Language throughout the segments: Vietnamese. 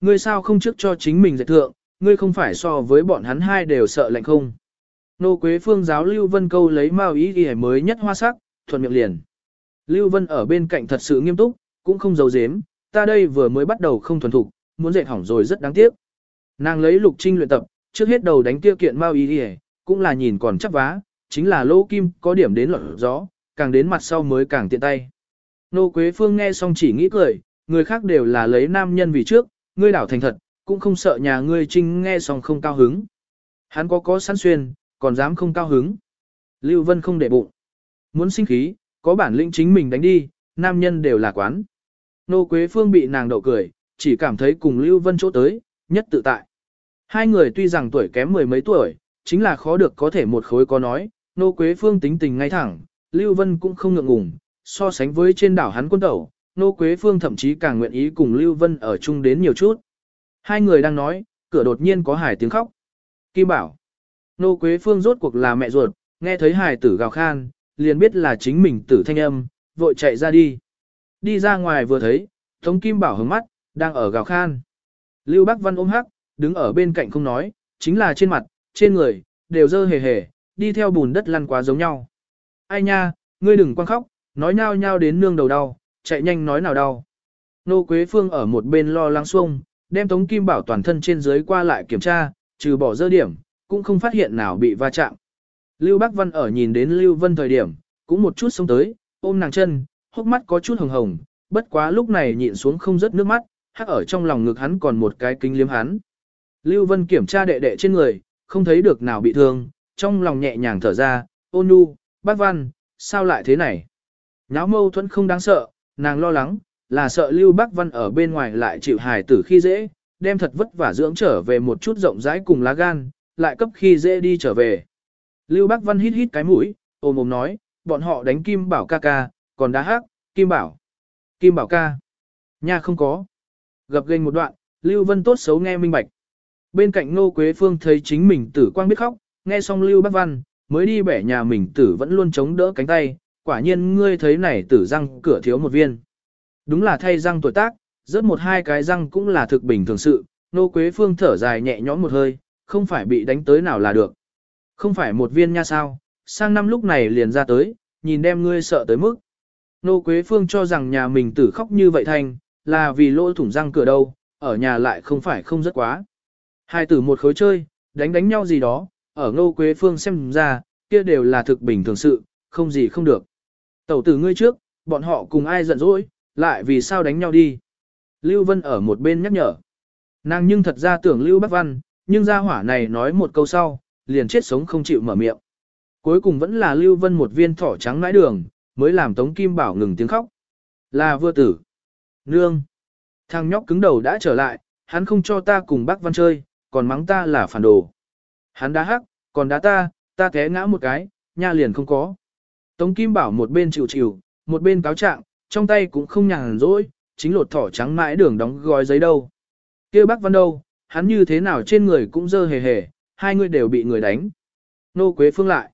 ngươi sao không trước cho chính mình dạy thượng, ngươi không phải so với bọn hắn hai đều sợ lạnh không. Nô Quế Phương giáo Lưu Vân câu lấy mao ý ghi mới nhất hoa sắc, thuận miệng liền. Lưu Vân ở bên cạnh thật sự nghiêm túc, cũng không giấu giếm, ta đây vừa mới bắt đầu không thuần thục, muốn dạy hỏng rồi rất đáng tiếc. Nàng lấy lục trinh luyện tập, trước hết đầu đánh kia kiện mao ý ghi, cũng là nhìn còn chắc vá, chính là lỗ kim có điểm đến lọt gió, càng đến mặt sau mới càng tiện tay. Nô Quế Phương nghe xong chỉ nghĩ cười, người khác đều là lấy nam nhân vì trước, ngươi đảo thành thật, cũng không sợ nhà ngươi trinh nghe xong không cao hứng. Hắn có có sẵn xuyên, còn dám không cao hứng. Lưu Vân không để bụng. Muốn sinh khí, có bản lĩnh chính mình đánh đi, nam nhân đều là quán. Nô Quế Phương bị nàng đậu cười, chỉ cảm thấy cùng Lưu Vân chỗ tới, nhất tự tại. Hai người tuy rằng tuổi kém mười mấy tuổi, chính là khó được có thể một khối có nói, Nô Quế Phương tính tình ngay thẳng, Lưu Vân cũng không ngượng ngùng, so sánh với trên đảo hắn quân tẩu, Nô Quế Phương thậm chí càng nguyện ý cùng Lưu Vân ở chung đến nhiều chút. Hai người đang nói, cửa đột nhiên có hải tiếng khóc. Kim bảo. Nô Quế Phương rốt cuộc là mẹ ruột, nghe thấy hải tử gào khan, liền biết là chính mình tử thanh âm, vội chạy ra đi. Đi ra ngoài vừa thấy, Tống Kim bảo hướng mắt, đang ở gào khan. Lưu Bắc Văn ôm hắc, đứng ở bên cạnh không nói, chính là trên mặt, trên người, đều dơ hề hề, đi theo bùn đất lăn quá giống nhau. Ai nha, ngươi đừng quăng khóc, nói nhao nhao đến nương đầu đau, chạy nhanh nói nào đau. Nô Quế Phương ở một bên lo lắng xuông, đem Tống Kim Bảo toàn thân trên dưới qua lại kiểm tra, trừ bỏ dơ điểm, cũng không phát hiện nào bị va chạm. Lưu Bắc Văn ở nhìn đến Lưu Vân thời điểm, cũng một chút xông tới, ôm nàng chân, hốc mắt có chút hồng hồng, bất quá lúc này nhịn xuống không rớt nước mắt, hắc ở trong lòng ngực hắn còn một cái kinh liếm hắn. Lưu Vân kiểm tra đệ đệ trên người, không thấy được nào bị thương, trong lòng nhẹ nhàng thở ra, ôn nu, bác văn, sao lại thế này? Nháo mâu thuẫn không đáng sợ, nàng lo lắng, là sợ Lưu Bác Văn ở bên ngoài lại chịu hài tử khi dễ, đem thật vất vả dưỡng trở về một chút rộng rãi cùng lá gan, lại cấp khi dễ đi trở về. Lưu Bác Văn hít hít cái mũi, ôm ôm nói, bọn họ đánh Kim Bảo ca ca, còn đá hát, Kim Bảo. Kim Bảo ca. nhà không có. Gặp gênh một đoạn, Lưu Vân tốt xấu nghe minh bạch. Bên cạnh Nô Quế Phương thấy chính mình tử quang biết khóc, nghe xong Lưu Bác Văn, mới đi bẻ nhà mình tử vẫn luôn chống đỡ cánh tay, quả nhiên ngươi thấy này tử răng cửa thiếu một viên. Đúng là thay răng tuổi tác, rớt một hai cái răng cũng là thực bình thường sự, Nô Quế Phương thở dài nhẹ nhõm một hơi, không phải bị đánh tới nào là được. Không phải một viên nha sao, sang năm lúc này liền ra tới, nhìn đem ngươi sợ tới mức. Nô Quế Phương cho rằng nhà mình tử khóc như vậy thành, là vì lỗ thủng răng cửa đâu, ở nhà lại không phải không rất quá. Hai tử một khối chơi, đánh đánh nhau gì đó, ở Nô Quế Phương xem ra, kia đều là thực bình thường sự, không gì không được. Tẩu tử ngươi trước, bọn họ cùng ai giận dỗi, lại vì sao đánh nhau đi. Lưu Vân ở một bên nhắc nhở. Nàng nhưng thật ra tưởng Lưu Bắc Văn, nhưng gia hỏa này nói một câu sau, liền chết sống không chịu mở miệng. Cuối cùng vẫn là Lưu Vân một viên thỏ trắng nãi đường, mới làm Tống Kim Bảo ngừng tiếng khóc. Là vừa tử. Nương. Thằng nhóc cứng đầu đã trở lại, hắn không cho ta cùng bác Văn chơi, còn mắng ta là phản đồ. Hắn đá hắc, còn đá ta, ta té ngã một cái, nha liền không có. Tống Kim Bảo một bên chịu chịu, một bên cáo trạng, trong tay cũng không nhàn rỗi, chính lột thỏ trắng mãi đường đóng gói giấy đâu. kia bác văn đâu, hắn như thế nào trên người cũng dơ hề hề, hai người đều bị người đánh. Nô Quế Phương lại.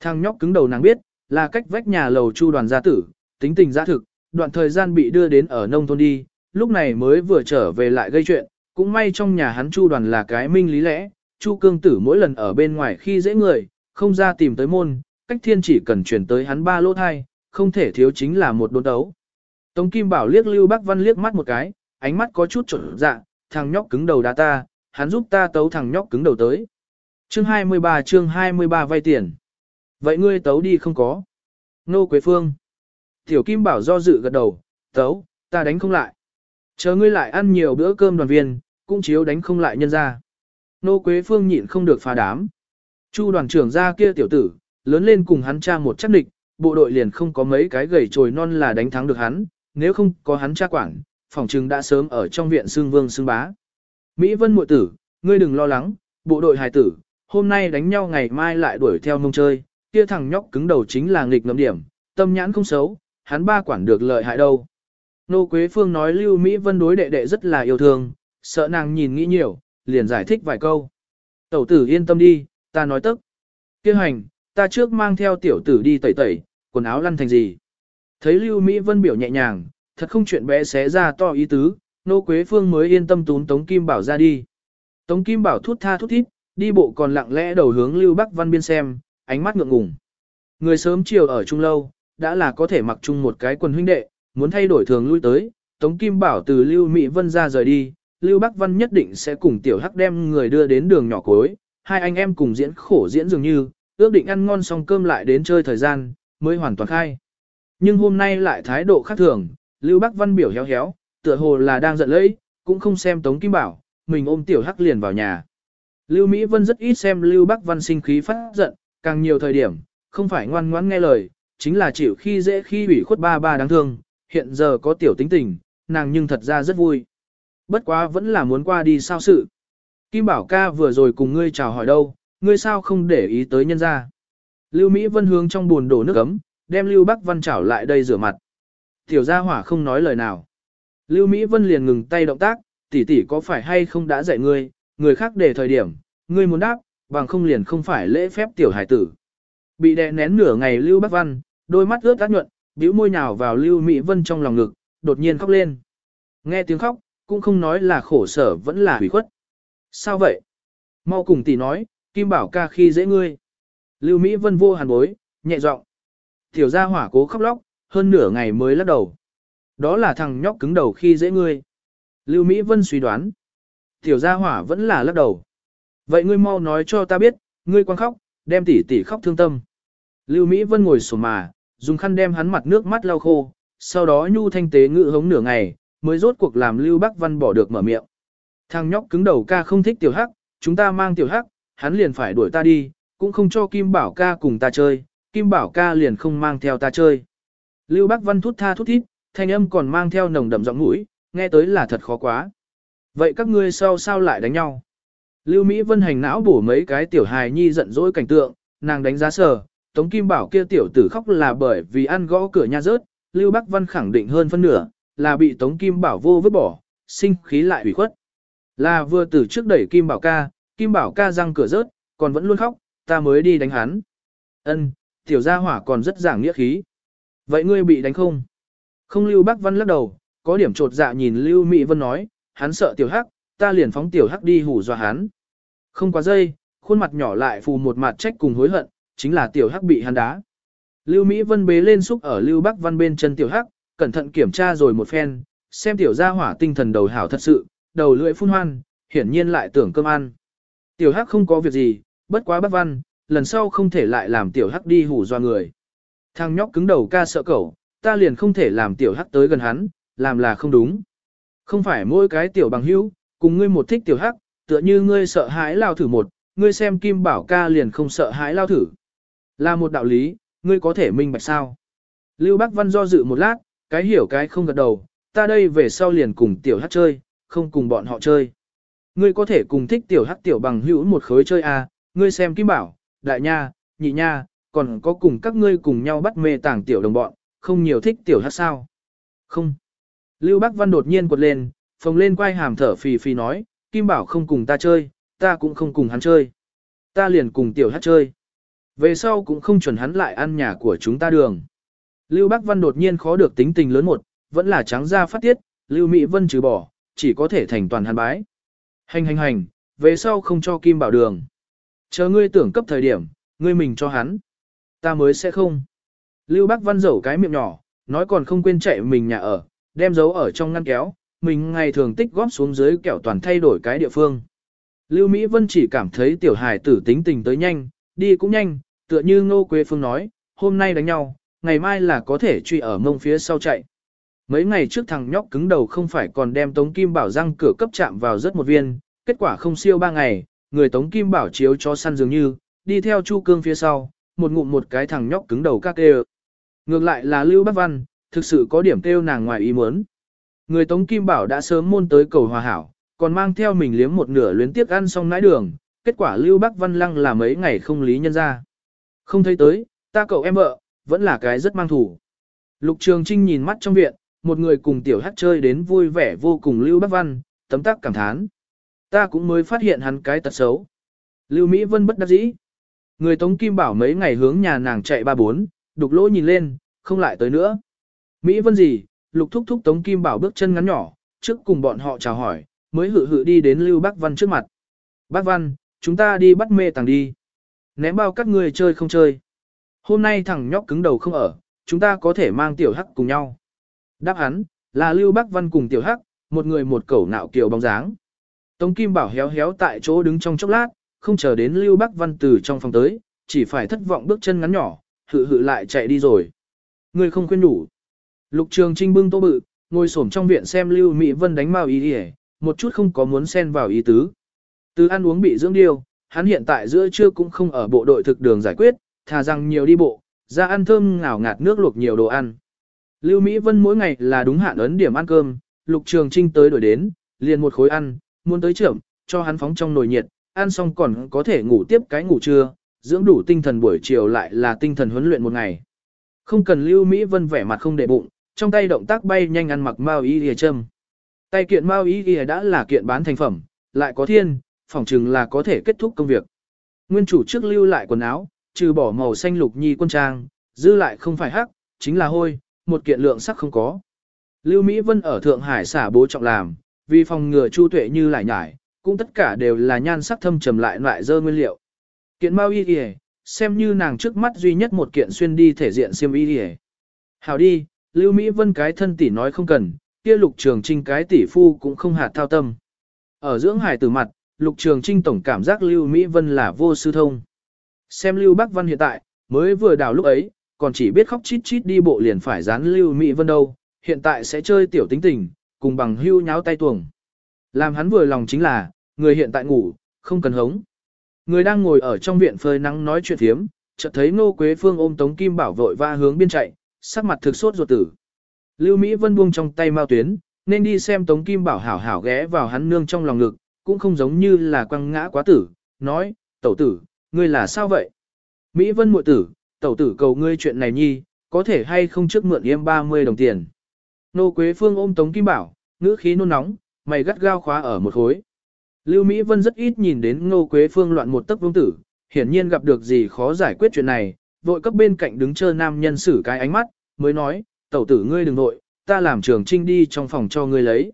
Thằng nhóc cứng đầu nàng biết, là cách vách nhà lầu chu đoàn gia tử, tính tình gia thực, đoạn thời gian bị đưa đến ở nông thôn đi, lúc này mới vừa trở về lại gây chuyện, cũng may trong nhà hắn chu đoàn là cái minh lý lẽ, chu cương tử mỗi lần ở bên ngoài khi dễ người, không ra tìm tới môn, cách thiên chỉ cần chuyển tới hắn ba lỗ thai, không thể thiếu chính là một đốn đấu. Tống Kim Bảo liếc Lưu Bắc Văn liếc mắt một cái, ánh mắt có chút trộn dạ, thằng nhóc cứng đầu đá ta, hắn giúp ta tấu thằng nhóc cứng đầu tới. Chương 23 chương 23 vay tiền. Vậy ngươi tấu đi không có. Nô Quế Phương. Tiểu Kim Bảo do dự gật đầu, tấu, ta đánh không lại. Chờ ngươi lại ăn nhiều bữa cơm đoàn viên, cũng chiếu đánh không lại nhân ra. Nô Quế Phương nhịn không được phá đám. Chu đoàn trưởng ra kia tiểu tử, lớn lên cùng hắn cha một chắc địch, bộ đội liền không có mấy cái gầy trồi non là đánh thắng được hắn, nếu không có hắn cha quản, phòng trừng đã sớm ở trong viện xương vương xương bá. Mỹ Vân muội tử, ngươi đừng lo lắng, bộ đội hài tử, hôm nay đánh nhau ngày mai lại đuổi theo mông chơi, kia thằng nhóc cứng đầu chính là nghịch ngẫm điểm, tâm nhãn không xấu, hắn ba quản được lợi hại đâu. Nô Quế Phương nói Lưu Mỹ Vân đối đệ đệ rất là yêu thương, sợ nàng nhìn nghĩ nhiều, liền giải thích vài câu. Tẩu tử yên tâm đi, ta nói tức. Kêu hành, ta trước mang theo tiểu tử đi tẩy tẩy, quần áo lăn thành gì. Thấy Lưu Mỹ Vân biểu nhẹ nhàng, thật không chuyện bé xé ra to ý tứ, Nô Quế Phương mới yên tâm tún Tống Kim Bảo ra đi. Tống Kim Bảo thút tha thút thít, đi bộ còn lặng lẽ đầu hướng Lưu Bắc Văn biên xem, ánh mắt ngượng ngùng. Người sớm chiều ở chung lâu, đã là có thể mặc chung một cái quần huynh đệ, muốn thay đổi thường lui tới, Tống Kim Bảo từ Lưu Mỹ Vân ra rời đi, Lưu Bắc Văn nhất định sẽ cùng Tiểu Hắc đem người đưa đến đường nhỏ cối, hai anh em cùng diễn khổ diễn dường như, ước định ăn ngon xong cơm lại đến chơi thời gian, mới hoàn toàn khai. Nhưng hôm nay lại thái độ khác thường, Lưu Bắc Văn biểu héo héo, tựa hồ là đang giận lẫy, cũng không xem Tống Kim Bảo, mình ôm Tiểu Hắc liền vào nhà. Lưu Mỹ Vân rất ít xem Lưu Bắc Văn sinh khí phát giận, càng nhiều thời điểm, không phải ngoan ngoãn nghe lời, chính là chịu khi dễ khi ủy khuất ba ba đáng thương, hiện giờ có tiểu tính tình, nàng nhưng thật ra rất vui. Bất quá vẫn là muốn qua đi sao sự. Kim Bảo ca vừa rồi cùng ngươi chào hỏi đâu, ngươi sao không để ý tới nhân ra. Lưu Mỹ Vân hướng trong buồn đổ nước ấm, đem Lưu Bắc Văn chảo lại đây rửa mặt. Tiểu gia hỏa không nói lời nào. Lưu Mỹ Vân liền ngừng tay động tác, tỷ tỷ có phải hay không đã dạy ngươi, người khác để thời điểm, ngươi muốn đáp, bằng không liền không phải lễ phép tiểu hải tử. Bị đè nén nửa ngày Lưu Bắc Văn, đôi mắt ướt át nhuận, bĩu môi nhào vào Lưu Mỹ Vân trong lòng ngực, đột nhiên khóc lên. Nghe tiếng khóc, cũng không nói là khổ sở vẫn là hủy khuất. Sao vậy? Mau cùng tỷ nói, Kim Bảo ca khi dễ ngươi. Lưu Mỹ Vân vô hàn bối, nhẹ giọng. Tiểu gia hỏa cố khóc lóc, hơn nửa ngày mới lắc đầu. Đó là thằng nhóc cứng đầu khi dễ ngươi. Lưu Mỹ Vân suy đoán. Tiểu gia hỏa vẫn là lắc đầu. Vậy ngươi mau nói cho ta biết, ngươi quăng khóc, đem tỷ tỷ khóc thương tâm. Lưu Mỹ Vân ngồi sổ mà, dùng khăn đem hắn mặt nước mắt lau khô, sau đó nhu thanh tế ngự hống nửa ngày, mới rốt cuộc làm Lưu Bắc Văn bỏ được mở miệng. Thằng nhóc cứng đầu ca không thích tiểu hắc, chúng ta mang tiểu hắc, hắn liền phải đuổi ta đi, cũng không cho Kim Bảo ca cùng ta chơi, Kim Bảo ca liền không mang theo ta chơi. Lưu Bắc Văn thút tha thút thít, thanh âm còn mang theo nồng đậm giọng mũi, nghe tới là thật khó quá. Vậy các ngươi sao sao lại đánh nhau? Lưu Mỹ Vân hành não bổ mấy cái tiểu hài nhi giận dỗi cảnh tượng, nàng đánh giá sở, Tống Kim Bảo kia tiểu tử khóc là bởi vì ăn gõ cửa nhà rớt, Lưu Bắc Văn khẳng định hơn phân nửa, là bị Tống Kim Bảo vô vứt bỏ, sinh khí lại ủy khuất. Là vừa từ trước đẩy Kim Bảo ca, Kim Bảo ca răng cửa rớt, còn vẫn luôn khóc, ta mới đi đánh hắn. Ân, tiểu gia hỏa còn rất giảng nghĩa khí. Vậy ngươi bị đánh không? Không Lưu Bắc Văn lắc đầu, có điểm trột dạ nhìn Lưu Mỹ Vân nói, hắn sợ tiểu hắc, ta liền phóng tiểu hắc đi hù dọa hắn. Không quá dây, khuôn mặt nhỏ lại phù một mặt trách cùng hối hận, chính là tiểu hắc bị hắn đá. Lưu Mỹ Vân bế lên xúc ở Lưu Bắc Văn bên chân tiểu hắc, cẩn thận kiểm tra rồi một phen, xem tiểu gia hỏa tinh thần đầu hảo thật sự, đầu lưỡi phun hoan, hiển nhiên lại tưởng cơm ăn. Tiểu hắc không có việc gì, bất quá bất Văn, lần sau không thể lại làm tiểu hắc đi hù dọa người. Thằng nhóc cứng đầu ca sợ cẩu, ta liền không thể làm tiểu hắc tới gần hắn, làm là không đúng. Không phải mỗi cái tiểu bằng hữu, cùng ngươi một thích tiểu hắc, tựa như ngươi sợ hãi lao thử một, ngươi xem kim bảo ca liền không sợ hãi lao thử. Là một đạo lý, ngươi có thể minh bạch sao. Lưu Bắc Văn do dự một lát, cái hiểu cái không gật đầu, ta đây về sau liền cùng tiểu hắc chơi, không cùng bọn họ chơi. Ngươi có thể cùng thích tiểu hắc tiểu bằng hữu một khối chơi à, ngươi xem kim bảo, đại nha, nhị nha, còn có cùng các ngươi cùng nhau bắt mê tảng tiểu đồng bọn, không nhiều thích tiểu hắc sao. Không. Lưu Bắc Văn đột nhiên quật lên, phồng lên quay hàm thở phì phì nói, Kim Bảo không cùng ta chơi, ta cũng không cùng hắn chơi. Ta liền cùng tiểu hát chơi. Về sau cũng không chuẩn hắn lại ăn nhà của chúng ta đường. Lưu Bắc Văn đột nhiên khó được tính tình lớn một, vẫn là trắng ra phát tiết, Lưu Mỹ Vân trừ bỏ, chỉ có thể thành toàn hắn bái. Hành hành hành, về sau không cho Kim Bảo đường. Chờ ngươi tưởng cấp thời điểm, ngươi mình cho hắn. Ta mới sẽ không. Lưu Bắc Văn dẩu cái miệng nhỏ, nói còn không quên chạy mình nhà ở, đem dấu ở trong ngăn kéo, mình ngày thường tích góp xuống dưới kẹo toàn thay đổi cái địa phương. Lưu Mỹ Vân chỉ cảm thấy tiểu hài tử tính tình tới nhanh, đi cũng nhanh, tựa như Ngô Quế Phương nói, hôm nay đánh nhau, ngày mai là có thể truy ở mông phía sau chạy. Mấy ngày trước thằng nhóc cứng đầu không phải còn đem Tống Kim Bảo răng cửa cấp chạm vào rất một viên, kết quả không siêu ba ngày, người Tống Kim Bảo chiếu cho săn dường như, đi theo Chu Cương phía sau, một ngụm một cái thằng nhóc cứng đầu các kêu. Ngược lại là Lưu Bắc Văn, thực sự có điểm kêu nàng ngoài ý muốn. Người Tống Kim Bảo đã sớm môn tới cầu hòa hảo, còn mang theo mình liếm một nửa luyến tiếc ăn xong nãi đường, kết quả Lưu Bắc Văn Lăng là mấy ngày không lý nhân ra. Không thấy tới, ta cậu em vợ, vẫn là cái rất mang thủ. Lục Trường Trinh nhìn mắt trong viện, một người cùng tiểu hát chơi đến vui vẻ vô cùng Lưu Bắc Văn, tấm tắc cảm thán. Ta cũng mới phát hiện hắn cái tật xấu. Lưu Mỹ Vân bất đắc dĩ. Người Tống Kim Bảo mấy ngày hướng nhà nàng chạy ba bốn, đục lỗ nhìn lên, không lại tới nữa. Mỹ Vân gì, lục thúc thúc Tống Kim Bảo bước chân ngắn nhỏ, trước cùng bọn họ chào hỏi, mới hự hự đi đến Lưu Bác Văn trước mặt. Bác Văn, chúng ta đi bắt mê tàng đi. Ném bao các người chơi không chơi. Hôm nay thằng nhóc cứng đầu không ở, chúng ta có thể mang tiểu hắc cùng nhau. Đáp hắn, là Lưu Bắc Văn cùng tiểu hắc, một người một cẩu nạo kiều bóng dáng. Tống Kim Bảo héo héo tại chỗ đứng trong chốc lát, không chờ đến Lưu Bắc Văn từ trong phòng tới, chỉ phải thất vọng bước chân ngắn nhỏ, hự hự lại chạy đi rồi. Người không khuyên đủ. Lục Trường Trinh bưng tô bự, ngồi xổm trong viện xem Lưu Mỹ Vân đánh mao ý đi một chút không có muốn xen vào ý tứ. Từ ăn uống bị dưỡng điêu, hắn hiện tại giữa trưa cũng không ở bộ đội thực đường giải quyết, thà rằng nhiều đi bộ, ra ăn thơm ngào ngạt nước luộc nhiều đồ ăn. Lưu Mỹ Vân mỗi ngày là đúng hạn ấn điểm ăn cơm, Lục Trường Trinh tới đổi đến, liền một khối ăn, muốn tới trưởng, cho hắn phóng trong nồi nhiệt, ăn xong còn có thể ngủ tiếp cái ngủ trưa, dưỡng đủ tinh thần buổi chiều lại là tinh thần huấn luyện một ngày. Không cần Lưu Mỹ Vân vẻ mặt không để bụng, trong tay động tác bay nhanh ăn mặc mao y lìa châm. Tay kiện mao y lìa đã là kiện bán thành phẩm, lại có thiên, phỏng chừng là có thể kết thúc công việc. Nguyên chủ trước lưu lại quần áo, trừ bỏ màu xanh lục nhi quân trang, dư lại không phải hắc, chính là hôi, một kiện lượng sắc không có. Lưu Mỹ Vân ở Thượng Hải xả bố trọng làm, vì phòng ngừa chu tuệ như lại nhải, cũng tất cả đều là nhan sắc thâm trầm lại loại dơ nguyên liệu. Kiện mao y y, xem như nàng trước mắt duy nhất một kiện xuyên đi thể diện xiêm y y. Hảo đi, Lưu Mỹ Vân cái thân tỷ nói không cần, kia lục trường trinh cái tỷ phu cũng không hạt thao tâm. Ở dưỡng hải tử mặt, lục trường trinh tổng cảm giác Lưu Mỹ Vân là vô sư thông. Xem Lưu Bắc Văn hiện tại, mới vừa đào lúc ấy, còn chỉ biết khóc chít chít đi bộ liền phải dán Lưu Mỹ Vân đâu, hiện tại sẽ chơi tiểu tính tình, cùng bằng hưu nháo tay tuồng. Làm hắn vừa lòng chính là, người hiện tại ngủ, không cần hống. Người đang ngồi ở trong viện phơi nắng nói chuyện thiếm, chợt thấy Ngô Quế Phương ôm Tống Kim Bảo vội va hướng biên chạy, sắc mặt thực sốt ruột tử. Lưu Mỹ Vân buông trong tay mao tuyến, nên đi xem Tống Kim Bảo hảo hảo ghé vào hắn nương trong lòng ngực, cũng không giống như là quăng ngã quá tử, nói, tẩu tử, ngươi là sao vậy? Mỹ Vân muội tử, tẩu tử cầu ngươi chuyện này nhi, có thể hay không trước mượn yêm 30 đồng tiền. Nô Quế Phương ôm Tống Kim Bảo, ngữ khí nôn nóng, mày gắt gao khóa ở một khối. Lưu Mỹ Vân rất ít nhìn đến Ngô Quế Phương loạn một tấc vương tử, hiển nhiên gặp được gì khó giải quyết chuyện này, vội cấp bên cạnh đứng chờ nam nhân xử cái ánh mắt, mới nói, tẩu tử ngươi đừng nội, ta làm trường trinh đi trong phòng cho ngươi lấy.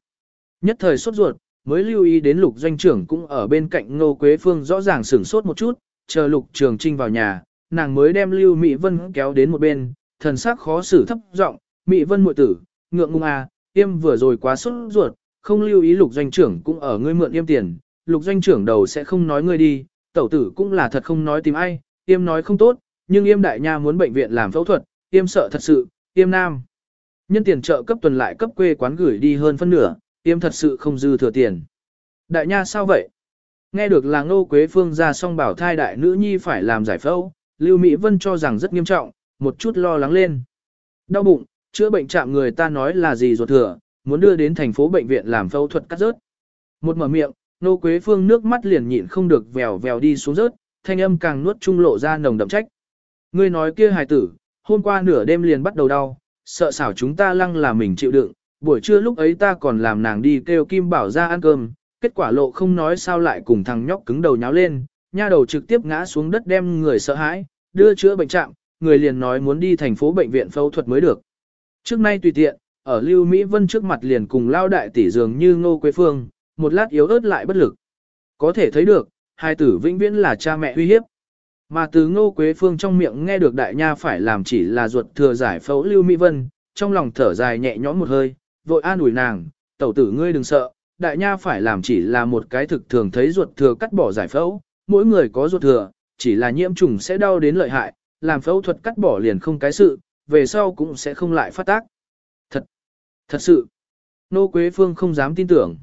Nhất thời sốt ruột, mới lưu ý đến lục doanh trưởng cũng ở bên cạnh Ngô Quế Phương rõ ràng sửng sốt một chút, chờ lục trường trinh vào nhà, nàng mới đem Lưu Mỹ Vân kéo đến một bên, thần sắc khó xử thấp giọng, Mỹ Vân muội tử, ngượng ngung à, tiêm vừa rồi quá sốt ruột, không lưu ý lục doanh trưởng cũng ở ngươi mượn yêm tiền, lục doanh trưởng đầu sẽ không nói ngươi đi, tẩu tử cũng là thật không nói tìm ai, yêm nói không tốt, nhưng yêm đại nha muốn bệnh viện làm phẫu thuật, yêm sợ thật sự, yêm nam. Nhân tiền trợ cấp tuần lại cấp quê quán gửi đi hơn phân nửa, yêm thật sự không dư thừa tiền. Đại nha sao vậy? Nghe được là ngô quế phương ra xong bảo thai đại nữ nhi phải làm giải phẫu, Lưu Mỹ Vân cho rằng rất nghiêm trọng, một chút lo lắng lên. Đau bụng, chữa bệnh chạm người ta nói là gì ruột thừa, muốn đưa đến thành phố bệnh viện làm phẫu thuật cắt rớt. Một mở miệng, nô quế phương nước mắt liền nhịn không được vèo vèo đi xuống rớt, thanh âm càng nuốt trung lộ ra nồng đậm trách. Ngươi nói kia hài tử, hôm qua nửa đêm liền bắt đầu đau, sợ xảo chúng ta lăng là mình chịu đựng, buổi trưa lúc ấy ta còn làm nàng đi kêu Kim Bảo ra ăn cơm, kết quả lộ không nói sao lại cùng thằng nhóc cứng đầu nháo lên, nha đầu trực tiếp ngã xuống đất đem người sợ hãi, đưa chữa bệnh trạng, người liền nói muốn đi thành phố bệnh viện phẫu thuật mới được. Trước nay tùy tiện, ở Lưu Mỹ Vân trước mặt liền cùng lao đại tỷ dường như Ngô Quế Phương, một lát yếu ớt lại bất lực. Có thể thấy được, hai tử vĩnh viễn là cha mẹ uy hiếp. Mà từ Ngô Quế Phương trong miệng nghe được đại nha phải làm chỉ là ruột thừa giải phẫu Lưu Mỹ Vân, trong lòng thở dài nhẹ nhõm một hơi, vội an ủi nàng, tẩu tử ngươi đừng sợ, đại nha phải làm chỉ là một cái thực thường thấy ruột thừa cắt bỏ giải phẫu, mỗi người có ruột thừa, chỉ là nhiễm trùng sẽ đau đến lợi hại, làm phẫu thuật cắt bỏ liền không cái sự, về sau cũng sẽ không lại phát tác. Thật, thật sự, Nô Quế Phương không dám tin tưởng.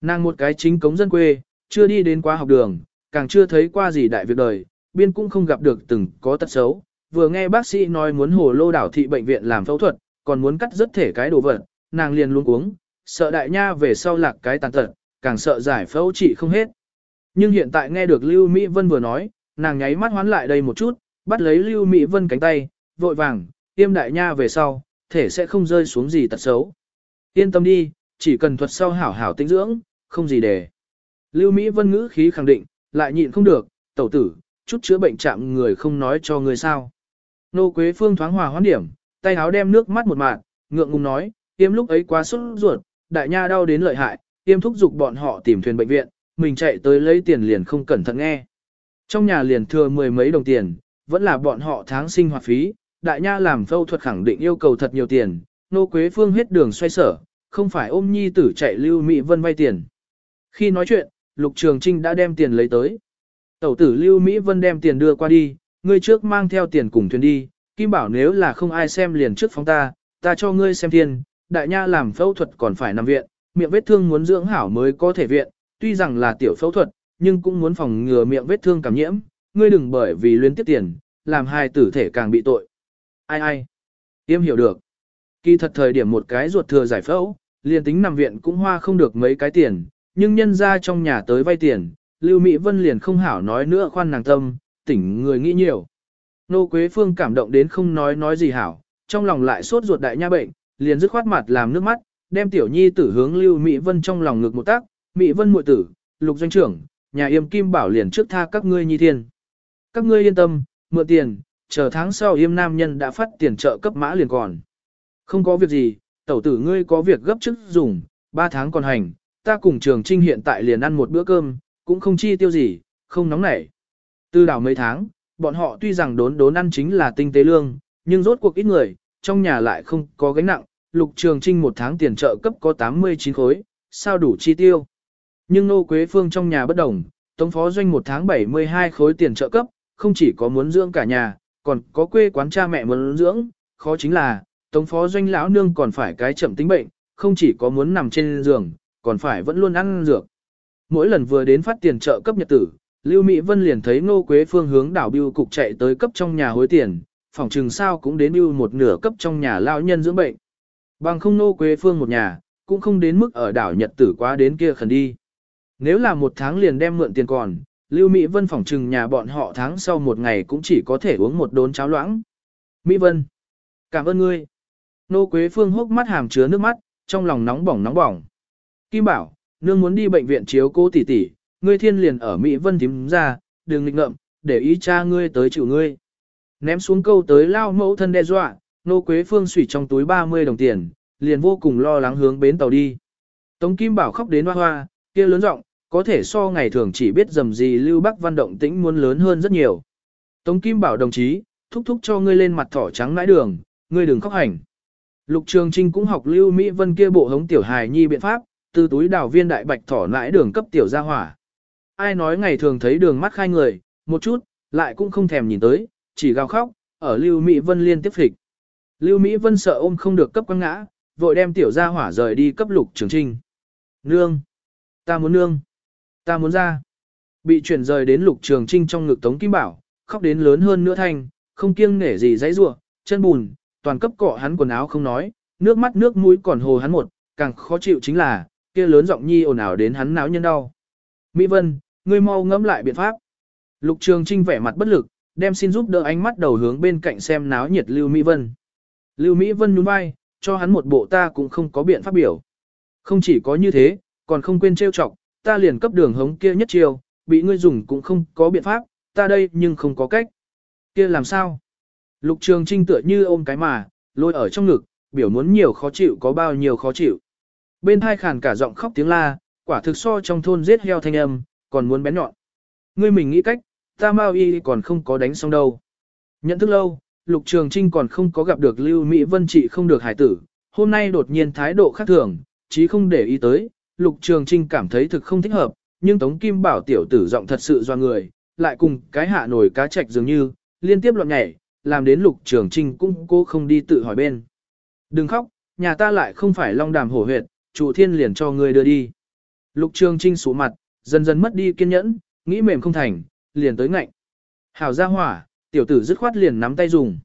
Nàng một cái chính cống dân quê, chưa đi đến quá học đường, càng chưa thấy qua gì đại việc đời, biên cũng không gặp được từng có tật xấu. Vừa nghe bác sĩ nói muốn hồ lô đảo thị bệnh viện làm phẫu thuật, còn muốn cắt rất thể cái đồ vật, nàng liền luôn uống, sợ đại nha về sau lạc cái tàn tật, càng sợ giải phẫu trị không hết. Nhưng hiện tại nghe được Lưu Mỹ Vân vừa nói, nàng nháy mắt hoán lại đây một chút, bắt lấy Lưu Mỹ Vân cánh tay, vội vàng, tiêm đại nha về sau, thể sẽ không rơi xuống gì tật xấu. Yên tâm đi, chỉ cần thuật sau hảo hảo tinh dưỡng, không gì để. Lưu Mỹ Vân ngữ khí khẳng định, lại nhịn không được, tẩu tử, chút chữa bệnh chạm người không nói cho người sao. Nô Quế Phương thoáng hòa hoãn điểm, tay áo đem nước mắt một mạng, ngượng ngùng nói, tiêm lúc ấy quá sốt ruột, đại nha đau đến lợi hại, tiêm thúc giục bọn họ tìm thuyền bệnh viện, mình chạy tới lấy tiền liền không cẩn thận nghe. Trong nhà liền thừa mười mấy đồng tiền, vẫn là bọn họ tháng sinh hoạt phí, đại nha làm phẫu thuật khẳng định yêu cầu thật nhiều tiền, nô quế phương hết đường xoay sở, không phải ôm nhi tử chạy lưu Mỹ Vân vay tiền. Khi nói chuyện, Lục Trường Trinh đã đem tiền lấy tới. Tẩu tử lưu Mỹ Vân đem tiền đưa qua đi, ngươi trước mang theo tiền cùng thuyền đi, Kim bảo nếu là không ai xem liền trước phóng ta, ta cho ngươi xem tiền, đại nha làm phẫu thuật còn phải nằm viện, miệng vết thương muốn dưỡng hảo mới có thể viện, tuy rằng là tiểu phẫu thuật, nhưng cũng muốn phòng ngừa miệng vết thương cảm nhiễm, ngươi đừng bởi vì luyến tiếp tiền, làm hai tử thể càng bị tội. Ai ai? Tiêm hiểu được. Kỳ thật thời điểm một cái ruột thừa giải phẫu, liền tính nằm viện cũng hoa không được mấy cái tiền, nhưng nhân ra trong nhà tới vay tiền, Lưu Mỹ Vân liền không hảo nói nữa khoan nàng tâm, tỉnh người nghĩ nhiều. Nô Quế Phương cảm động đến không nói nói gì hảo, trong lòng lại sốt ruột đại nha bệnh, liền dứt khoát mặt làm nước mắt, đem tiểu nhi tử hướng Lưu Mỹ Vân trong lòng ngực một tác, Mỹ Vân muội tử, lục doanh trưởng, nhà yêm kim bảo liền trước tha các ngươi nhi thiên. Các ngươi yên tâm, mượn tiền, chờ tháng sau yêm nam nhân đã phát tiền trợ cấp mã liền còn. Không có việc gì, tẩu tử ngươi có việc gấp trước dùng, ba tháng còn hành, ta cùng trường trinh hiện tại liền ăn một bữa cơm, cũng không chi tiêu gì, không nóng nảy. Từ đảo mấy tháng, bọn họ tuy rằng đốn đốn ăn chính là tinh tế lương, nhưng rốt cuộc ít người, trong nhà lại không có gánh nặng, lục trường trinh một tháng tiền trợ cấp có 89 khối, sao đủ chi tiêu. Nhưng nô quế phương trong nhà bất đồng, tống phó doanh một tháng 72 khối tiền trợ cấp, không chỉ có muốn dưỡng cả nhà, còn có quê quán cha mẹ muốn dưỡng, khó chính là, tống phó doanh lão nương còn phải cái chậm tính bệnh, không chỉ có muốn nằm trên giường, còn phải vẫn luôn ăn dược. Mỗi lần vừa đến phát tiền trợ cấp nhật tử, Lưu Mỹ Vân liền thấy Ngô Quế Phương hướng đảo biêu cục chạy tới cấp trong nhà hối tiền, phòng trừng sao cũng đến biêu một nửa cấp trong nhà lao nhân dưỡng bệnh. Bằng không Ngô Quế Phương một nhà, cũng không đến mức ở đảo nhật tử quá đến kia khẩn đi. Nếu là một tháng liền đem mượn tiền còn, Lưu Mỹ Vân phỏng trừng nhà bọn họ tháng sau một ngày cũng chỉ có thể uống một đốn cháo loãng. Mỹ Vân, cảm ơn ngươi. Nô Quế Phương hốc mắt hàm chứa nước mắt, trong lòng nóng bỏng nóng bỏng. Kim Bảo, nương muốn đi bệnh viện chiếu cố tỷ tỷ, ngươi thiên liền ở Mỹ Vân thím ra, đừng nghịch ngợm, để ý cha ngươi tới chịu ngươi. Ném xuống câu tới lao mẫu thân đe dọa, Nô Quế Phương xủy trong túi 30 đồng tiền, liền vô cùng lo lắng hướng bến tàu đi. Tống Kim Bảo khóc đến hoa hoa, kia lớn giọng, có thể so ngày thường chỉ biết dầm gì Lưu Bắc Văn động tĩnh muốn lớn hơn rất nhiều. Tống Kim bảo đồng chí, thúc thúc cho ngươi lên mặt thỏ trắng nãi đường, ngươi đừng khóc hành. Lục Trường Trinh cũng học Lưu Mỹ Vân kia bộ hống tiểu hài nhi biện pháp, từ túi đào viên đại bạch thỏ nãi đường cấp tiểu ra hỏa. Ai nói ngày thường thấy đường mắt khai người, một chút, lại cũng không thèm nhìn tới, chỉ gào khóc, ở Lưu Mỹ Vân liên tiếp thịt Lưu Mỹ Vân sợ ôm không được cấp quăng ngã, vội đem tiểu ra hỏa rời đi cấp Lục Trường Trinh. Nương! Ta muốn nương! Ta muốn ra. Bị chuyển rời đến lục trường trinh trong ngực Tống Kim Bảo, khóc đến lớn hơn nữa thanh, không kiêng nể gì dãy rủa, chân bùn, toàn cấp cọ hắn quần áo không nói, nước mắt nước mũi còn hồ hắn một, càng khó chịu chính là, kia lớn giọng nhi ồn ào đến hắn náo nhân đau. Mỹ Vân, ngươi mau ngẫm lại biện pháp. Lục Trường Trinh vẻ mặt bất lực, đem xin giúp đỡ ánh mắt đầu hướng bên cạnh xem náo nhiệt Lưu Mỹ Vân. Lưu Mỹ Vân nhún vai, cho hắn một bộ ta cũng không có biện pháp biểu. Không chỉ có như thế, còn không quên trêu chọc, ta liền cấp đường hống kia nhất chiều, bị ngươi dùng cũng không có biện pháp, ta đây nhưng không có cách. Kia làm sao? Lục Trường Trinh tựa như ôm cái mà, lôi ở trong ngực, biểu muốn nhiều khó chịu có bao nhiêu khó chịu. Bên hai khàn cả giọng khóc tiếng la, quả thực so trong thôn giết heo thanh âm, còn muốn bén nhọn. Ngươi mình nghĩ cách, ta mau y còn không có đánh xong đâu. Nhận thức lâu, Lục Trường Trinh còn không có gặp được Lưu Mỹ Vân trị không được hải tử, hôm nay đột nhiên thái độ khác thường, chí không để ý tới, Lục Trường Trinh cảm thấy thực không thích hợp, nhưng Tống Kim Bảo tiểu tử giọng thật sự do người, lại cùng cái hạ nổi cá trạch dường như, liên tiếp loạn nhảy, làm đến Lục Trường Trinh cũng cố không đi tự hỏi bên. Đừng khóc, nhà ta lại không phải long đàm hổ huyệt, chủ thiên liền cho ngươi đưa đi. Lục Trường Trinh sủ mặt, dần dần mất đi kiên nhẫn, nghĩ mềm không thành, liền tới ngạnh. Hảo ra hỏa, tiểu tử dứt khoát liền nắm tay dùng.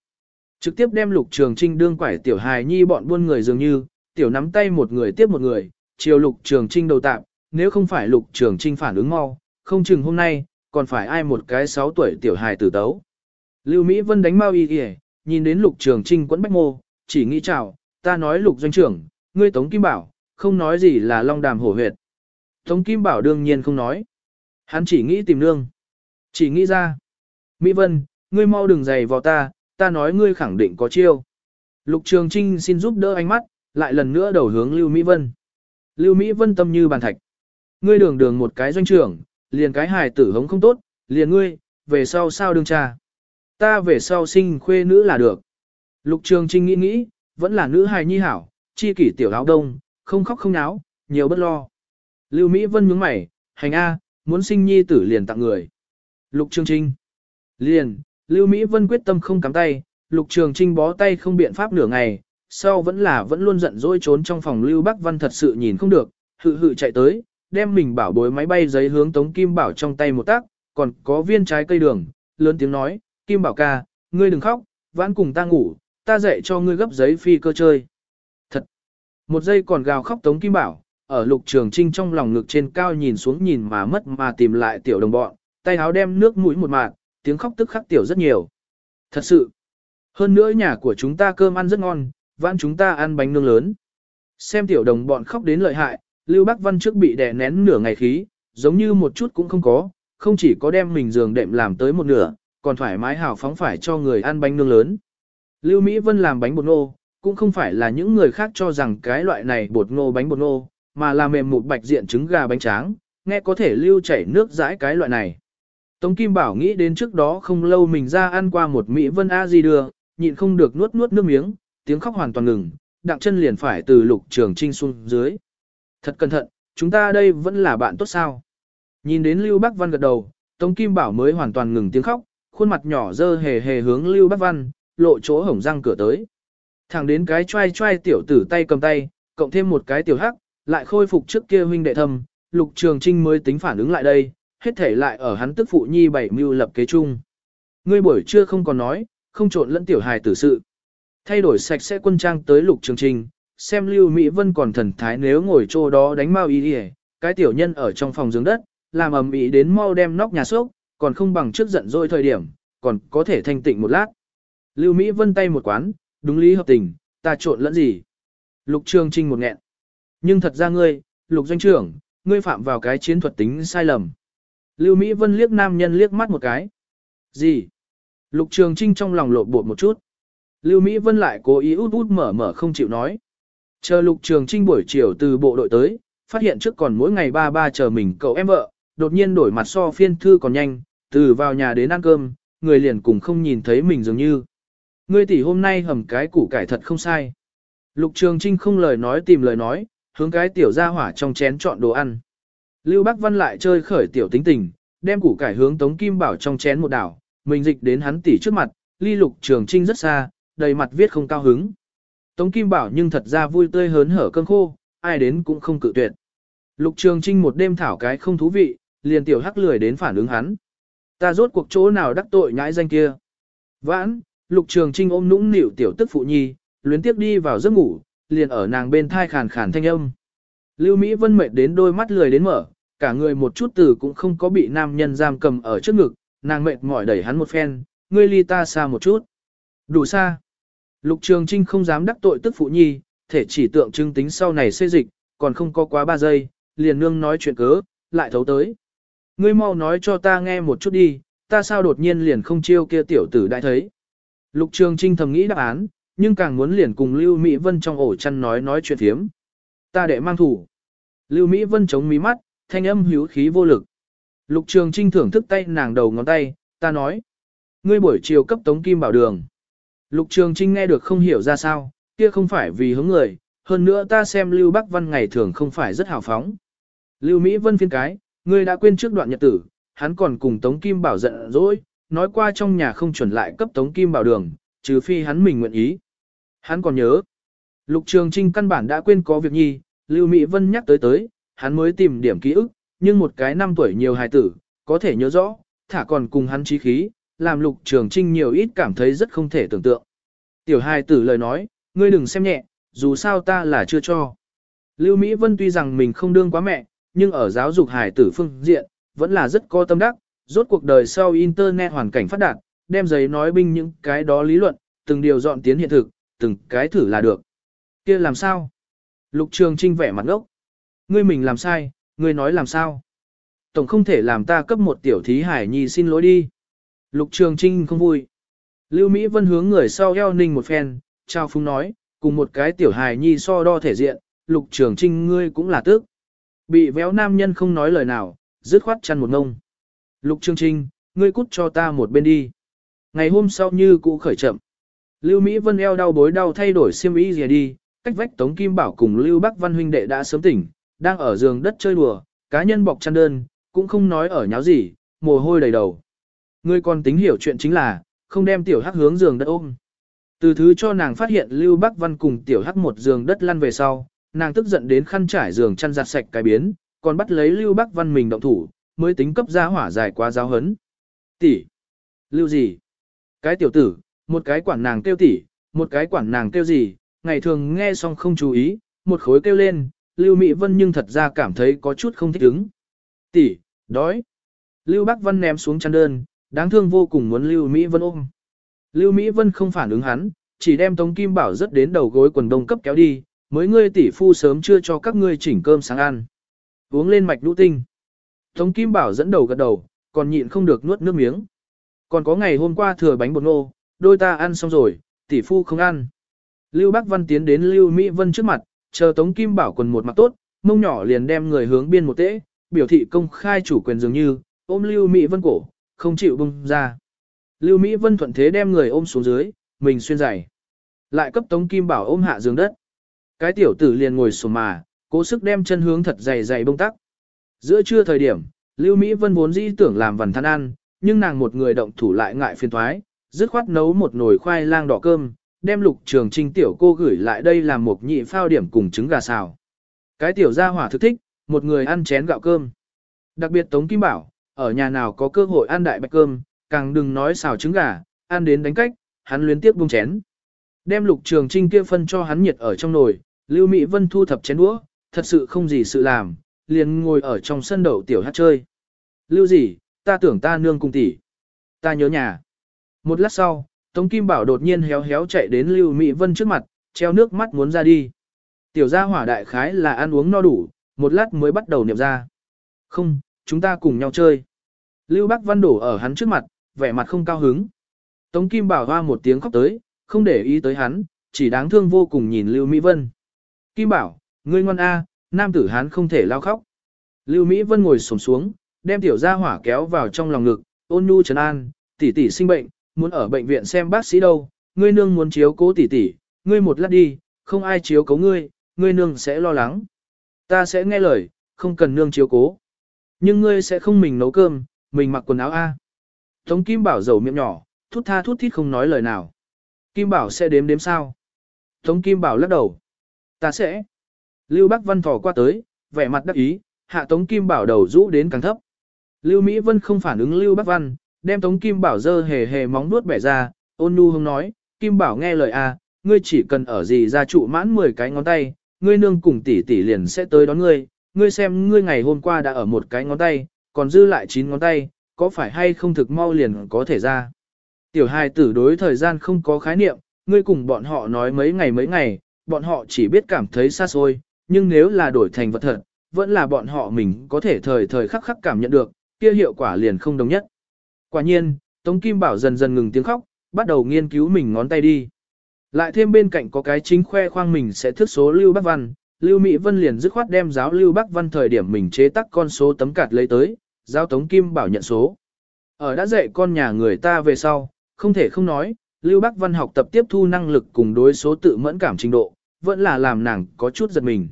Trực tiếp đem Lục Trường Trinh đương quải tiểu hài nhi bọn buôn người dường như, tiểu nắm tay một người tiếp một người, chiều lục trường trinh đầu tạm, nếu không phải lục trường trinh phản ứng mau, không chừng hôm nay, còn phải ai một cái 6 tuổi tiểu hài tử tấu. Lưu Mỹ Vân đánh mau y kìa, nhìn đến lục trường trinh quẫn bách mô, chỉ nghĩ chào, ta nói lục doanh trưởng, ngươi Tống Kim Bảo, không nói gì là long đàm hổ huyệt. Tống Kim Bảo đương nhiên không nói. Hắn chỉ nghĩ tìm nương. Chỉ nghĩ ra. Mỹ Vân, ngươi mau đừng giày vào ta, ta nói ngươi khẳng định có chiêu. Lục Trường Trinh xin giúp đỡ ánh mắt, lại lần nữa đầu hướng Lưu Mỹ Vân. Lưu Mỹ Vân tâm như bàn thạch. Ngươi đường đường một cái doanh trưởng, liền cái hài tử hống không tốt, liền ngươi, về sau sao đương cha. Ta về sau sinh khuê nữ là được. Lục Trường Trinh nghĩ nghĩ, vẫn là nữ hài nhi hảo, chi kỷ tiểu áo đông, không khóc không náo, nhiều bất lo. Lưu Mỹ Vân nhướng mày, hành A, muốn sinh nhi tử liền tặng người. Lục Trường Trinh. Liền, Lưu Mỹ Vân quyết tâm không cắm tay, Lục Trường Trinh bó tay không biện pháp nửa ngày, sau vẫn là vẫn luôn giận dỗi trốn trong phòng Lưu Bắc Văn thật sự nhìn không được, hự hự chạy tới, đem mình bảo bối máy bay giấy hướng Tống Kim Bảo trong tay một tác, còn có viên trái cây đường, lớn tiếng nói, Kim Bảo ca, ngươi đừng khóc, vãn cùng ta ngủ, ta dạy cho ngươi gấp giấy phi cơ chơi. Thật! Một giây còn gào khóc Tống Kim Bảo, ở lục trường trinh trong lòng ngực trên cao nhìn xuống nhìn mà mất mà tìm lại tiểu đồng bọn, tay háo đem nước mũi một mạt, tiếng khóc tức khắc tiểu rất nhiều. Thật sự! Hơn nữa nhà của chúng ta cơm ăn rất ngon, vãn chúng ta ăn bánh nướng lớn. Xem tiểu đồng bọn khóc đến lợi hại, Lưu Bắc Văn trước bị đè nén nửa ngày khí, giống như một chút cũng không có, không chỉ có đem mình giường đệm làm tới một nửa, còn thoải mái hào phóng phải cho người ăn bánh nướng lớn. Lưu Mỹ Vân làm bánh bột ngô, cũng không phải là những người khác cho rằng cái loại này bột ngô bánh bột ngô, mà là mềm một bạch diện trứng gà bánh tráng, nghe có thể lưu chảy nước dãi cái loại này. Tống Kim Bảo nghĩ đến trước đó không lâu mình ra ăn qua một Mỹ Vân A gì đưa, nhịn không được nuốt nuốt nước miếng, tiếng khóc hoàn toàn ngừng, đặng chân liền phải từ lục trường trinh xuống dưới. Thật cẩn thận, chúng ta đây vẫn là bạn tốt sao. Nhìn đến Lưu Bắc Văn gật đầu, Tống Kim Bảo mới hoàn toàn ngừng tiếng khóc, khuôn mặt nhỏ dơ hề hề hướng Lưu Bắc Văn, lộ chỗ hổng răng cửa tới. Thẳng đến cái trai trai tiểu tử tay cầm tay, cộng thêm một cái tiểu hắc, lại khôi phục trước kia huynh đệ thâm, Lục Trường Trinh mới tính phản ứng lại đây, hết thể lại ở hắn tức phụ nhi bảy mưu lập kế chung. Ngươi buổi trưa không còn nói, không trộn lẫn tiểu hài tử sự. Thay đổi sạch sẽ quân trang tới Lục Trường Trinh, xem Lưu Mỹ Vân còn thần thái nếu ngồi chỗ đó đánh mau ý đi cái tiểu nhân ở trong phòng giường đất, làm ầm ĩ đến mau đem nóc nhà sốc, còn không bằng trước giận dỗi thời điểm, còn có thể thanh tịnh một lát. Lưu Mỹ Vân tay một quán, đúng lý hợp tình, ta trộn lẫn gì. Lục Trường Trinh một nghẹn. Nhưng thật ra ngươi, Lục Doanh trưởng, ngươi phạm vào cái chiến thuật tính sai lầm. Lưu Mỹ Vân liếc nam nhân liếc mắt một cái. Gì? Lục Trường Trinh trong lòng lộ bột một chút. Lưu Mỹ Vân lại cố ý út út mở mở không chịu nói. Chờ Lục Trường Trinh buổi chiều từ bộ đội tới, phát hiện trước còn mỗi ngày ba ba chờ mình cậu em vợ, đột nhiên đổi mặt so phiên thư còn nhanh, từ vào nhà đến ăn cơm, người liền cùng không nhìn thấy mình dường như. Ngươi tỷ hôm nay hầm cái củ cải thật không sai. Lục Trường Trinh không lời nói tìm lời nói, hướng cái tiểu ra hỏa trong chén chọn đồ ăn. Lưu Bắc Văn lại chơi khởi tiểu tính tình, đem củ cải hướng Tống Kim Bảo trong chén một đảo, mình dịch đến hắn tỷ trước mặt, ly Lục Trường Trinh rất xa, đầy mặt viết không cao hứng. Tống Kim Bảo nhưng thật ra vui tươi hớn hở cơn khô, ai đến cũng không cự tuyệt. Lục Trường Trinh một đêm thảo cái không thú vị, liền tiểu hắc lười đến phản ứng hắn. Ta rốt cuộc chỗ nào đắc tội nhãi danh kia. Vãn, Lục Trường Trinh ôm nũng nịu tiểu tức phụ nhi, luyến tiếp đi vào giấc ngủ, liền ở nàng bên thai khàn khàn thanh âm. Lưu Mỹ Vân mệt đến đôi mắt lười đến mở, cả người một chút từ cũng không có bị nam nhân giam cầm ở trước ngực, nàng mệt mỏi đẩy hắn một phen, ngươi ly ta xa một chút. Đủ xa. Lục Trường Trinh không dám đắc tội tức phụ nhi, thể chỉ tượng trưng tính sau này xê dịch, còn không có quá ba giây, liền nương nói chuyện cớ, lại thấu tới. Ngươi mau nói cho ta nghe một chút đi, ta sao đột nhiên liền không chiêu kia tiểu tử đại thấy. Lục Trường Trinh thầm nghĩ đáp án, nhưng càng muốn liền cùng Lưu Mỹ Vân trong ổ chăn nói nói chuyện thiếm. Ta đệ mang thủ. Lưu Mỹ Vân chống mí mắt, thanh âm hữu khí vô lực. Lục Trường Trinh thưởng thức tay nàng đầu ngón tay, ta nói. Ngươi buổi chiều cấp tống kim bảo đường. Lục Trường Trinh nghe được không hiểu ra sao, kia không phải vì hướng người, hơn nữa ta xem Lưu Bắc Văn ngày thường không phải rất hào phóng. Lưu Mỹ Vân phiên cái, ngươi đã quên trước đoạn nhật tử, hắn còn cùng Tống Kim Bảo giận dỗi, nói qua trong nhà không chuẩn lại cấp Tống Kim Bảo đường, trừ phi hắn mình nguyện ý. Hắn còn nhớ. Lục Trường Trinh căn bản đã quên có việc nhi, Lưu Mỹ Vân nhắc tới tới, hắn mới tìm điểm ký ức, nhưng một cái năm tuổi nhiều hài tử, có thể nhớ rõ, thả còn cùng hắn trí khí, làm Lục Trường Trinh nhiều ít cảm thấy rất không thể tưởng tượng. Tiểu hài tử lời nói, ngươi đừng xem nhẹ, dù sao ta là chưa cho. Lưu Mỹ Vân tuy rằng mình không đương quá mẹ, nhưng ở giáo dục hài tử phương diện, vẫn là rất có tâm đắc, rốt cuộc đời sau Internet hoàn cảnh phát đạt, đem giấy nói binh những cái đó lý luận, từng điều dọn tiến hiện thực, từng cái thử là được. kia làm sao? Lục Trường Trinh vẻ mặt ngốc. Ngươi mình làm sai, ngươi nói làm sao? Tổng không thể làm ta cấp một tiểu thí hải nhi xin lỗi đi. Lục Trường Trinh không vui. Lưu Mỹ Vân hướng người sau eo ninh một phen, trao phúng nói, cùng một cái tiểu hài nhi so đo thể diện, lục trường trinh ngươi cũng là tức. Bị véo nam nhân không nói lời nào, dứt khoát chăn một ngông. Lục trường trinh, ngươi cút cho ta một bên đi. Ngày hôm sau như cũ khởi chậm. Lưu Mỹ Vân eo đau bối đau thay đổi xiêm y gì đi, cách vách Tống Kim Bảo cùng Lưu Bắc Văn huynh đệ đã sớm tỉnh, đang ở giường đất chơi đùa, cá nhân bọc chăn đơn, cũng không nói ở nháo gì, mồ hôi đầy đầu. Ngươi còn tính hiểu chuyện chính là, không đem tiểu hắc hướng giường đất ôm. Từ thứ cho nàng phát hiện Lưu Bắc Văn cùng tiểu hắc một giường đất lăn về sau, nàng tức giận đến khăn trải giường chăn giặt sạch cái biến, còn bắt lấy Lưu Bắc Văn mình động thủ, mới tính cấp ra hỏa dài quá giáo hấn. Tỷ, Lưu gì? Cái tiểu tử, một cái quản nàng kêu tỷ, một cái quản nàng kêu gì, ngày thường nghe xong không chú ý, một khối kêu lên, Lưu Mỹ Vân nhưng thật ra cảm thấy có chút không thích ứng. Tỷ, đói. Lưu Bắc Văn ném xuống chăn đơn, đáng thương vô cùng muốn Lưu Mỹ Vân ôm. Lưu Mỹ Vân không phản ứng hắn, chỉ đem Tống Kim Bảo rất đến đầu gối quần đông cấp kéo đi, mới ngươi tỷ phu sớm chưa cho các ngươi chỉnh cơm sáng ăn. Uống lên mạch lũ tinh. Tống Kim Bảo dẫn đầu gật đầu, còn nhịn không được nuốt nước miếng. Còn có ngày hôm qua thừa bánh bột ngô, đôi ta ăn xong rồi, tỷ phu không ăn. Lưu Bắc Văn tiến đến Lưu Mỹ Vân trước mặt, chờ Tống Kim Bảo quần một mặt tốt, mông nhỏ liền đem người hướng biên một tễ, biểu thị công khai chủ quyền dường như, ôm Lưu Mỹ Vân cổ, không chịu bung ra. Lưu Mỹ Vân thuận thế đem người ôm xuống dưới, mình xuyên giày. Lại cấp Tống Kim Bảo ôm hạ giường đất. Cái tiểu tử liền ngồi sổ mà, cố sức đem chân hướng thật dày dày bông tắc. Giữa trưa thời điểm, Lưu Mỹ Vân vốn dĩ tưởng làm vần than ăn, nhưng nàng một người động thủ lại ngại phiền thoái, dứt khoát nấu một nồi khoai lang đỏ cơm, đem lục trường trinh tiểu cô gửi lại đây làm một nhị phao điểm cùng trứng gà xào. Cái tiểu gia hỏa thực thích, một người ăn chén gạo cơm. Đặc biệt Tống Kim Bảo, ở nhà nào có cơ hội ăn đại bạch cơm, càng đừng nói xào trứng gà, ăn đến đánh cách, hắn luyến tiếp buông chén. Đem lục trường trinh kia phân cho hắn nhiệt ở trong nồi, Lưu Mỹ Vân thu thập chén đũa, thật sự không gì sự làm, liền ngồi ở trong sân đậu tiểu hát chơi. Lưu gì, ta tưởng ta nương cùng tỷ. Ta nhớ nhà. Một lát sau, Tống Kim Bảo đột nhiên héo héo chạy đến Lưu Mỹ Vân trước mặt, treo nước mắt muốn ra đi. Tiểu gia hỏa đại khái là ăn uống no đủ, một lát mới bắt đầu niệm ra. Không, chúng ta cùng nhau chơi. Lưu Bắc Văn đổ ở hắn trước mặt, vẻ mặt không cao hứng. Tống Kim Bảo hoa một tiếng khóc tới, không để ý tới hắn, chỉ đáng thương vô cùng nhìn Lưu Mỹ Vân. Kim Bảo, ngươi ngoan A, nam tử hắn không thể lao khóc. Lưu Mỹ Vân ngồi xổm xuống, đem tiểu gia hỏa kéo vào trong lòng ngực, ôn nhu trấn an, tỷ tỷ sinh bệnh, muốn ở bệnh viện xem bác sĩ đâu, ngươi nương muốn chiếu cố tỷ tỷ, ngươi một lát đi, không ai chiếu cố ngươi, ngươi nương sẽ lo lắng. Ta sẽ nghe lời, không cần nương chiếu cố. Nhưng ngươi sẽ không mình nấu cơm, mình mặc quần áo A. Tống Kim Bảo dầu miệng nhỏ, thút tha thút thít không nói lời nào. Kim Bảo sẽ đếm đếm sao? Tống Kim Bảo lắc đầu. Ta sẽ. Lưu Bắc Văn thò qua tới, vẻ mặt đắc ý, hạ Tống Kim Bảo đầu rũ đến càng thấp. Lưu Mỹ Vân không phản ứng Lưu Bắc Văn, đem Tống Kim Bảo dơ hề hề móng nuốt bẻ ra, ôn nu hông nói, Kim Bảo nghe lời a, ngươi chỉ cần ở gì ra trụ mãn 10 cái ngón tay, ngươi nương cùng tỷ tỷ liền sẽ tới đón ngươi, ngươi xem ngươi ngày hôm qua đã ở một cái ngón tay, còn dư lại 9 ngón tay, có phải hay không thực mau liền có thể ra. Tiểu hài tử đối thời gian không có khái niệm, ngươi cùng bọn họ nói mấy ngày mấy ngày, bọn họ chỉ biết cảm thấy xa xôi, nhưng nếu là đổi thành vật thật, vẫn là bọn họ mình có thể thời thời khắc khắc cảm nhận được, kia hiệu quả liền không đồng nhất. Quả nhiên, Tống Kim Bảo dần dần ngừng tiếng khóc, bắt đầu nghiên cứu mình ngón tay đi. Lại thêm bên cạnh có cái chính khoe khoang mình sẽ thức số Lưu bác Văn, Lưu Mỹ Vân liền dứt khoát đem giáo Lưu Bắc Văn thời điểm mình chế tác con số tấm cạt lấy tới, giao Tống Kim Bảo nhận số. Ở đã dạy con nhà người ta về sau, không thể không nói, Lưu Bắc Văn học tập tiếp thu năng lực cùng đối số tự mẫn cảm trình độ, vẫn là làm nàng có chút giật mình.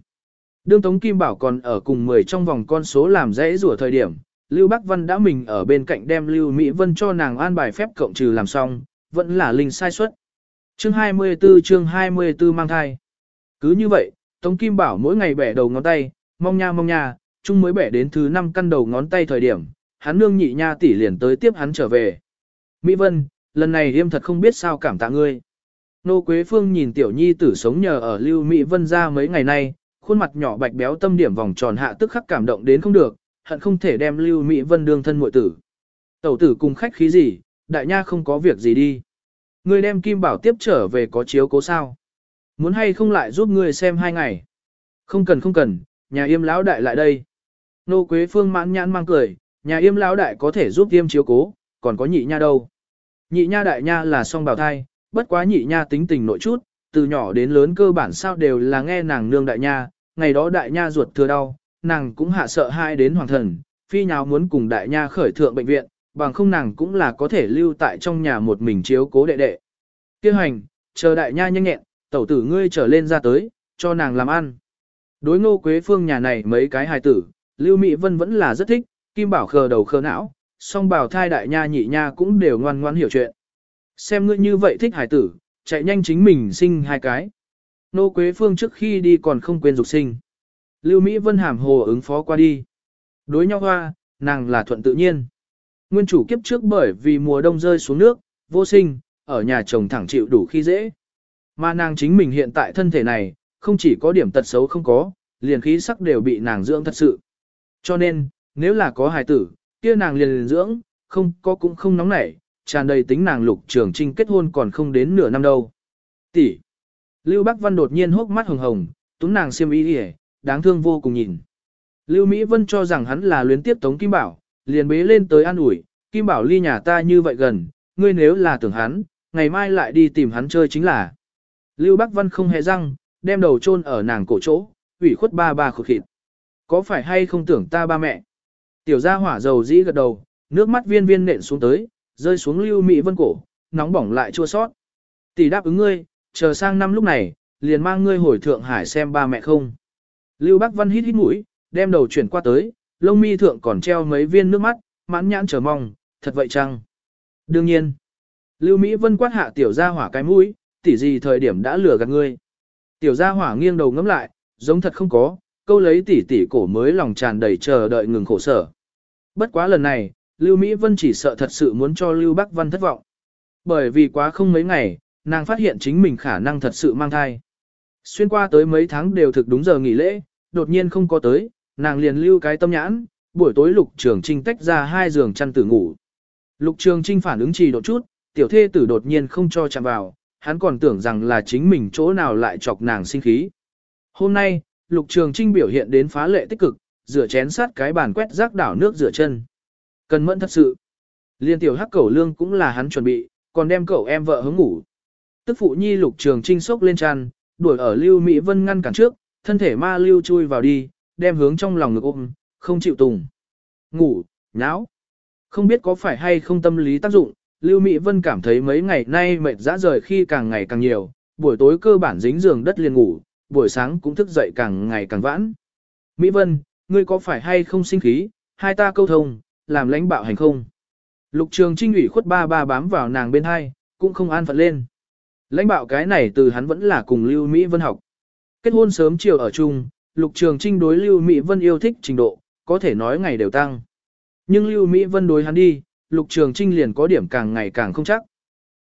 Đương Tống Kim Bảo còn ở cùng 10 trong vòng con số làm dễ rủa thời điểm, Lưu Bắc Văn đã mình ở bên cạnh đem Lưu Mỹ Vân cho nàng an bài phép cộng trừ làm xong, vẫn là linh sai suất. Chương 24 chương 24 mang thai. Cứ như vậy, Tống Kim Bảo mỗi ngày bẻ đầu ngón tay, mong nha mong nha, chung mới bẻ đến thứ 5 căn đầu ngón tay thời điểm, hắn nương nhị nha tỷ liền tới tiếp hắn trở về. Mỹ Vân, lần này em thật không biết sao cảm tạ ngươi. Nô Quế Phương nhìn tiểu nhi tử sống nhờ ở Lưu Mỹ Vân ra mấy ngày nay, khuôn mặt nhỏ bạch béo tâm điểm vòng tròn hạ tức khắc cảm động đến không được, hận không thể đem Lưu Mỹ Vân đương thân muội tử. Tẩu tử cùng khách khí gì, đại nha không có việc gì đi. Ngươi đem Kim Bảo tiếp trở về có chiếu cố sao? Muốn hay không lại giúp ngươi xem hai ngày? Không cần không cần, nhà yêm lão đại lại đây. Nô Quế Phương mãn nhãn mang cười, nhà yêm lão đại có thể giúp yêm chiếu cố, còn có nhị nha đâu. Nhị nha đại nha là song bào thai, bất quá nhị nha tính tình nội chút, từ nhỏ đến lớn cơ bản sao đều là nghe nàng nương đại nha, ngày đó đại nha ruột thừa đau, nàng cũng hạ sợ hai đến hoàng thần, phi nháo muốn cùng đại nha khởi thượng bệnh viện, bằng không nàng cũng là có thể lưu tại trong nhà một mình chiếu cố đệ đệ. Kêu hành, chờ đại nha nhanh nhẹn, tẩu tử ngươi trở lên ra tới, cho nàng làm ăn. Đối ngô quế phương nhà này mấy cái hài tử, Lưu Mỹ Vân vẫn là rất thích, Kim Bảo khờ đầu khờ não, song bảo thai đại nha nhị nha cũng đều ngoan ngoan hiểu chuyện. Xem ngươi như vậy thích hài tử, chạy nhanh chính mình sinh hai cái. Nô Quế Phương trước khi đi còn không quên dục sinh. Lưu Mỹ Vân hàm hồ ứng phó qua đi. Đối nhau hoa, nàng là thuận tự nhiên. Nguyên chủ kiếp trước bởi vì mùa đông rơi xuống nước, vô sinh, ở nhà chồng thẳng chịu đủ khi dễ. Mà nàng chính mình hiện tại thân thể này, không chỉ có điểm tật xấu không có, liền khí sắc đều bị nàng dưỡng thật sự. Cho nên, nếu là có hài tử, kia nàng liền liền dưỡng, không có cũng không nóng nảy, tràn đầy tính nàng lục trường trinh kết hôn còn không đến nửa năm đâu. Tỷ. Lưu Bắc Văn đột nhiên hốc mắt hồng hồng, túm nàng xiêm y đi đáng thương vô cùng nhìn. Lưu Mỹ Vân cho rằng hắn là luyến tiếp Tống Kim Bảo, liền bế lên tới an ủi, Kim Bảo ly nhà ta như vậy gần, ngươi nếu là tưởng hắn, ngày mai lại đi tìm hắn chơi chính là. Lưu Bắc Văn không hề răng, đem đầu chôn ở nàng cổ chỗ, ủy khuất ba ba khụt khịt. Có phải hay không tưởng ta ba mẹ? Tiểu gia hỏa dầu dĩ gật đầu, nước mắt viên viên nện xuống tới, rơi xuống Lưu Mỹ Vân cổ, nóng bỏng lại chua sót. Tỷ đáp ứng ngươi, chờ sang năm lúc này, liền mang ngươi hồi Thượng Hải xem ba mẹ không. Lưu Bắc Văn hít hít mũi, đem đầu chuyển qua tới, lông mi thượng còn treo mấy viên nước mắt, mãn nhãn chờ mong, thật vậy chăng? Đương nhiên. Lưu Mỹ Vân quát hạ tiểu gia hỏa cái mũi, tỷ gì thời điểm đã lừa gạt ngươi. Tiểu gia hỏa nghiêng đầu ngắm lại, giống thật không có, câu lấy tỷ tỷ cổ mới lòng tràn đầy chờ đợi ngừng khổ sở. Bất quá lần này, Lưu Mỹ Vân chỉ sợ thật sự muốn cho Lưu Bắc Văn thất vọng. Bởi vì quá không mấy ngày, nàng phát hiện chính mình khả năng thật sự mang thai. Xuyên qua tới mấy tháng đều thực đúng giờ nghỉ lễ, đột nhiên không có tới, nàng liền lưu cái tâm nhãn, buổi tối Lục Trường Trinh tách ra hai giường chăn tử ngủ. Lục Trường Trinh phản ứng trì đột chút, tiểu thê tử đột nhiên không cho chạm vào, hắn còn tưởng rằng là chính mình chỗ nào lại chọc nàng sinh khí. Hôm nay, Lục Trường Trinh biểu hiện đến phá lệ tích cực, rửa chén sát cái bàn quét rác đảo nước rửa chân. Cần mẫn thật sự. Liên tiểu hắc cẩu lương cũng là hắn chuẩn bị, còn đem cậu em vợ hướng ngủ. Tức phụ nhi Lục Trường Trinh sốc lên tràn, đuổi ở Lưu Mỹ Vân ngăn cản trước, thân thể ma lưu chui vào đi, đem hướng trong lòng ngực ôm, không chịu tùng. Ngủ, nháo. Không biết có phải hay không tâm lý tác dụng, Lưu Mỹ Vân cảm thấy mấy ngày nay mệt dã rời khi càng ngày càng nhiều, buổi tối cơ bản dính giường đất liền ngủ, buổi sáng cũng thức dậy càng ngày càng vãn. Mỹ Vân, ngươi có phải hay không sinh khí, hai ta câu thông, làm lãnh bạo hành không? Lục trường trinh ủy khuất ba ba bám vào nàng bên hai, cũng không an phận lên. Lãnh bạo cái này từ hắn vẫn là cùng Lưu Mỹ Vân học. Kết hôn sớm chiều ở chung, Lục Trường Trinh đối Lưu Mỹ Vân yêu thích trình độ, có thể nói ngày đều tăng. Nhưng Lưu Mỹ Vân đối hắn đi, Lục Trường Trinh liền có điểm càng ngày càng không chắc.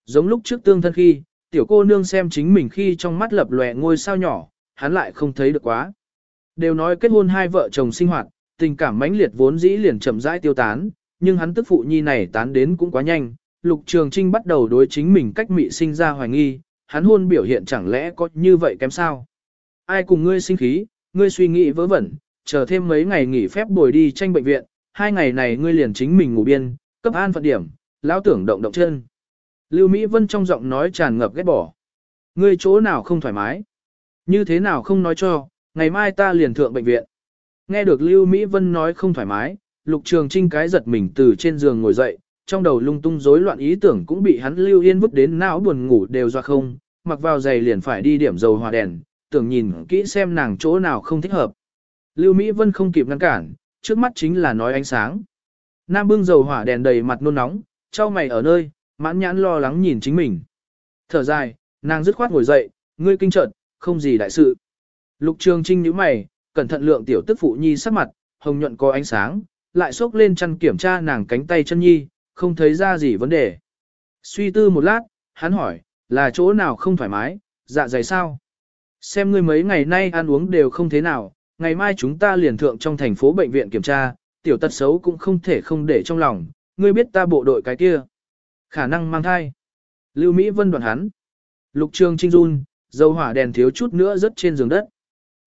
Giống lúc trước tương thân khi, tiểu cô nương xem chính mình khi trong mắt lập lòe ngôi sao nhỏ, hắn lại không thấy được quá. Đều nói kết hôn hai vợ chồng sinh hoạt, tình cảm mãnh liệt vốn dĩ liền chậm rãi tiêu tán, nhưng hắn tức phụ nhi này tán đến cũng quá nhanh. Lục Trường Trinh bắt đầu đối chính mình cách mị sinh ra hoài nghi, hắn hôn biểu hiện chẳng lẽ có như vậy kém sao? Ai cùng ngươi sinh khí, ngươi suy nghĩ vớ vẩn, chờ thêm mấy ngày nghỉ phép bồi đi tranh bệnh viện, hai ngày này ngươi liền chính mình ngủ biên, cấp an phận điểm, lão tưởng động động chân. Lưu Mỹ Vân trong giọng nói tràn ngập ghét bỏ. Ngươi chỗ nào không thoải mái? Như thế nào không nói cho, ngày mai ta liền thượng bệnh viện. Nghe được Lưu Mỹ Vân nói không thoải mái, Lục Trường Trinh cái giật mình từ trên giường ngồi dậy, trong đầu lung tung rối loạn ý tưởng cũng bị hắn Lưu Yên vứt đến não buồn ngủ đều do không, mặc vào giày liền phải đi điểm dầu hòa đèn, tưởng nhìn kỹ xem nàng chỗ nào không thích hợp. Lưu Mỹ Vân không kịp ngăn cản, trước mắt chính là nói ánh sáng. Nam bưng dầu hỏa đèn đầy mặt nôn nóng, trao mày ở nơi, mãn nhãn lo lắng nhìn chính mình. Thở dài, nàng dứt khoát ngồi dậy, ngươi kinh trợn, không gì đại sự. Lục Trường Trinh nhíu mày, cẩn thận lượng tiểu tức phụ nhi sắc mặt, hồng nhuận có ánh sáng, lại xốc lên chăn kiểm tra nàng cánh tay chân nhi, không thấy ra gì vấn đề. Suy tư một lát, hắn hỏi, là chỗ nào không thoải mái, dạ dày sao? Xem ngươi mấy ngày nay ăn uống đều không thế nào, ngày mai chúng ta liền thượng trong thành phố bệnh viện kiểm tra, tiểu tật xấu cũng không thể không để trong lòng, ngươi biết ta bộ đội cái kia. Khả năng mang thai. Lưu Mỹ Vân đoạn hắn. Lục Trường Trinh run, dầu hỏa đèn thiếu chút nữa rớt trên giường đất.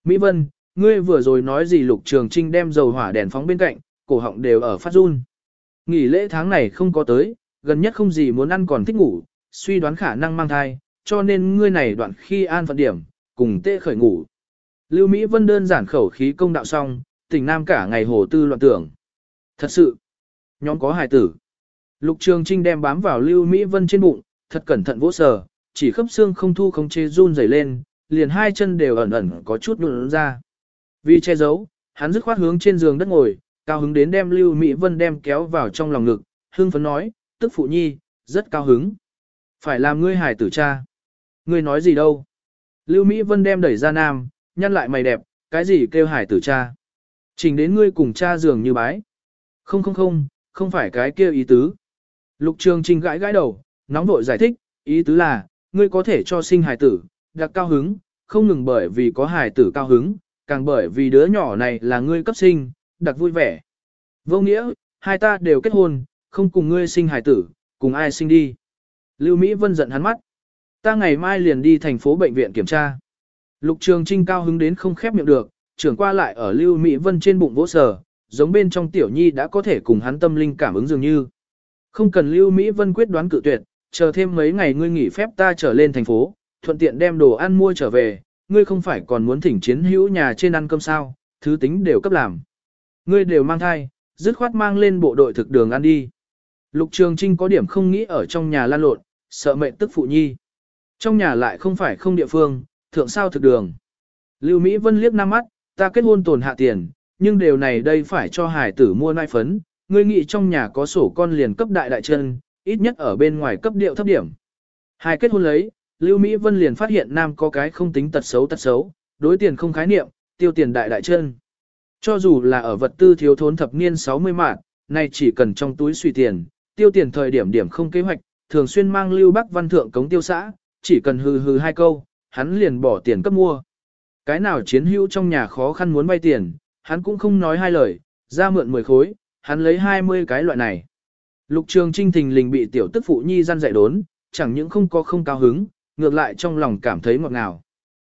Mỹ Vân, ngươi vừa rồi nói gì Lục Trường Trinh đem dầu hỏa đèn phóng bên cạnh, cổ họng đều ở phát run. Nghỉ lễ tháng này không có tới, gần nhất không gì muốn ăn còn thích ngủ, suy đoán khả năng mang thai, cho nên ngươi này đoạn khi an phận điểm, cùng tê khởi ngủ. Lưu Mỹ Vân đơn giản khẩu khí công đạo xong, tỉnh Nam cả ngày hồ tư loạn tưởng. Thật sự, nhóm có hài tử. Lục Trường Trinh đem bám vào Lưu Mỹ Vân trên bụng, thật cẩn thận vỗ sờ, chỉ khớp xương không thu không chế run rẩy lên, liền hai chân đều ẩn ẩn có chút nhũn ra. Vì che giấu, hắn dứt khoát hướng trên giường đất ngồi, cao hứng đến đem Lưu Mỹ Vân đem kéo vào trong lòng ngực, hương phấn nói, tức phụ nhi, rất cao hứng. Phải làm ngươi hài tử cha. Ngươi nói gì đâu? Lưu Mỹ Vân đem đẩy ra nam, nhăn lại mày đẹp, cái gì kêu hải tử cha. Chỉnh đến ngươi cùng cha giường như bái. Không không không, không phải cái kia ý tứ. Lục Trường Trình gãi gãi đầu, nóng vội giải thích, ý tứ là, ngươi có thể cho sinh hải tử, đặc cao hứng, không ngừng bởi vì có hải tử cao hứng, càng bởi vì đứa nhỏ này là ngươi cấp sinh, đặc vui vẻ. Vô nghĩa, hai ta đều kết hôn, không cùng ngươi sinh hải tử, cùng ai sinh đi. Lưu Mỹ Vân giận hắn mắt. Ta ngày mai liền đi thành phố bệnh viện kiểm tra. Lục Trường Trinh cao hứng đến không khép miệng được, trưởng qua lại ở Lưu Mỹ Vân trên bụng vỗ sờ, giống bên trong tiểu nhi đã có thể cùng hắn tâm linh cảm ứng dường như. Không cần Lưu Mỹ Vân quyết đoán cự tuyệt, chờ thêm mấy ngày ngươi nghỉ phép ta trở lên thành phố, thuận tiện đem đồ ăn mua trở về, ngươi không phải còn muốn thỉnh chiến hữu nhà trên ăn cơm sao, thứ tính đều cấp làm. Ngươi đều mang thai, dứt khoát mang lên bộ đội thực đường ăn đi. Lục Trường Trinh có điểm không nghĩ ở trong nhà lan lộn, sợ mệnh tức phụ nhi. Trong nhà lại không phải không địa phương, thượng sao thực đường. Lưu Mỹ Vân liếc năm mắt, ta kết hôn tồn hạ tiền, nhưng điều này đây phải cho hải tử mua nai phấn, ngươi nghĩ trong nhà có sổ con liền cấp đại đại chân, ít nhất ở bên ngoài cấp điệu thấp điểm. Hai kết hôn lấy, Lưu Mỹ Vân liền phát hiện nam có cái không tính tật xấu tật xấu, đối tiền không khái niệm, tiêu tiền đại đại chân. Cho dù là ở vật tư thiếu thốn thập niên 60 mạng, nay chỉ cần trong túi suy tiền, tiêu tiền thời điểm điểm không kế hoạch, thường xuyên mang Lưu Bắc Văn Thượng cống tiêu xã, chỉ cần hừ hừ hai câu, hắn liền bỏ tiền cấp mua. Cái nào chiến hữu trong nhà khó khăn muốn vay tiền, hắn cũng không nói hai lời, ra mượn 10 khối, hắn lấy 20 cái loại này. Lục Trường Trinh thình lình bị tiểu tức phụ nhi gian dạy đốn, chẳng những không có không cao hứng, ngược lại trong lòng cảm thấy ngọt ngào.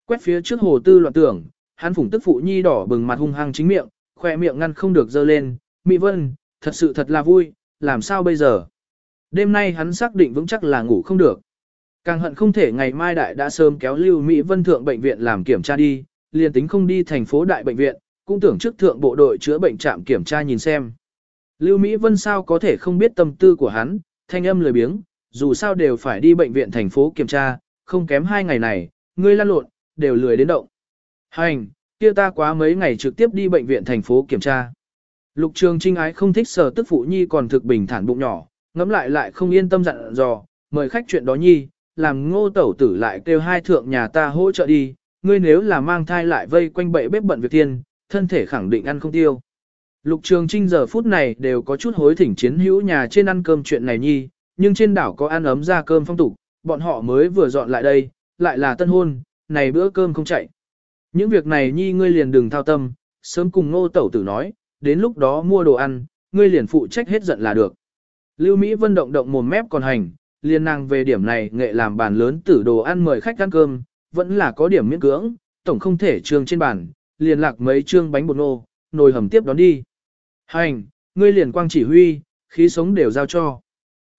Quét phía trước hồ tư loạn tưởng, hắn phủng tức phụ nhi đỏ bừng mặt hung hăng chính miệng, khoe miệng ngăn không được dơ lên, Mỹ Vân, thật sự thật là vui, làm sao bây giờ? Đêm nay hắn xác định vững chắc là ngủ không được. Càng hận không thể ngày mai đại đã sớm kéo Lưu Mỹ Vân thượng bệnh viện làm kiểm tra đi, liền tính không đi thành phố đại bệnh viện, cũng tưởng trước thượng bộ đội chữa bệnh trạm kiểm tra nhìn xem. Lưu Mỹ Vân sao có thể không biết tâm tư của hắn, thanh âm lười biếng, dù sao đều phải đi bệnh viện thành phố kiểm tra, không kém hai ngày này, ngươi lăn lộn, đều lười đến động. Hành, kia ta quá mấy ngày trực tiếp đi bệnh viện thành phố kiểm tra. Lục Trường Trinh ái không thích sở tức phụ nhi còn thực bình thản bụng nhỏ, ngẫm lại lại không yên tâm dặn dò, mời khách chuyện đó nhi, làm ngô tẩu tử lại kêu hai thượng nhà ta hỗ trợ đi, ngươi nếu là mang thai lại vây quanh bậy bếp bận việc thiên, thân thể khẳng định ăn không tiêu. Lục Trường Trinh giờ phút này đều có chút hối thỉnh chiến hữu nhà trên ăn cơm chuyện này nhi, nhưng trên đảo có ăn ấm ra cơm phong tục, bọn họ mới vừa dọn lại đây, lại là tân hôn, này bữa cơm không chạy. Những việc này nhi ngươi liền đừng thao tâm, sớm cùng ngô tẩu tử nói, đến lúc đó mua đồ ăn, ngươi liền phụ trách hết giận là được. Lưu Mỹ Vân động động mồm mép còn hành, liền nàng về điểm này nghệ làm bàn lớn tử đồ ăn mời khách ăn cơm, vẫn là có điểm miễn cưỡng, tổng không thể trương trên bàn, liền lạc mấy trương bánh bột nô, nồi hầm tiếp đón đi. Hành, ngươi liền quang chỉ huy, khí sống đều giao cho.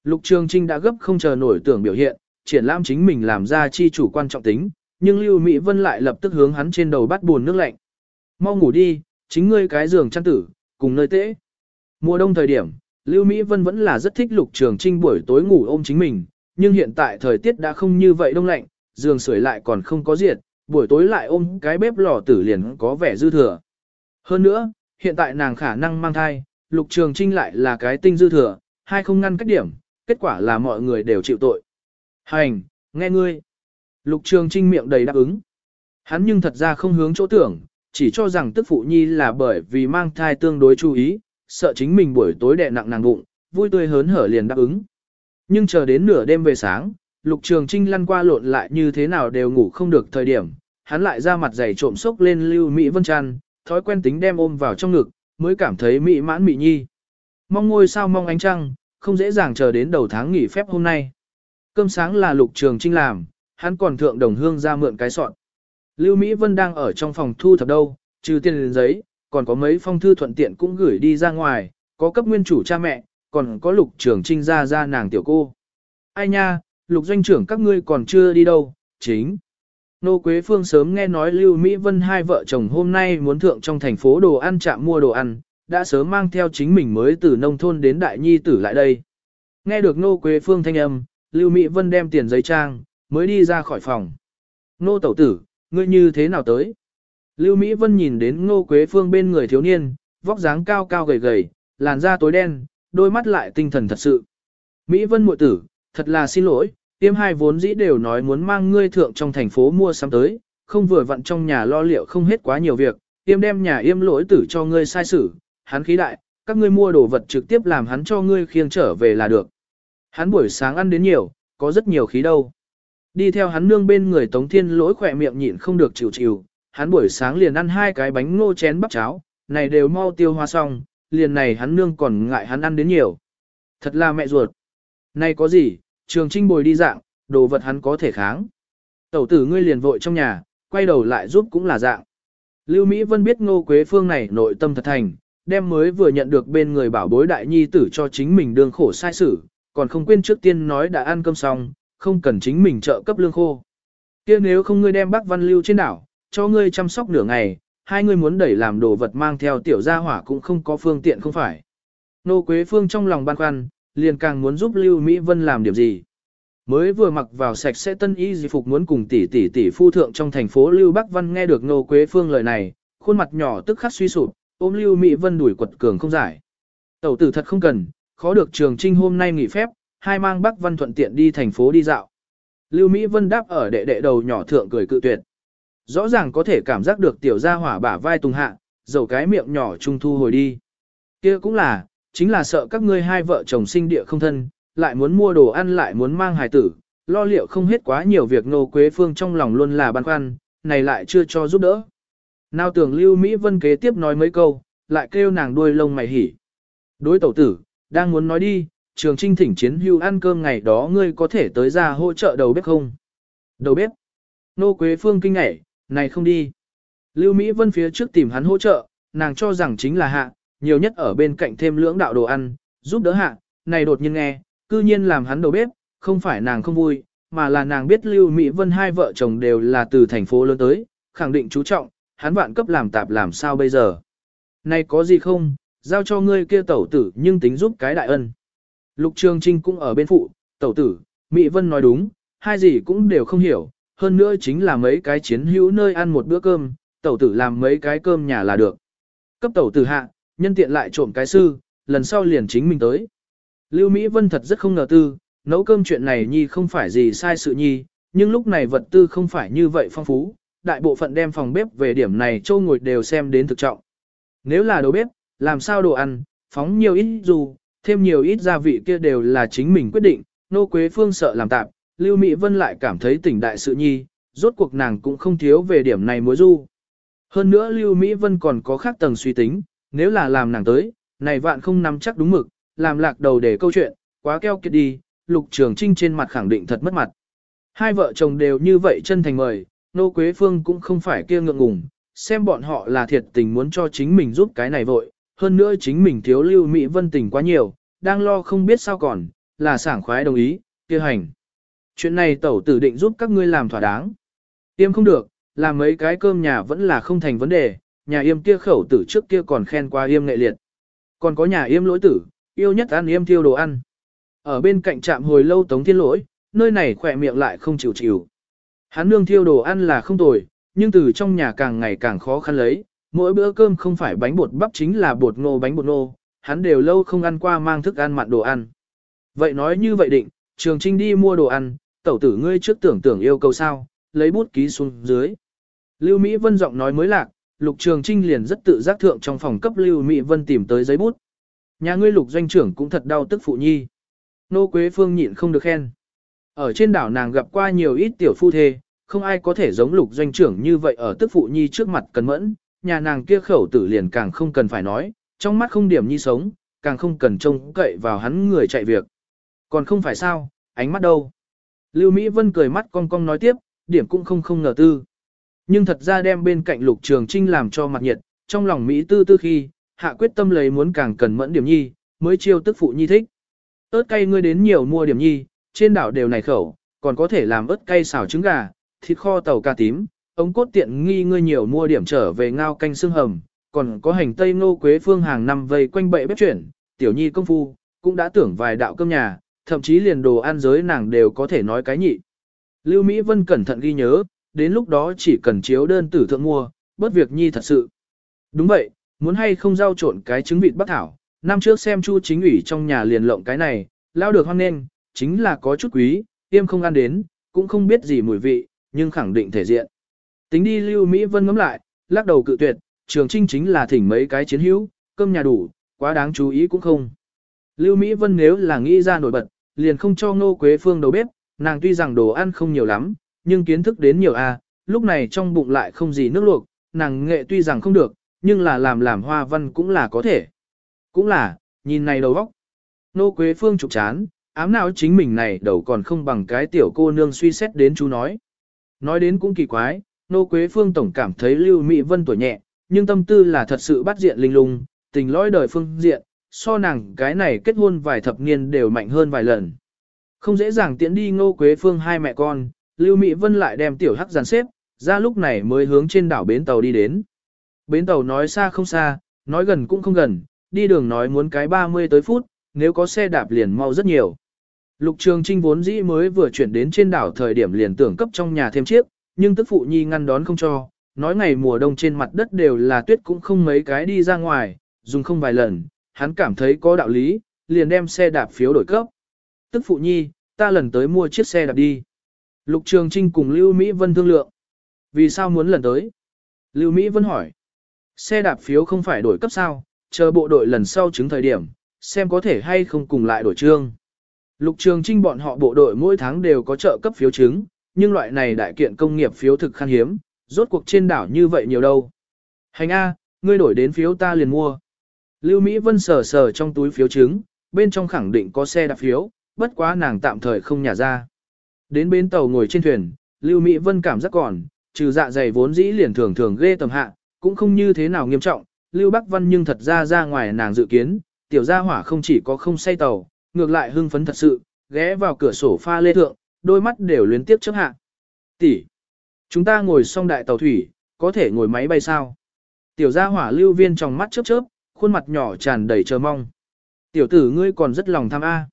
Lục Trường Trinh đã gấp không chờ nổi tưởng biểu hiện, triển lãm chính mình làm ra chi chủ quan trọng tính, nhưng Lưu Mỹ Vân lại lập tức hướng hắn trên đầu bắt buồn nước lạnh. Mau ngủ đi, chính ngươi cái giường chăn tử, cùng nơi tễ. Mùa đông thời điểm, Lưu Mỹ Vân vẫn là rất thích Lục Trường Trinh buổi tối ngủ ôm chính mình, nhưng hiện tại thời tiết đã không như vậy đông lạnh, giường sưởi lại còn không có diệt, buổi tối lại ôm cái bếp lò tử liền có vẻ dư thừa. Hơn nữa, hiện tại nàng khả năng mang thai, Lục Trường Trinh lại là cái tinh dư thừa, hai không ngăn cách điểm, kết quả là mọi người đều chịu tội. Hành, nghe ngươi. Lục Trường Trinh miệng đầy đáp ứng. Hắn nhưng thật ra không hướng chỗ tưởng, chỉ cho rằng tức phụ nhi là bởi vì mang thai tương đối chú ý, sợ chính mình buổi tối đè nặng nàng bụng, vui tươi hớn hở liền đáp ứng. Nhưng chờ đến nửa đêm về sáng, Lục Trường Trinh lăn qua lộn lại như thế nào đều ngủ không được thời điểm, hắn lại ra mặt dày trộm sốc lên Lưu Mỹ Vân Trăn, thói quen tính đem ôm vào trong ngực, mới cảm thấy mỹ mãn mỹ nhi. Mong ngôi sao mong ánh trăng, không dễ dàng chờ đến đầu tháng nghỉ phép hôm nay. Cơm sáng là Lục Trường Trinh làm, hắn còn thượng đồng hương ra mượn cái sọn. Lưu Mỹ Vân đang ở trong phòng thu thập đâu, trừ tiền giấy, còn có mấy phong thư thuận tiện cũng gửi đi ra ngoài, có cấp nguyên chủ cha mẹ, còn có lục trưởng trinh ra ra nàng tiểu cô. Ai nha, lục doanh trưởng các ngươi còn chưa đi đâu, chính. Nô Quế Phương sớm nghe nói Lưu Mỹ Vân hai vợ chồng hôm nay muốn thượng trong thành phố đồ ăn chạm mua đồ ăn, đã sớm mang theo chính mình mới từ nông thôn đến đại nhi tử lại đây. Nghe được Nô Quế Phương thanh âm, Lưu Mỹ Vân đem tiền giấy trang, mới đi ra khỏi phòng. Nô Tẩu Tử, ngươi như thế nào tới? Lưu Mỹ Vân nhìn đến Ngô Quế Phương bên người thiếu niên, vóc dáng cao cao gầy gầy, làn da tối đen, đôi mắt lại tinh thần thật sự. Mỹ Vân muội tử, thật là xin lỗi, tiêm hai vốn dĩ đều nói muốn mang ngươi thượng trong thành phố mua sắm tới, không vừa vặn trong nhà lo liệu không hết quá nhiều việc, tiêm đem nhà yêm lỗi tử cho ngươi sai xử, hắn khí đại, các ngươi mua đồ vật trực tiếp làm hắn cho ngươi khiêng trở về là được. Hắn buổi sáng ăn đến nhiều, có rất nhiều khí đâu. Đi theo hắn nương bên người Tống Thiên lỗi khỏe miệng nhịn không được chịu chịu, hắn buổi sáng liền ăn hai cái bánh ngô chén bắp cháo, này đều mau tiêu hoa xong, liền này hắn nương còn ngại hắn ăn đến nhiều. Thật là mẹ ruột. Này có gì, trường trinh bồi đi dạng, đồ vật hắn có thể kháng. Tẩu tử ngươi liền vội trong nhà, quay đầu lại giúp cũng là dạng. Lưu Mỹ Vân biết Ngô Quế Phương này nội tâm thật thành, đem mới vừa nhận được bên người bảo bối đại nhi tử cho chính mình đương khổ sai xử, còn không quên trước tiên nói đã ăn cơm xong, không cần chính mình trợ cấp lương khô. kia nếu không ngươi đem bác văn lưu trên đảo, cho ngươi chăm sóc nửa ngày, hai ngươi muốn đẩy làm đồ vật mang theo tiểu gia hỏa cũng không có phương tiện không phải. Nô Quế Phương trong lòng băn khoăn, liền càng muốn giúp Lưu Mỹ Vân làm điểm gì. Mới vừa mặc vào sạch sẽ tân y di phục muốn cùng tỷ tỷ tỷ phu thượng trong thành phố Lưu Bắc Văn nghe được Nô Quế Phương lời này, khuôn mặt nhỏ tức khắc suy sụp, ôm Lưu Mỹ Vân đuổi quật cường không giải. Tẩu tử thật không cần, khó được trường trinh hôm nay nghỉ phép, hai mang Bắc Văn thuận tiện đi thành phố đi dạo. Lưu Mỹ Vân đáp ở đệ đệ đầu nhỏ thượng cười cự tuyệt. Rõ ràng có thể cảm giác được tiểu gia hỏa bả vai tung hạ, dầu cái miệng nhỏ trung thu hồi đi. kia cũng là, chính là sợ các ngươi hai vợ chồng sinh địa không thân, lại muốn mua đồ ăn lại muốn mang hài tử, lo liệu không hết quá nhiều việc nô quế phương trong lòng luôn là băn khoăn, này lại chưa cho giúp đỡ. Nào tưởng Lưu Mỹ Vân kế tiếp nói mấy câu, lại kêu nàng đuôi lông mày hỉ. Đối tẩu tử, đang muốn nói đi, trường trinh thỉnh chiến hưu ăn cơm ngày đó ngươi có thể tới ra hỗ trợ đầu bếp không? Đầu bếp? Nô Quế Phương kinh ngạc này không đi. Lưu Mỹ Vân phía trước tìm hắn hỗ trợ, nàng cho rằng chính là hạ, nhiều nhất ở bên cạnh thêm lưỡng đạo đồ ăn, giúp đỡ hạ, này đột nhiên nghe, cư nhiên làm hắn đầu bếp, không phải nàng không vui, mà là nàng biết Lưu Mỹ Vân hai vợ chồng đều là từ thành phố lớn tới, khẳng định chú trọng, hắn vạn cấp làm tạp làm sao bây giờ. Này có gì không, giao cho ngươi kia tẩu tử nhưng tính giúp cái đại ân. Lục Trường Trinh cũng ở bên phụ, tẩu tử, Mỹ Vân nói đúng, hai gì cũng đều không hiểu, hơn nữa chính là mấy cái chiến hữu nơi ăn một bữa cơm, tẩu tử làm mấy cái cơm nhà là được. Cấp tẩu tử hạ, nhân tiện lại trộm cái sư, lần sau liền chính mình tới. Lưu Mỹ Vân thật rất không ngờ tư, nấu cơm chuyện này nhi không phải gì sai sự nhi, nhưng lúc này vật tư không phải như vậy phong phú, đại bộ phận đem phòng bếp về điểm này châu ngồi đều xem đến thực trọng. Nếu là đồ bếp, làm sao đồ ăn, phóng nhiều ít dù, thêm nhiều ít gia vị kia đều là chính mình quyết định, nô quế phương sợ làm tạm, Lưu Mỹ Vân lại cảm thấy tỉnh đại sự nhi, rốt cuộc nàng cũng không thiếu về điểm này mối du. Hơn nữa Lưu Mỹ Vân còn có khác tầng suy tính, nếu là làm nàng tới, này vạn không nắm chắc đúng mực, làm lạc đầu để câu chuyện, quá keo kiệt đi, lục trường trinh trên mặt khẳng định thật mất mặt. Hai vợ chồng đều như vậy chân thành mời, nô quế phương cũng không phải kia ngượng ngùng, xem bọn họ là thiệt tình muốn cho chính mình giúp cái này vội, hơn nữa chính mình thiếu lưu Mỹ Vân tình quá nhiều, đang lo không biết sao còn, là sảng khoái đồng ý, kia hành. Chuyện này tẩu tử định giúp các ngươi làm thỏa đáng. Tiêm không được, làm mấy cái cơm nhà vẫn là không thành vấn đề, nhà yêm kia khẩu tử trước kia còn khen qua yêm nghệ liệt. Còn có nhà yêm lỗi tử, yêu nhất ăn yêm thiêu đồ ăn. Ở bên cạnh trạm hồi lâu tống thiên lỗi, nơi này khỏe miệng lại không chịu chịu. Hắn nương thiêu đồ ăn là không tồi, nhưng từ trong nhà càng ngày càng khó khăn lấy, mỗi bữa cơm không phải bánh bột bắp chính là bột ngô bánh bột ngô, hắn đều lâu không ăn qua mang thức ăn mặn đồ ăn. Vậy nói như vậy định, trường trinh đi mua đồ ăn, tẩu tử ngươi trước tưởng tưởng yêu cầu sao, lấy bút ký xuống dưới. Lưu Mỹ Vân giọng nói mới lạc, Lục Trường Trinh liền rất tự giác thượng trong phòng cấp Lưu Mỹ Vân tìm tới giấy bút. Nhà ngươi Lục doanh trưởng cũng thật đau tức phụ nhi. Nô Quế Phương nhịn không được khen. Ở trên đảo nàng gặp qua nhiều ít tiểu phu thê, không ai có thể giống Lục doanh trưởng như vậy ở tức phụ nhi trước mặt cần mẫn, nhà nàng kia khẩu tử liền càng không cần phải nói, trong mắt không điểm nhi sống, càng không cần trông cậy vào hắn người chạy việc. Còn không phải sao, ánh mắt đâu. Lưu Mỹ Vân cười mắt cong cong nói tiếp, điểm cũng không không ngờ tư. Nhưng thật ra đem bên cạnh lục trường trinh làm cho mặt nhiệt, trong lòng Mỹ tư tư khi, hạ quyết tâm lấy muốn càng cần mẫn điểm nhi, mới chiêu tức phụ nhi thích. ớt cay ngươi đến nhiều mua điểm nhi, trên đảo đều này khẩu, còn có thể làm ớt cay xào trứng gà, thịt kho tàu cà tím, ống cốt tiện nghi ngươi nhiều mua điểm trở về ngao canh xương hầm, còn có hành tây ngô quế phương hàng năm vây quanh bệ bếp chuyển, tiểu nhi công phu, cũng đã tưởng vài đạo cơm nhà, thậm chí liền đồ ăn giới nàng đều có thể nói cái nhị. Lưu Mỹ Vân cẩn thận ghi nhớ, đến lúc đó chỉ cần chiếu đơn tử thượng mua, bớt việc nhi thật sự. Đúng vậy, muốn hay không giao trộn cái trứng vịt bắc thảo, năm trước xem chu chính ủy trong nhà liền lộng cái này, lao được hoang nên, chính là có chút quý, tiêm không ăn đến, cũng không biết gì mùi vị, nhưng khẳng định thể diện. Tính đi Lưu Mỹ Vân ngắm lại, lắc đầu cự tuyệt, trường trinh chính là thỉnh mấy cái chiến hữu, cơm nhà đủ, quá đáng chú ý cũng không. Lưu Mỹ Vân nếu là nghĩ ra nổi bật, liền không cho Ngô Quế Phương đầu bếp, nàng tuy rằng đồ ăn không nhiều lắm, nhưng kiến thức đến nhiều a, à, lúc này trong bụng lại không gì nước luộc, nàng nghệ tuy rằng không được, nhưng là làm làm hoa văn cũng là có thể. Cũng là, nhìn này đầu óc. Nô Quế Phương trục chán, ám não chính mình này đầu còn không bằng cái tiểu cô nương suy xét đến chú nói. Nói đến cũng kỳ quái, Nô Quế Phương tổng cảm thấy Lưu Mỹ Vân tuổi nhẹ, nhưng tâm tư là thật sự bắt diện linh lung, tình lõi đời phương diện, so nàng cái này kết hôn vài thập niên đều mạnh hơn vài lần. Không dễ dàng tiễn đi Ngô Quế Phương hai mẹ con, Lưu Mỹ Vân lại đem tiểu hắc dàn xếp, ra lúc này mới hướng trên đảo bến tàu đi đến. Bến tàu nói xa không xa, nói gần cũng không gần, đi đường nói muốn cái 30 tới phút, nếu có xe đạp liền mau rất nhiều. Lục Trường Trinh vốn dĩ mới vừa chuyển đến trên đảo thời điểm liền tưởng cấp trong nhà thêm chiếc, nhưng tức phụ nhi ngăn đón không cho, nói ngày mùa đông trên mặt đất đều là tuyết cũng không mấy cái đi ra ngoài, dùng không vài lần, hắn cảm thấy có đạo lý, liền đem xe đạp phiếu đổi cấp. Tức phụ nhi, ta lần tới mua chiếc xe đạp đi. Lục Trường Trinh cùng Lưu Mỹ Vân thương lượng. Vì sao muốn lần tới? Lưu Mỹ Vân hỏi. Xe đạp phiếu không phải đổi cấp sao, chờ bộ đội lần sau chứng thời điểm, xem có thể hay không cùng lại đổi trương. Lục Trường Trinh bọn họ bộ đội mỗi tháng đều có trợ cấp phiếu chứng, nhưng loại này đại kiện công nghiệp phiếu thực khan hiếm, rốt cuộc trên đảo như vậy nhiều đâu. Hành A, ngươi đổi đến phiếu ta liền mua. Lưu Mỹ Vân sờ sờ trong túi phiếu chứng, bên trong khẳng định có xe đạp phiếu, bất quá nàng tạm thời không nhả ra. Đến bến tàu ngồi trên thuyền, Lưu Mỹ Vân cảm giác còn, trừ dạ dày vốn dĩ liền thường thường ghê tầm hạ, cũng không như thế nào nghiêm trọng. Lưu Bắc Văn nhưng thật ra ra ngoài nàng dự kiến, tiểu gia hỏa không chỉ có không say tàu, ngược lại hưng phấn thật sự, ghé vào cửa sổ pha lê thượng, đôi mắt đều liên tiếp chớp hạ. Tỷ, chúng ta ngồi xong đại tàu thủy, có thể ngồi máy bay sao? Tiểu gia hỏa lưu viên trong mắt chớp chớp, khuôn mặt nhỏ tràn đầy chờ mong. Tiểu tử ngươi còn rất lòng tham A.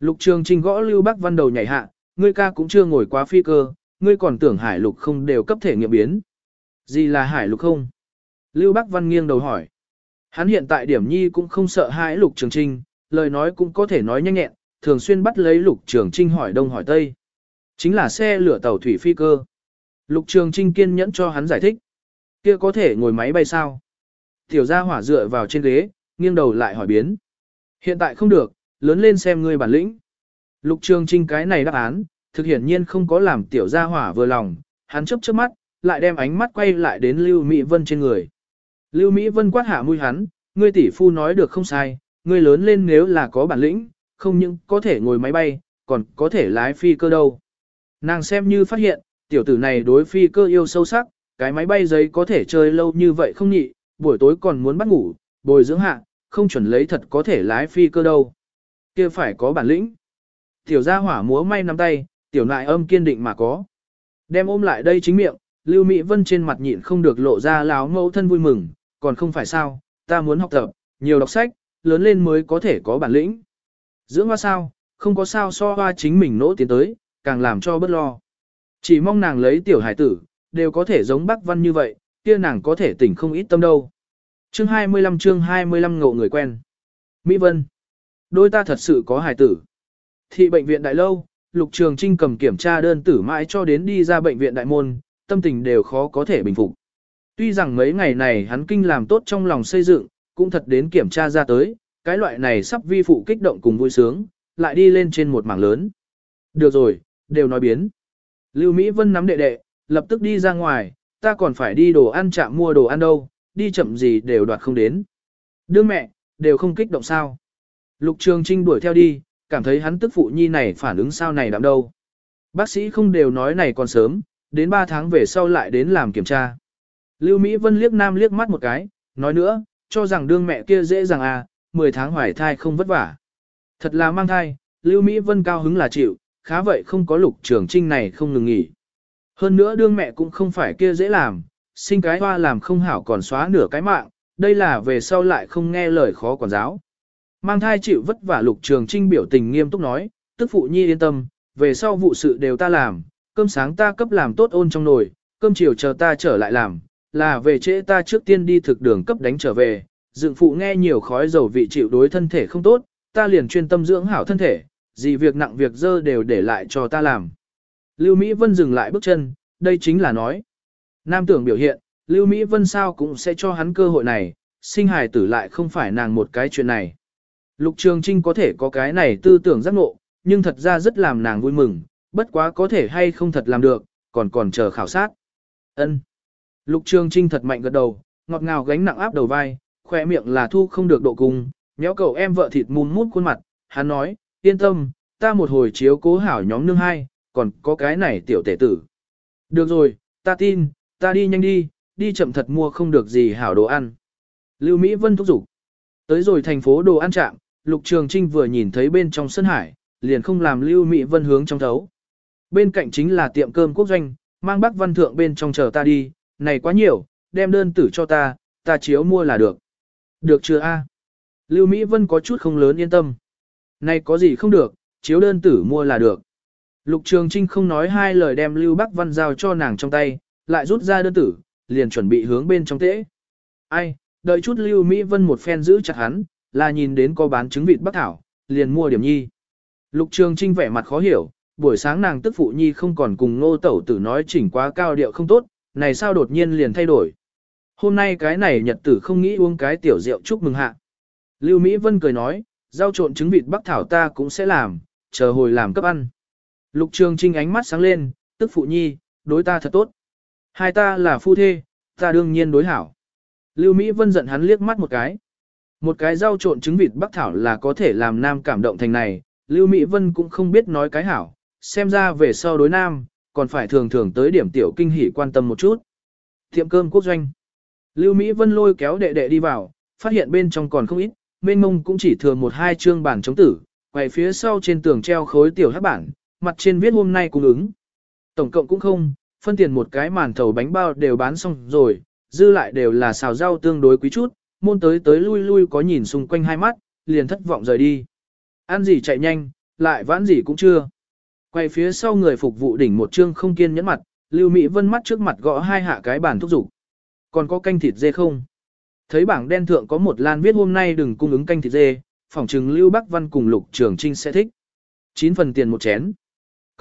Lục trường trình gõ Lưu Bắc Văn đầu nhảy hạ, ngươi ca cũng chưa ngồi quá phi cơ, ngươi còn tưởng hải lục không đều cấp thể nghiệm biến. Gì là hải lục không? Lưu Bắc Văn nghiêng đầu hỏi. Hắn hiện tại điểm nhi cũng không sợ hãi lục trường trinh, lời nói cũng có thể nói nhanh nhẹn, thường xuyên bắt lấy lục trường trinh hỏi đông hỏi tây. Chính là xe lửa tàu thủy phi cơ. Lục trường trinh kiên nhẫn cho hắn giải thích. Kia có thể ngồi máy bay sao? Tiểu gia hỏa dựa vào trên ghế, nghiêng đầu lại hỏi biến. Hiện tại không được, lớn lên xem ngươi bản lĩnh. Lục Trường Trinh cái này đáp án, thực hiển nhiên không có làm tiểu gia hỏa vừa lòng, hắn chớp chớp mắt, lại đem ánh mắt quay lại đến Lưu Mỹ Vân trên người. Lưu Mỹ Vân quát hạ mũi hắn, ngươi tỷ phu nói được không sai, ngươi lớn lên nếu là có bản lĩnh, không những có thể ngồi máy bay, còn có thể lái phi cơ đâu. Nàng xem như phát hiện, tiểu tử này đối phi cơ yêu sâu sắc, cái máy bay giấy có thể chơi lâu như vậy không nhị, buổi tối còn muốn bắt ngủ, bồi dưỡng hạ, không chuẩn lấy thật có thể lái phi cơ đâu. kia phải có bản lĩnh. Tiểu gia hỏa múa may nắm tay, tiểu nại âm kiên định mà có. Đem ôm lại đây chính miệng, Lưu Mỹ Vân trên mặt nhịn không được lộ ra láo mẫu thân vui mừng, còn không phải sao, ta muốn học tập, nhiều đọc sách, lớn lên mới có thể có bản lĩnh. Dưỡng hoa sao, không có sao so hoa chính mình nỗ tiến tới, càng làm cho bất lo. Chỉ mong nàng lấy tiểu hải tử, đều có thể giống bác văn như vậy, kia nàng có thể tỉnh không ít tâm đâu. Chương 25 chương 25 ngộ người quen. Mỹ Vân. Đôi ta thật sự có hài tử. Thị bệnh viện đại lâu, Lục Trường Trinh cầm kiểm tra đơn tử mãi cho đến đi ra bệnh viện đại môn, tâm tình đều khó có thể bình phục. Tuy rằng mấy ngày này hắn kinh làm tốt trong lòng xây dựng, cũng thật đến kiểm tra ra tới, cái loại này sắp vi phụ kích động cùng vui sướng, lại đi lên trên một mảng lớn. Được rồi, đều nói biến. Lưu Mỹ Vân nắm đệ đệ, lập tức đi ra ngoài, ta còn phải đi đồ ăn chạm mua đồ ăn đâu, đi chậm gì đều đoạt không đến. Đứa mẹ, đều không kích động sao. Lục Trường Trinh đuổi theo đi, cảm thấy hắn tức phụ nhi này phản ứng sao này đạm đâu. Bác sĩ không đều nói này còn sớm, đến 3 tháng về sau lại đến làm kiểm tra. Lưu Mỹ Vân liếc nam liếc mắt một cái, nói nữa, cho rằng đương mẹ kia dễ dàng à, 10 tháng hoài thai không vất vả. Thật là mang thai, Lưu Mỹ Vân cao hứng là chịu, khá vậy không có lục trường trinh này không ngừng nghỉ. Hơn nữa đương mẹ cũng không phải kia dễ làm, sinh cái hoa làm không hảo còn xóa nửa cái mạng, đây là về sau lại không nghe lời khó quản giáo. Mang thai chịu vất vả lục trường trinh biểu tình nghiêm túc nói, tức phụ nhi yên tâm, về sau vụ sự đều ta làm, cơm sáng ta cấp làm tốt ôn trong nồi, cơm chiều chờ ta trở lại làm, là về trễ ta trước tiên đi thực đường cấp đánh trở về, dựng phụ nghe nhiều khói dầu vị chịu đối thân thể không tốt, ta liền chuyên tâm dưỡng hảo thân thể, gì việc nặng việc dơ đều để lại cho ta làm. Lưu Mỹ Vân dừng lại bước chân, đây chính là nói. Nam tưởng biểu hiện, Lưu Mỹ Vân sao cũng sẽ cho hắn cơ hội này, sinh hài tử lại không phải nàng một cái chuyện này. Lục Trường Trinh có thể có cái này tư tưởng giác ngộ, nhưng thật ra rất làm nàng vui mừng, bất quá có thể hay không thật làm được, còn còn chờ khảo sát. Ân. Lục Trường Trinh thật mạnh gật đầu, ngọt ngào gánh nặng áp đầu vai, khỏe miệng là thu không được độ cung, nhéo cầu em vợ thịt mùn mút khuôn mặt, hắn nói, yên tâm, ta một hồi chiếu cố hảo nhóm nương hai, còn có cái này tiểu tể tử. Được rồi, ta tin, ta đi nhanh đi, đi chậm thật mua không được gì hảo đồ ăn. Lưu Mỹ Vân thúc giục. Tới rồi thành phố đồ ăn trạm, Lục Trường Trinh vừa nhìn thấy bên trong sân hải, liền không làm Lưu Mỹ Vân hướng trong thấu. Bên cạnh chính là tiệm cơm quốc doanh, mang bác văn thượng bên trong chờ ta đi, này quá nhiều, đem đơn tử cho ta, ta chiếu mua là được. Được chưa a? Lưu Mỹ Vân có chút không lớn yên tâm. Này có gì không được, chiếu đơn tử mua là được. Lục Trường Trinh không nói hai lời đem Lưu Bắc Văn giao cho nàng trong tay, lại rút ra đơn tử, liền chuẩn bị hướng bên trong tễ. Ai, đợi chút Lưu Mỹ Vân một phen giữ chặt hắn, là nhìn đến có bán trứng vịt Bắc Thảo, liền mua điểm nhi. Lục Trường Trinh vẻ mặt khó hiểu, buổi sáng nàng tức phụ nhi không còn cùng nô tẩu tử nói chỉnh quá cao điệu không tốt, này sao đột nhiên liền thay đổi. Hôm nay cái này nhật tử không nghĩ uống cái tiểu rượu chúc mừng hạ. Lưu Mỹ Vân cười nói, rau trộn trứng vịt Bắc Thảo ta cũng sẽ làm, chờ hồi làm cấp ăn. Lục Trường Trinh ánh mắt sáng lên, tức phụ nhi, đối ta thật tốt. Hai ta là phu thê, ta đương nhiên đối hảo. Lưu Mỹ Vân giận hắn liếc mắt một cái. Một cái rau trộn trứng vịt bắc thảo là có thể làm nam cảm động thành này, Lưu Mỹ Vân cũng không biết nói cái hảo, xem ra về sau đối nam, còn phải thường thường tới điểm tiểu kinh hỉ quan tâm một chút. Tiệm cơm quốc doanh. Lưu Mỹ Vân lôi kéo đệ đệ đi vào, phát hiện bên trong còn không ít, bên mông cũng chỉ thừa một hai chương bản chống tử, quay phía sau trên tường treo khối tiểu hát bản, mặt trên viết hôm nay cung ứng. Tổng cộng cũng không, phân tiền một cái màn thầu bánh bao đều bán xong rồi, dư lại đều là xào rau tương đối quý chút, môn tới tới lui lui có nhìn xung quanh hai mắt, liền thất vọng rời đi. Ăn gì chạy nhanh, lại vãn gì cũng chưa. Quay phía sau người phục vụ đỉnh một trương không kiên nhẫn mặt, Lưu Mỹ Vân mắt trước mặt gõ hai hạ cái bàn thúc giục. Còn có canh thịt dê không? Thấy bảng đen thượng có một lan viết hôm nay đừng cung ứng canh thịt dê, phỏng chừng Lưu Bắc Văn cùng Lục Trường Trinh sẽ thích. 9 phần tiền một chén.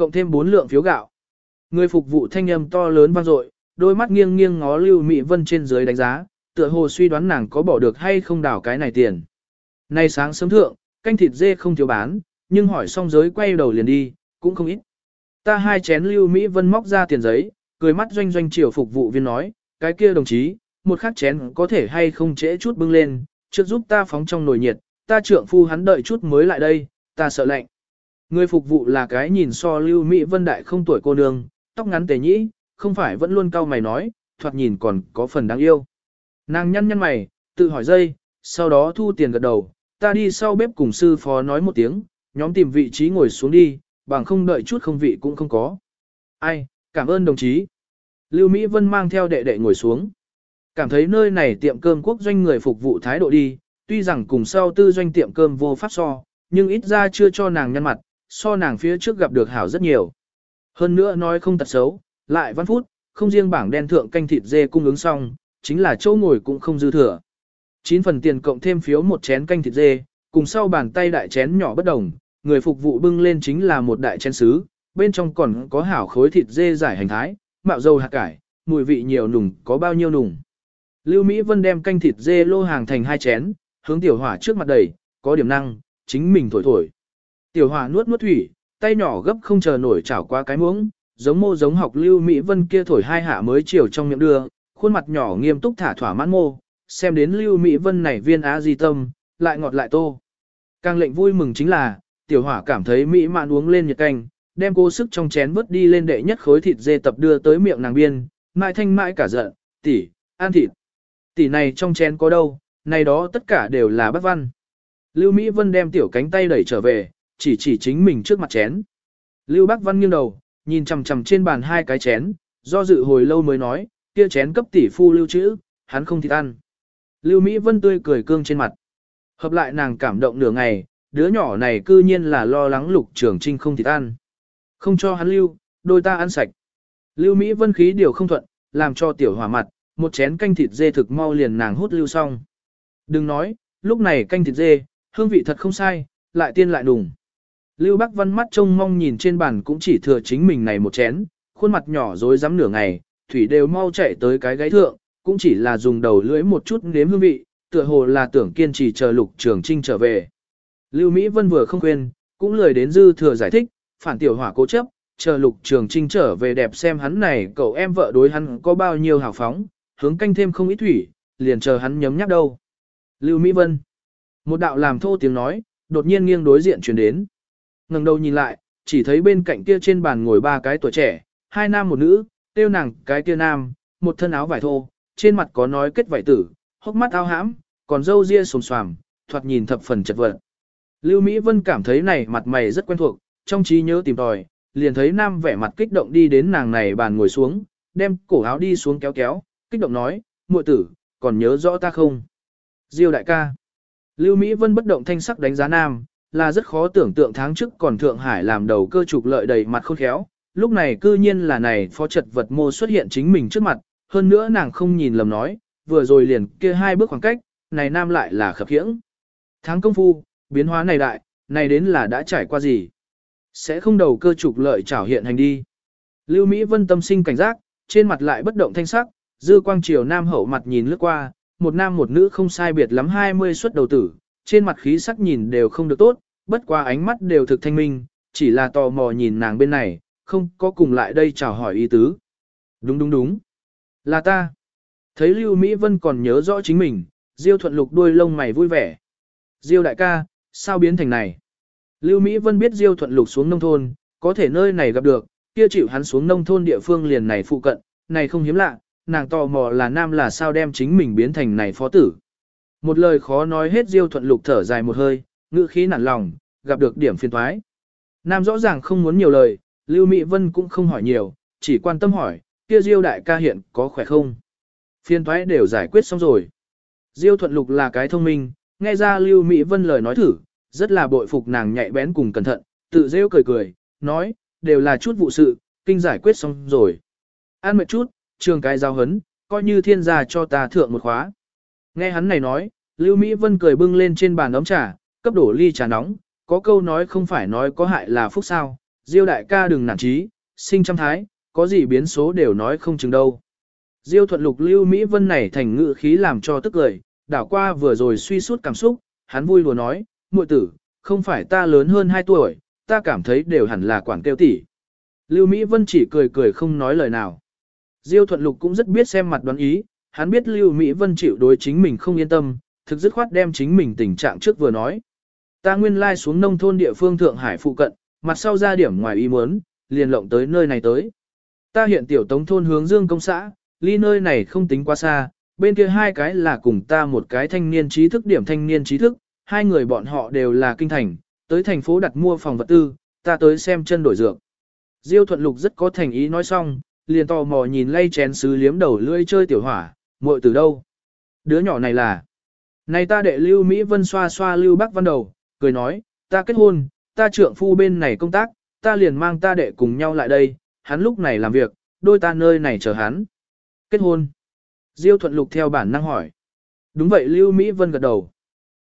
Cộng thêm 4 lượng phiếu gạo. Người phục vụ thanh âm to lớn vang dội, đôi mắt nghiêng nghiêng ngó Lưu Mỹ Vân trên dưới đánh giá, tựa hồ suy đoán nàng có bỏ được hay không đảo cái này tiền. Nay sáng sớm thượng, canh thịt dê không thiếu bán, nhưng hỏi xong giới quay đầu liền đi, cũng không ít. Ta hai chén Lưu Mỹ Vân móc ra tiền giấy, cười mắt doanh doanh chiều phục vụ viên nói, cái kia đồng chí, một khắc chén có thể hay không trễ chút bưng lên, trước giúp ta phóng trong nồi nhiệt, ta trưởng phu hắn đợi chút mới lại đây, ta sợ lạnh. Người phục vụ là cái nhìn so Lưu Mỹ Vân đại không tuổi cô nương, tóc ngắn tề nhĩ, không phải vẫn luôn cao mày nói, thoạt nhìn còn có phần đáng yêu. Nàng nhăn nhăn mày, tự hỏi dây, sau đó thu tiền gật đầu, ta đi sau bếp cùng sư phó nói một tiếng, nhóm tìm vị trí ngồi xuống đi, bằng không đợi chút không vị cũng không có. Ai, cảm ơn đồng chí. Lưu Mỹ Vân mang theo đệ đệ ngồi xuống. Cảm thấy nơi này tiệm cơm quốc doanh người phục vụ thái độ đi, tuy rằng cùng sau tư doanh tiệm cơm vô pháp so, nhưng ít ra chưa cho nàng nhăn mặt, so nàng phía trước gặp được hảo rất nhiều. Hơn nữa nói không tật xấu, lại văn phút, không riêng bảng đen thượng canh thịt dê cung ứng xong, chính là chỗ ngồi cũng không dư thừa. 9 phần tiền cộng thêm phiếu một chén canh thịt dê, cùng sau bàn tay đại chén nhỏ bất đồng, người phục vụ bưng lên chính là một đại chén sứ, bên trong còn có hảo khối thịt dê giải hành thái, mạo dầu hạt cải, mùi vị nhiều nùng, có bao nhiêu nùng. Lưu Mỹ Vân đem canh thịt dê lô hàng thành hai chén, hướng tiểu hỏa trước mặt đầy, có điểm năng, chính mình thổi thổi. Tiểu hỏa nuốt nuốt thủy, tay nhỏ gấp không chờ nổi chảo qua cái muỗng, giống mô giống học Lưu Mỹ Vân kia thổi hai hạ mới chiều trong miệng đưa, khuôn mặt nhỏ nghiêm túc thả thỏa mãn mô, xem đến Lưu Mỹ Vân này viên á di tâm, lại ngọt lại tô. Càng lệnh vui mừng chính là, tiểu hỏa cảm thấy Mỹ mạn uống lên nhiệt canh, đem cố sức trong chén vớt đi lên đệ nhất khối thịt dê tập đưa tới miệng nàng biên, mãi thanh mãi cả giận, tỷ, ăn thịt. Tỷ này trong chén có đâu, này đó tất cả đều là bất văn. Lưu Mỹ Vân đem tiểu cánh tay đẩy trở về, chỉ chỉ chính mình trước mặt chén. Lưu Bắc Văn nghiêng đầu, nhìn chằm chằm trên bàn hai cái chén, do dự hồi lâu mới nói, kia chén cấp tỷ phu lưu trữ, hắn không thịt ăn. Lưu Mỹ Vân tươi cười cương trên mặt. Hợp lại nàng cảm động nửa ngày, đứa nhỏ này cư nhiên là lo lắng lục trường trinh không thịt ăn. Không cho hắn lưu, đôi ta ăn sạch. Lưu Mỹ Vân khí điều không thuận, làm cho tiểu hỏa mặt, một chén canh thịt dê thực mau liền nàng hút lưu xong. Đừng nói, lúc này canh thịt dê, hương vị thật không sai, lại tiên lại đùng. Lưu Bắc Văn mắt trông mong nhìn trên bàn cũng chỉ thừa chính mình này một chén, khuôn mặt nhỏ rối rắm nửa ngày, thủy đều mau chạy tới cái gáy thượng, cũng chỉ là dùng đầu lưỡi một chút nếm hương vị, tựa hồ là tưởng kiên trì chờ Lục Trường Trinh trở về. Lưu Mỹ Vân vừa không quên, cũng lời đến dư thừa giải thích, phản tiểu hỏa cố chấp, chờ Lục Trường Trinh trở về đẹp xem hắn này cậu em vợ đối hắn có bao nhiêu hào phóng, hướng canh thêm không ít thủy, liền chờ hắn nhấm nháp đâu. Lưu Mỹ Vân. Một đạo làm thô tiếng nói, đột nhiên nghiêng đối diện truyền đến ngẩng đầu nhìn lại, chỉ thấy bên cạnh kia trên bàn ngồi ba cái tuổi trẻ, hai nam một nữ, tiêu nàng cái kia nam, một thân áo vải thô, trên mặt có nói kết vải tử, hốc mắt ao hãm, còn râu ria sồm xoàm, thoạt nhìn thập phần chật vật. Lưu Mỹ Vân cảm thấy này mặt mày rất quen thuộc, trong trí nhớ tìm tòi, liền thấy nam vẻ mặt kích động đi đến nàng này bàn ngồi xuống, đem cổ áo đi xuống kéo kéo, kích động nói, muội tử, còn nhớ rõ ta không? Diêu đại ca. Lưu Mỹ Vân bất động thanh sắc đánh giá nam, là rất khó tưởng tượng tháng trước còn Thượng Hải làm đầu cơ trục lợi đầy mặt khôn khéo, lúc này cư nhiên là này phó trật vật mô xuất hiện chính mình trước mặt, hơn nữa nàng không nhìn lầm nói, vừa rồi liền kia hai bước khoảng cách, này nam lại là khập khiễng. Tháng công phu, biến hóa này đại, này đến là đã trải qua gì? Sẽ không đầu cơ trục lợi trảo hiện hành đi. Lưu Mỹ Vân tâm sinh cảnh giác, trên mặt lại bất động thanh sắc, dư quang chiều nam hậu mặt nhìn lướt qua, một nam một nữ không sai biệt lắm 20 xuất đầu tử, trên mặt khí sắc nhìn đều không được tốt, bất qua ánh mắt đều thực thanh minh, chỉ là tò mò nhìn nàng bên này, không có cùng lại đây chào hỏi ý tứ. Đúng đúng đúng. Là ta. Thấy Lưu Mỹ Vân còn nhớ rõ chính mình, Diêu thuận lục đuôi lông mày vui vẻ. Diêu đại ca, sao biến thành này? Lưu Mỹ Vân biết Diêu thuận lục xuống nông thôn, có thể nơi này gặp được, kia chịu hắn xuống nông thôn địa phương liền này phụ cận, này không hiếm lạ, nàng tò mò là nam là sao đem chính mình biến thành này phó tử. Một lời khó nói hết Diêu thuận lục thở dài một hơi, ngữ khí nản lòng, gặp được điểm phiền thoái. Nam rõ ràng không muốn nhiều lời, Lưu Mỹ Vân cũng không hỏi nhiều, chỉ quan tâm hỏi, kia Diêu đại ca hiện có khỏe không? Phiền thoái đều giải quyết xong rồi. Diêu thuận lục là cái thông minh, nghe ra Lưu Mỹ Vân lời nói thử, rất là bội phục nàng nhạy bén cùng cẩn thận, tự rêu cười cười, nói, đều là chút vụ sự, kinh giải quyết xong rồi. An mệt chút, trường cái giao hấn, coi như thiên gia cho ta thượng một khóa. Nghe hắn này nói, Lưu Mỹ Vân cười bưng lên trên bàn ấm trà, cấp đổ ly trà nóng, có câu nói không phải nói có hại là phúc sao, Diêu đại ca đừng nản trí, sinh trăm thái, có gì biến số đều nói không chừng đâu. Diêu thuận lục Lưu Mỹ Vân này thành ngự khí làm cho tức cười, đảo qua vừa rồi suy suốt cảm xúc, hắn vui lùa nói, muội tử, không phải ta lớn hơn 2 tuổi, ta cảm thấy đều hẳn là quản kêu tỷ. Lưu Mỹ Vân chỉ cười cười không nói lời nào. Diêu thuận lục cũng rất biết xem mặt đoán ý, hắn biết Lưu Mỹ Vân chịu đối chính mình không yên tâm, thực dứt khoát đem chính mình tình trạng trước vừa nói. Ta nguyên lai xuống nông thôn địa phương Thượng Hải phụ cận, mặt sau ra điểm ngoài ý muốn, liền lộng tới nơi này tới. Ta hiện tiểu tống thôn hướng dương công xã, ly nơi này không tính quá xa, bên kia hai cái là cùng ta một cái thanh niên trí thức điểm thanh niên trí thức, hai người bọn họ đều là kinh thành, tới thành phố đặt mua phòng vật tư, ta tới xem chân đổi dược. Diêu thuận lục rất có thành ý nói xong, liền tò mò nhìn lay chén sứ liếm đầu lưỡi chơi tiểu hỏa, muội từ đâu? Đứa nhỏ này là... Này ta đệ Lưu Mỹ Vân xoa xoa Lưu Bắc Văn đầu, cười nói, ta kết hôn, ta trượng phu bên này công tác, ta liền mang ta đệ cùng nhau lại đây, hắn lúc này làm việc, đôi ta nơi này chờ hắn. Kết hôn. Diêu thuận lục theo bản năng hỏi. Đúng vậy Lưu Mỹ Vân gật đầu.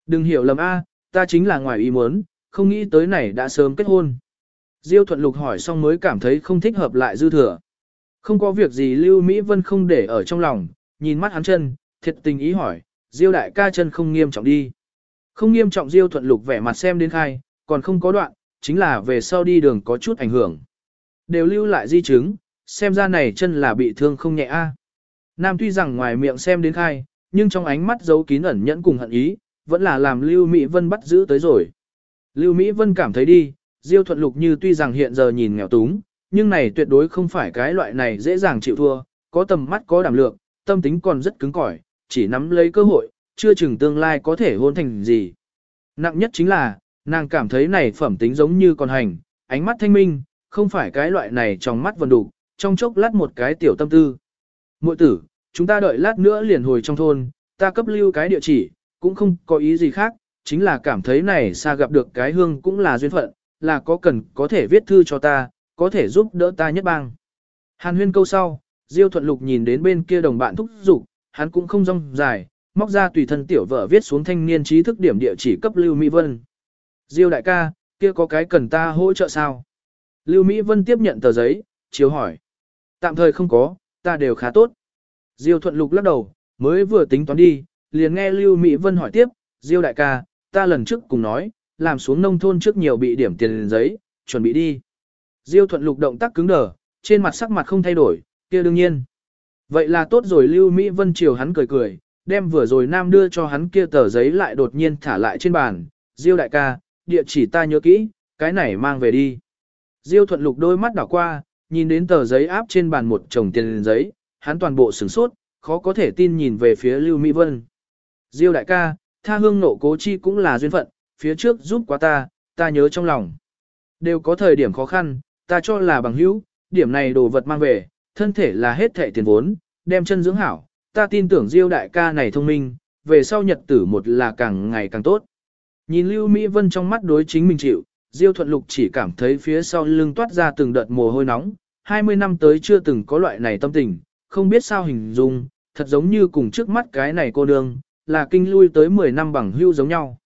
Đừng hiểu lầm a, ta chính là ngoài ý muốn, không nghĩ tới này đã sớm kết hôn. Diêu thuận lục hỏi xong mới cảm thấy không thích hợp lại dư thừa. Không có việc gì Lưu Mỹ Vân không để ở trong lòng, nhìn mắt hắn chân, thiệt tình ý hỏi, Diêu đại ca chân không nghiêm trọng đi. Không nghiêm trọng Diêu thuận lục vẻ mặt xem đến khai, còn không có đoạn, chính là về sau đi đường có chút ảnh hưởng. Đều lưu lại di chứng, xem ra này chân là bị thương không nhẹ a. Nam tuy rằng ngoài miệng xem đến khai, nhưng trong ánh mắt giấu kín ẩn nhẫn cùng hận ý, vẫn là làm Lưu Mỹ Vân bắt giữ tới rồi. Lưu Mỹ Vân cảm thấy đi, Diêu Thuận Lục như tuy rằng hiện giờ nhìn nghèo túng, nhưng này tuyệt đối không phải cái loại này dễ dàng chịu thua, có tầm mắt có đảm lượng, tâm tính còn rất cứng cỏi, chỉ nắm lấy cơ hội, chưa chừng tương lai có thể hôn thành gì. Nặng nhất chính là, nàng cảm thấy này phẩm tính giống như con hành, ánh mắt thanh minh, không phải cái loại này trong mắt vần đủ, trong chốc lát một cái tiểu tâm tư. Muội tử, chúng ta đợi lát nữa liền hồi trong thôn, ta cấp lưu cái địa chỉ, cũng không có ý gì khác, chính là cảm thấy này xa gặp được cái hương cũng là duyên phận, là có cần có thể viết thư cho ta, có thể giúp đỡ ta nhất bang. Hàn huyên câu sau, Diêu Thuận Lục nhìn đến bên kia đồng bạn thúc giục, hắn cũng không rong dài, móc ra tùy thân tiểu vợ viết xuống thanh niên trí thức điểm địa chỉ cấp Lưu Mỹ Vân. Diêu đại ca, kia có cái cần ta hỗ trợ sao? Lưu Mỹ Vân tiếp nhận tờ giấy, chiếu hỏi. Tạm thời không có, ta đều khá tốt. Diêu Thuận Lục lắc đầu, mới vừa tính toán đi, liền nghe Lưu Mỹ Vân hỏi tiếp, Diêu đại ca, ta lần trước cùng nói, làm xuống nông thôn trước nhiều bị điểm tiền giấy, chuẩn bị đi. Diêu Thuận Lục động tác cứng đờ, trên mặt sắc mặt không thay đổi, kia đương nhiên. Vậy là tốt rồi Lưu Mỹ Vân chiều hắn cười cười, đem vừa rồi Nam đưa cho hắn kia tờ giấy lại đột nhiên thả lại trên bàn. Diêu đại ca, địa chỉ ta nhớ kỹ, cái này mang về đi. Diêu thuận lục đôi mắt đảo qua, nhìn đến tờ giấy áp trên bàn một chồng tiền giấy, hắn toàn bộ sửng sốt, khó có thể tin nhìn về phía Lưu Mỹ Vân. Diêu đại ca, tha hương nộ cố chi cũng là duyên phận, phía trước giúp quá ta, ta nhớ trong lòng. Đều có thời điểm khó khăn, ta cho là bằng hữu, điểm này đồ vật mang về, thân thể là hết thệ tiền vốn, đem chân dưỡng hảo, ta tin tưởng Diêu đại ca này thông minh, về sau nhật tử một là càng ngày càng tốt. Nhìn Lưu Mỹ Vân trong mắt đối chính mình chịu, Diêu Thuận Lục chỉ cảm thấy phía sau lưng toát ra từng đợt mồ hôi nóng, 20 năm tới chưa từng có loại này tâm tình, không biết sao hình dung, thật giống như cùng trước mắt cái này cô nương, là kinh lui tới 10 năm bằng hưu giống nhau.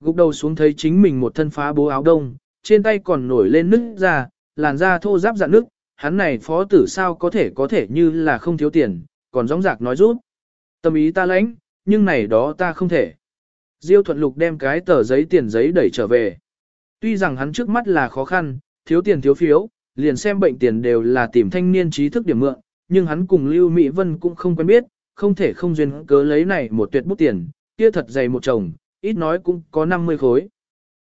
Gục đầu xuống thấy chính mình một thân phá bố áo đông, trên tay còn nổi lên nứt ra, làn da thô ráp dạn nước, hắn này phó tử sao có thể có thể như là không thiếu tiền, còn gióng giạc nói rút. Tâm ý ta lãnh, nhưng này đó ta không thể. Diêu thuận lục đem cái tờ giấy tiền giấy đẩy trở về. Tuy rằng hắn trước mắt là khó khăn, thiếu tiền thiếu phiếu, liền xem bệnh tiền đều là tìm thanh niên trí thức điểm mượn, nhưng hắn cùng Lưu Mỹ Vân cũng không quen biết, không thể không duyên cớ lấy này một tuyệt bút tiền, kia thật dày một chồng, ít nói cũng có 50 khối.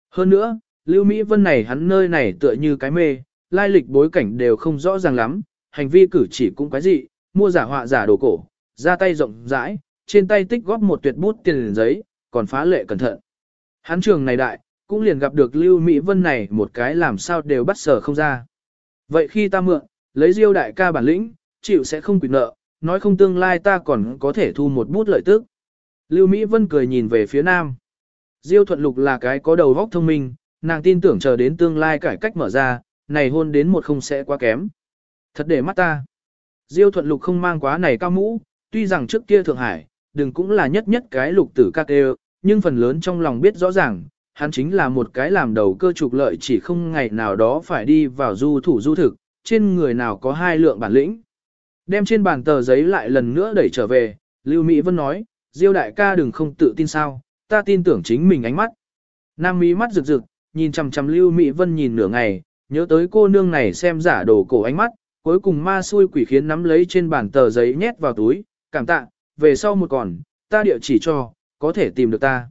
Hơn nữa, Lưu Mỹ Vân này hắn nơi này tựa như cái mê, lai lịch bối cảnh đều không rõ ràng lắm, hành vi cử chỉ cũng quái dị, mua giả họa giả đồ cổ, ra tay rộng rãi, trên tay tích góp một tuyệt bút tiền giấy, còn phá lệ cẩn thận. Hán trường này đại, cũng liền gặp được Lưu Mỹ Vân này một cái làm sao đều bắt sở không ra. Vậy khi ta mượn, lấy diêu đại ca bản lĩnh, chịu sẽ không quỵt nợ, nói không tương lai ta còn có thể thu một bút lợi tức. Lưu Mỹ Vân cười nhìn về phía nam. Diêu thuận lục là cái có đầu óc thông minh, nàng tin tưởng chờ đến tương lai cải cách mở ra, này hôn đến một không sẽ quá kém. Thật để mắt ta. Diêu thuận lục không mang quá này cao mũ, tuy rằng trước kia Thượng Hải, đừng cũng là nhất nhất cái lục tử các đều, nhưng phần lớn trong lòng biết rõ ràng, hắn chính là một cái làm đầu cơ trục lợi chỉ không ngày nào đó phải đi vào du thủ du thực, trên người nào có hai lượng bản lĩnh. Đem trên bàn tờ giấy lại lần nữa đẩy trở về, Lưu Mỹ Vân nói, Diêu đại ca đừng không tự tin sao, ta tin tưởng chính mình ánh mắt. Nam Mỹ mắt rực rực, nhìn chằm chằm Lưu Mỹ Vân nhìn nửa ngày, nhớ tới cô nương này xem giả đồ cổ ánh mắt, cuối cùng ma xui quỷ khiến nắm lấy trên bàn tờ giấy nhét vào túi, cảm tạ, về sau một còn, ta địa chỉ cho, có thể tìm được ta.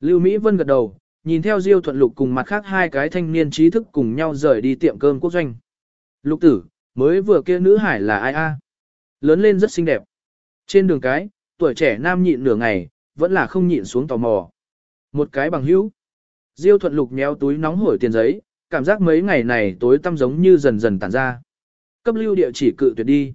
Lưu Mỹ Vân gật đầu, nhìn theo Diêu Thuận Lục cùng mặt khác hai cái thanh niên trí thức cùng nhau rời đi tiệm cơm quốc doanh. Lục tử, mới vừa kia nữ hải là ai a? Lớn lên rất xinh đẹp. Trên đường cái, tuổi trẻ nam nhịn nửa ngày, vẫn là không nhịn xuống tò mò. Một cái bằng hữu. Diêu Thuận Lục méo túi nóng hổi tiền giấy, cảm giác mấy ngày này tối tăm giống như dần dần tản ra. Cấp lưu địa chỉ cự tuyệt đi.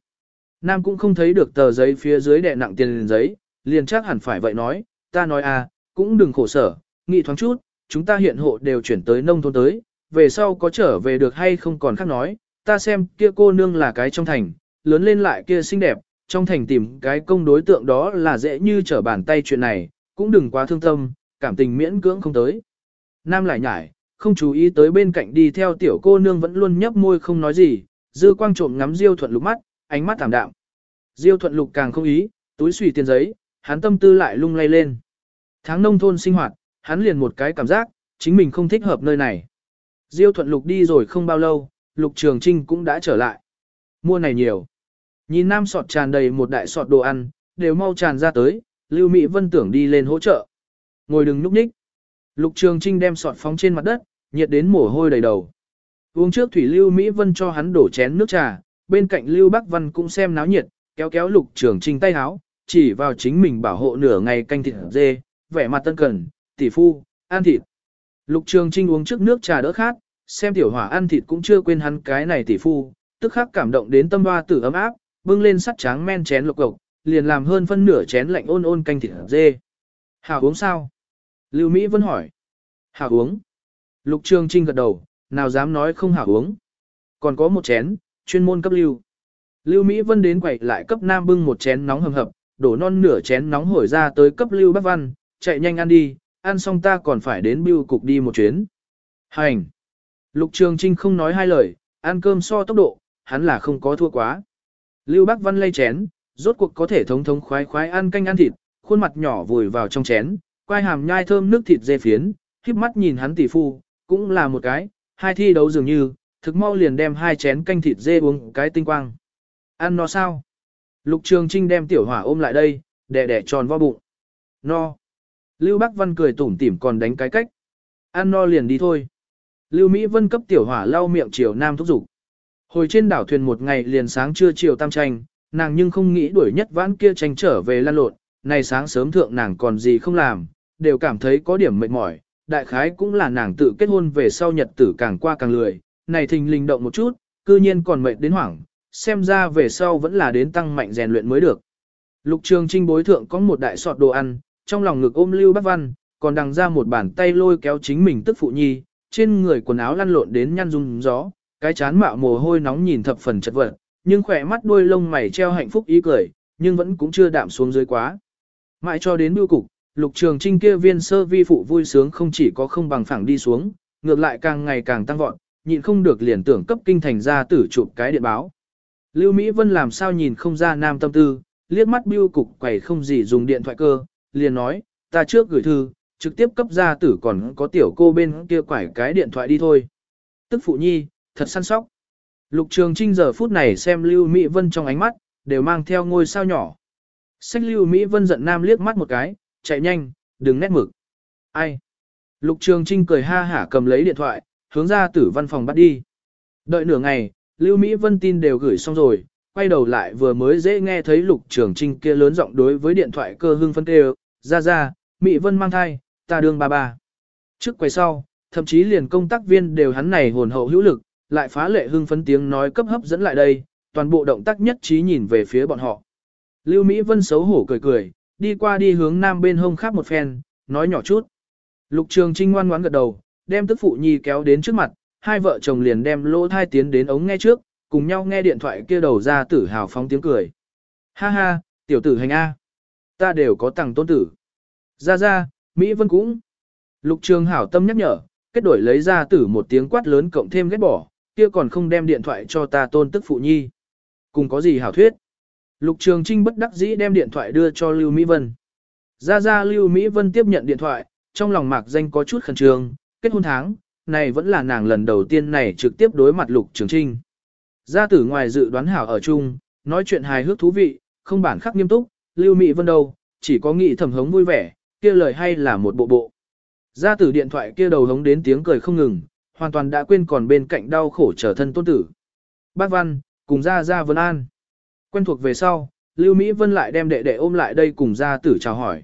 Nam cũng không thấy được tờ giấy phía dưới đè nặng tiền giấy, liền chắc hẳn phải vậy nói, ta nói à, cũng đừng khổ sở, nghĩ thoáng chút, chúng ta hiện hộ đều chuyển tới nông thôn tới, về sau có trở về được hay không còn khác nói, ta xem kia cô nương là cái trong thành, lớn lên lại kia xinh đẹp, trong thành tìm cái công đối tượng đó là dễ như trở bàn tay chuyện này, cũng đừng quá thương tâm, cảm tình miễn cưỡng không tới. Nam lại nhải, không chú ý tới bên cạnh đi theo tiểu cô nương vẫn luôn nhấp môi không nói gì, dư quang trộm ngắm Diêu Thuận Lục mắt, ánh mắt thảm đạm. Diêu Thuận Lục càng không ý, túi xùy tiền giấy, hắn tâm tư lại lung lay lên. Tháng nông thôn sinh hoạt, hắn liền một cái cảm giác, chính mình không thích hợp nơi này. Diêu thuận lục đi rồi không bao lâu, lục trường trinh cũng đã trở lại. Mua này nhiều. Nhìn nam sọt tràn đầy một đại sọt đồ ăn, đều mau tràn ra tới, Lưu Mỹ Vân tưởng đi lên hỗ trợ. Ngồi đừng núp ních. Lục trường trinh đem sọt phóng trên mặt đất, nhiệt đến mồ hôi đầy đầu. Uống trước thủy Lưu Mỹ Vân cho hắn đổ chén nước trà, bên cạnh Lưu Bắc Văn cũng xem náo nhiệt, kéo kéo lục trường trinh tay háo, chỉ vào chính mình bảo hộ nửa ngày canh thịt dê, vẻ mặt tân cần, tỷ phu, ăn thịt. Lục Trường Trinh uống trước nước trà đỡ khát, xem tiểu hỏa ăn thịt cũng chưa quên hắn cái này tỷ phu, tức khắc cảm động đến tâm hoa tử ấm áp, bưng lên sắt tráng men chén lục cộc, liền làm hơn phân nửa chén lạnh ôn ôn canh thịt dê. Hảo uống sao? Lưu Mỹ Vân hỏi. Hảo uống. Lục Trường Trinh gật đầu, nào dám nói không hảo uống. Còn có một chén, chuyên môn cấp lưu. Lưu Mỹ Vân đến quậy lại cấp Nam bưng một chén nóng hầm hập, đổ non nửa chén nóng hổi ra tới cấp Lưu Bắc Văn, chạy nhanh ăn đi, ăn xong ta còn phải đến bưu cục đi một chuyến. Hành! Lục Trường Trinh không nói hai lời, ăn cơm so tốc độ, hắn là không có thua quá. Lưu Bắc Văn lay chén, rốt cuộc có thể thống thống khoái khoái ăn canh ăn thịt, khuôn mặt nhỏ vùi vào trong chén, quai hàm nhai thơm nước thịt dê phiến, híp mắt nhìn hắn tỷ phu, cũng là một cái, hai thi đấu dường như, thực mau liền đem hai chén canh thịt dê uống cái tinh quang. Ăn no sao? Lục Trường Trinh đem tiểu hỏa ôm lại đây, đẻ đẻ tròn vo bụng. No. Lưu Bắc Văn cười tủm tỉm còn đánh cái cách. Ăn no liền đi thôi. Lưu Mỹ Vân cấp tiểu hỏa lau miệng chiều nam thúc dục. Hồi trên đảo thuyền một ngày liền sáng trưa chiều tam tranh, nàng nhưng không nghĩ đuổi nhất vãn kia tranh trở về lan lộn, này sáng sớm thượng nàng còn gì không làm, đều cảm thấy có điểm mệt mỏi, đại khái cũng là nàng tự kết hôn về sau nhật tử càng qua càng lười, này thình linh động một chút, cư nhiên còn mệt đến hoảng, xem ra về sau vẫn là đến tăng mạnh rèn luyện mới được. Lục Trường Trinh bối thượng có một đại sọt đồ ăn, trong lòng ngực ôm Lưu Bắc Văn, còn đằng ra một bàn tay lôi kéo chính mình tức phụ nhi, trên người quần áo lăn lộn đến nhăn rung gió, cái chán mạo mồ hôi nóng nhìn thập phần chật vật, nhưng khỏe mắt đuôi lông mày treo hạnh phúc ý cười, nhưng vẫn cũng chưa đạm xuống dưới quá. Mãi cho đến bưu cục, Lục Trường Trinh kia viên sơ vi phụ vui sướng không chỉ có không bằng phẳng đi xuống, ngược lại càng ngày càng tăng vọt, nhịn không được liền tưởng cấp kinh thành ra tử chụp cái điện báo. Lưu Mỹ Vân làm sao nhìn không ra nam tâm tư, liếc mắt bưu cục quầy không gì dùng điện thoại cơ, liền nói, ta trước gửi thư, trực tiếp cấp ra tử còn có tiểu cô bên kia quải cái điện thoại đi thôi. Tức phụ nhi, thật săn sóc. Lục Trường Trinh giờ phút này xem Lưu Mỹ Vân trong ánh mắt, đều mang theo ngôi sao nhỏ. Sách Lưu Mỹ Vân giận nam liếc mắt một cái, chạy nhanh, đừng nét mực. Ai? Lục Trường Trinh cười ha hả cầm lấy điện thoại, hướng ra tử văn phòng bắt đi. Đợi nửa ngày, Lưu Mỹ Vân tin đều gửi xong rồi, quay đầu lại vừa mới dễ nghe thấy Lục Trường Trinh kia lớn giọng đối với điện thoại cơ hưng phân kêu, ra ra, Mỹ Vân mang thai, ta đương ba ba. Trước quay sau, thậm chí liền công tác viên đều hắn này hồn hậu hữu lực, lại phá lệ hưng phấn tiếng nói cấp hấp dẫn lại đây, toàn bộ động tác nhất trí nhìn về phía bọn họ. Lưu Mỹ Vân xấu hổ cười cười, đi qua đi hướng nam bên hông khắp một phen, nói nhỏ chút. Lục Trường Trinh ngoan ngoãn gật đầu, đem tức phụ nhi kéo đến trước mặt, hai vợ chồng liền đem lỗ thai tiến đến ống nghe trước, cùng nhau nghe điện thoại kia đầu ra tử hào phóng tiếng cười. Ha ha, tiểu tử hành A. Ta đều có tặng tôn tử. Ra ra, Mỹ Vân cũng. Lục Trường hảo tâm nhắc nhở, kết đổi lấy ra tử một tiếng quát lớn cộng thêm ghét bỏ, kia còn không đem điện thoại cho ta tôn tức phụ nhi. Cùng có gì hảo thuyết. Lục Trường Trinh bất đắc dĩ đem điện thoại đưa cho Lưu Mỹ Vân. Ra ra Lưu Mỹ Vân tiếp nhận điện thoại, trong lòng mạc danh có chút khẩn trương, kết hôn tháng, này vẫn là nàng lần đầu tiên này trực tiếp đối mặt Lục Trường Trinh. Gia tử ngoài dự đoán hảo ở chung, nói chuyện hài hước thú vị, không bản khắc nghiêm túc, Lưu Mỹ Vân đâu, chỉ có nghị thầm hống vui vẻ, kia lời hay là một bộ bộ. Gia tử điện thoại kia đầu hống đến tiếng cười không ngừng, hoàn toàn đã quên còn bên cạnh đau khổ trở thân tôn tử. Bác Văn, cùng Gia Gia Vân An. Quen thuộc về sau, Lưu Mỹ Vân lại đem đệ đệ ôm lại đây cùng Gia tử chào hỏi.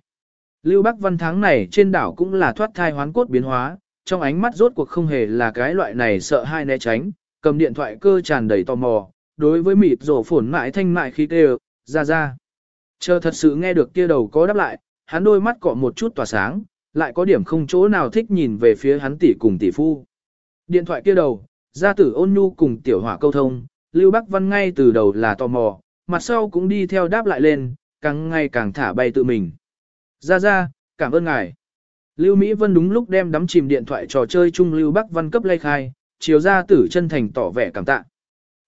Lưu Bắc Văn tháng này trên đảo cũng là thoát thai hoán cốt biến hóa, trong ánh mắt rốt cuộc không hề là cái loại này sợ hai né tránh, cầm điện thoại cơ tràn đầy tò mò, đối với mịt rổ phổn mãi thanh mại khí tê ra ra. Chờ thật sự nghe được kia đầu có đáp lại, hắn đôi mắt cọ một chút tỏa sáng, lại có điểm không chỗ nào thích nhìn về phía hắn tỷ cùng tỷ phu. Điện thoại kia đầu, gia tử ôn nhu cùng tiểu hỏa câu thông, Lưu Bắc Văn ngay từ đầu là tò mò, mặt sau cũng đi theo đáp lại lên, càng ngày càng thả bay tự mình. Ra ra, cảm ơn ngài. Lưu Mỹ Vân đúng lúc đem đắm chìm điện thoại trò chơi chung Lưu Bắc Văn cấp lay khai, chiều gia tử chân thành tỏ vẻ cảm tạ.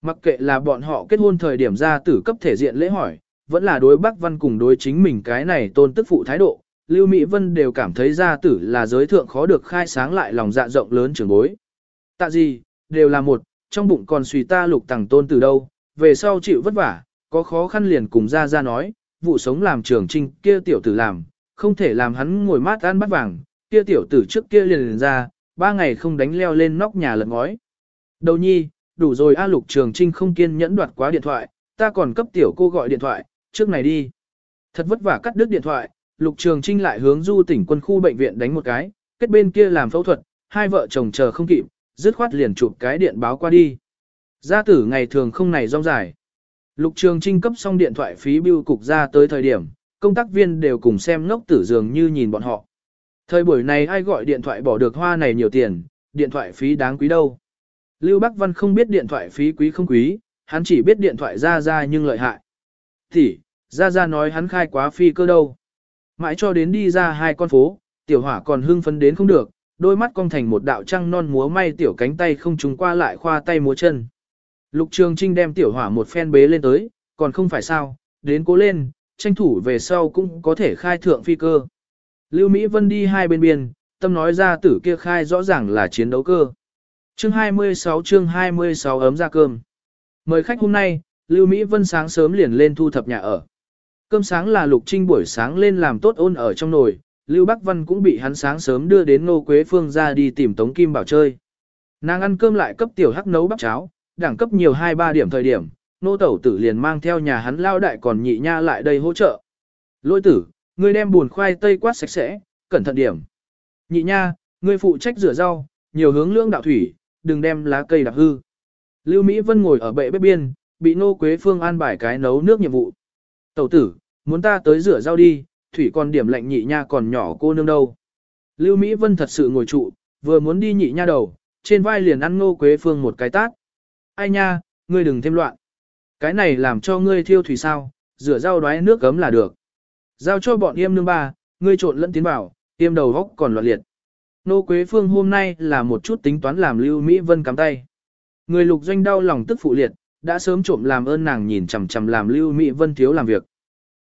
Mặc kệ là bọn họ kết hôn thời điểm gia tử cấp thể diện lễ hỏi, vẫn là đối Bắc Văn cùng đối chính mình cái này tôn tức phụ thái độ, Lưu Mỹ Vân đều cảm thấy gia tử là giới thượng khó được khai sáng lại lòng dạ rộng lớn trưởng bối. Tạ gì, đều là một, trong bụng còn suy ta lục tàng tôn từ đâu, về sau chịu vất vả, có khó khăn liền cùng ra ra nói, vụ sống làm trường trinh kia tiểu tử làm, không thể làm hắn ngồi mát ăn bắt vàng, kia tiểu tử trước kia liền, liền ra, ba ngày không đánh leo lên nóc nhà lật ngói. Đầu nhi, đủ rồi A lục trường trinh không kiên nhẫn đoạt quá điện thoại, ta còn cấp tiểu cô gọi điện thoại, trước này đi. Thật vất vả cắt đứt điện thoại, lục trường trinh lại hướng du tỉnh quân khu bệnh viện đánh một cái, kết bên kia làm phẫu thuật, hai vợ chồng chờ không kịp, dứt khoát liền chụp cái điện báo qua đi. Gia tử ngày thường không này rong dài. Lục Trường Trinh cấp xong điện thoại phí bưu cục ra tới thời điểm, công tác viên đều cùng xem ngốc tử dường như nhìn bọn họ. Thời buổi này ai gọi điện thoại bỏ được hoa này nhiều tiền, điện thoại phí đáng quý đâu. Lưu Bắc Văn không biết điện thoại phí quý không quý, hắn chỉ biết điện thoại ra ra nhưng lợi hại. Thì, ra ra nói hắn khai quá phi cơ đâu. Mãi cho đến đi ra hai con phố, tiểu hỏa còn hưng phấn đến không được, đôi mắt cong thành một đạo trăng non múa may tiểu cánh tay không trùng qua lại khoa tay múa chân. Lục Trường Trinh đem tiểu hỏa một phen bế lên tới, còn không phải sao, đến cố lên, tranh thủ về sau cũng có thể khai thượng phi cơ. Lưu Mỹ Vân đi hai bên biên, tâm nói ra tử kia khai rõ ràng là chiến đấu cơ. Chương 26 chương 26 ấm ra cơm. Mời khách hôm nay, Lưu Mỹ Vân sáng sớm liền lên thu thập nhà ở. Cơm sáng là Lục Trinh buổi sáng lên làm tốt ôn ở trong nồi, Lưu Bắc Văn cũng bị hắn sáng sớm đưa đến Nô Quế Phương ra đi tìm Tống Kim Bảo chơi. Nàng ăn cơm lại cấp tiểu hắc nấu bắp cháo, đẳng cấp nhiều 2-3 điểm thời điểm, nô tẩu tử liền mang theo nhà hắn lao đại còn nhị nha lại đây hỗ trợ. Lôi tử, ngươi đem buồn khoai tây quát sạch sẽ, cẩn thận điểm. Nhị nha, ngươi phụ trách rửa rau, nhiều hướng lương đạo thủy, đừng đem lá cây đạp hư. Lưu Mỹ Vân ngồi ở bệ bếp biên, bị nô quế phương an bài cái nấu nước nhiệm vụ. Tẩu tử, muốn ta tới rửa rau đi, thủy còn điểm lạnh nhị nha còn nhỏ cô nương đâu. Lưu Mỹ Vân thật sự ngồi trụ, vừa muốn đi nhị nha đầu, trên vai liền ăn nô quế phương một cái tát. Ai nha, ngươi đừng thêm loạn. Cái này làm cho ngươi thiêu thủy sao, rửa rau đoái nước gấm là được. Giao cho bọn yêm nương ba, ngươi trộn lẫn tiến vào, yêm đầu góc còn loạn liệt. Nô Quế Phương hôm nay là một chút tính toán làm Lưu Mỹ Vân cắm tay. Người lục doanh đau lòng tức phụ liệt, đã sớm trộm làm ơn nàng nhìn chằm chằm làm Lưu Mỹ Vân thiếu làm việc.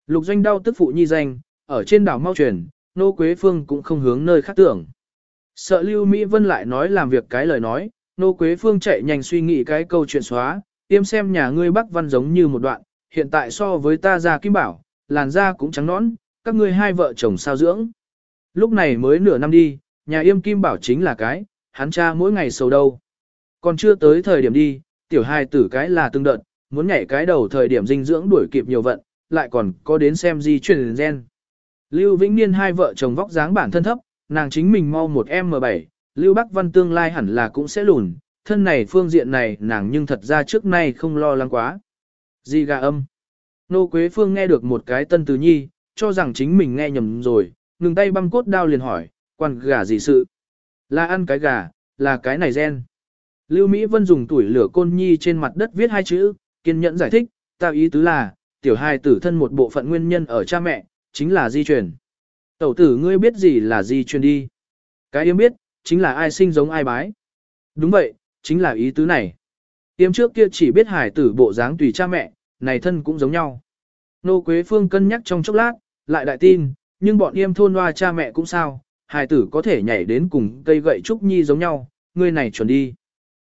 Lục doanh đau tức phụ nhi danh, ở trên đảo mau truyền, Nô Quế Phương cũng không hướng nơi khác tưởng. Sợ Lưu Mỹ Vân lại nói làm việc cái lời nói, Nô Quế Phương chạy nhanh suy nghĩ cái câu chuyện xóa, tiêm xem nhà ngươi Bắc Văn giống như một đoạn, hiện tại so với ta ra Kim Bảo, làn da cũng trắng nõn, các ngươi hai vợ chồng sao dưỡng. Lúc này mới nửa năm đi, nhà yêm Kim Bảo chính là cái, hắn cha mỗi ngày sầu đâu. Còn chưa tới thời điểm đi, tiểu hai tử cái là tương đợt, muốn nhảy cái đầu thời điểm dinh dưỡng đuổi kịp nhiều vận, lại còn có đến xem di truyền gen. Lưu Vĩnh Niên hai vợ chồng vóc dáng bản thân thấp, nàng chính mình mau một M7, Lưu Bắc Văn tương lai hẳn là cũng sẽ lùn, thân này phương diện này nàng nhưng thật ra trước nay không lo lắng quá. Di gà âm. Nô Quế Phương nghe được một cái tân từ nhi, cho rằng chính mình nghe nhầm rồi, ngừng tay băm cốt đao liền hỏi, quan gà gì sự? Là ăn cái gà, là cái này gen. Lưu Mỹ Vân dùng tuổi lửa côn nhi trên mặt đất viết hai chữ, kiên nhẫn giải thích, tạo ý tứ là, tiểu hai tử thân một bộ phận nguyên nhân ở cha mẹ, chính là di truyền. Tẩu tử ngươi biết gì là di truyền đi? Cái yếm biết, chính là ai sinh giống ai bái. Đúng vậy, chính là ý tứ này. Tiêm trước kia chỉ biết hải tử bộ dáng tùy cha mẹ, này thân cũng giống nhau. Nô Quế Phương cân nhắc trong chốc lát, lại đại tin, nhưng bọn yêm thôn hoa cha mẹ cũng sao, hải tử có thể nhảy đến cùng cây gậy trúc nhi giống nhau, người này chuẩn đi.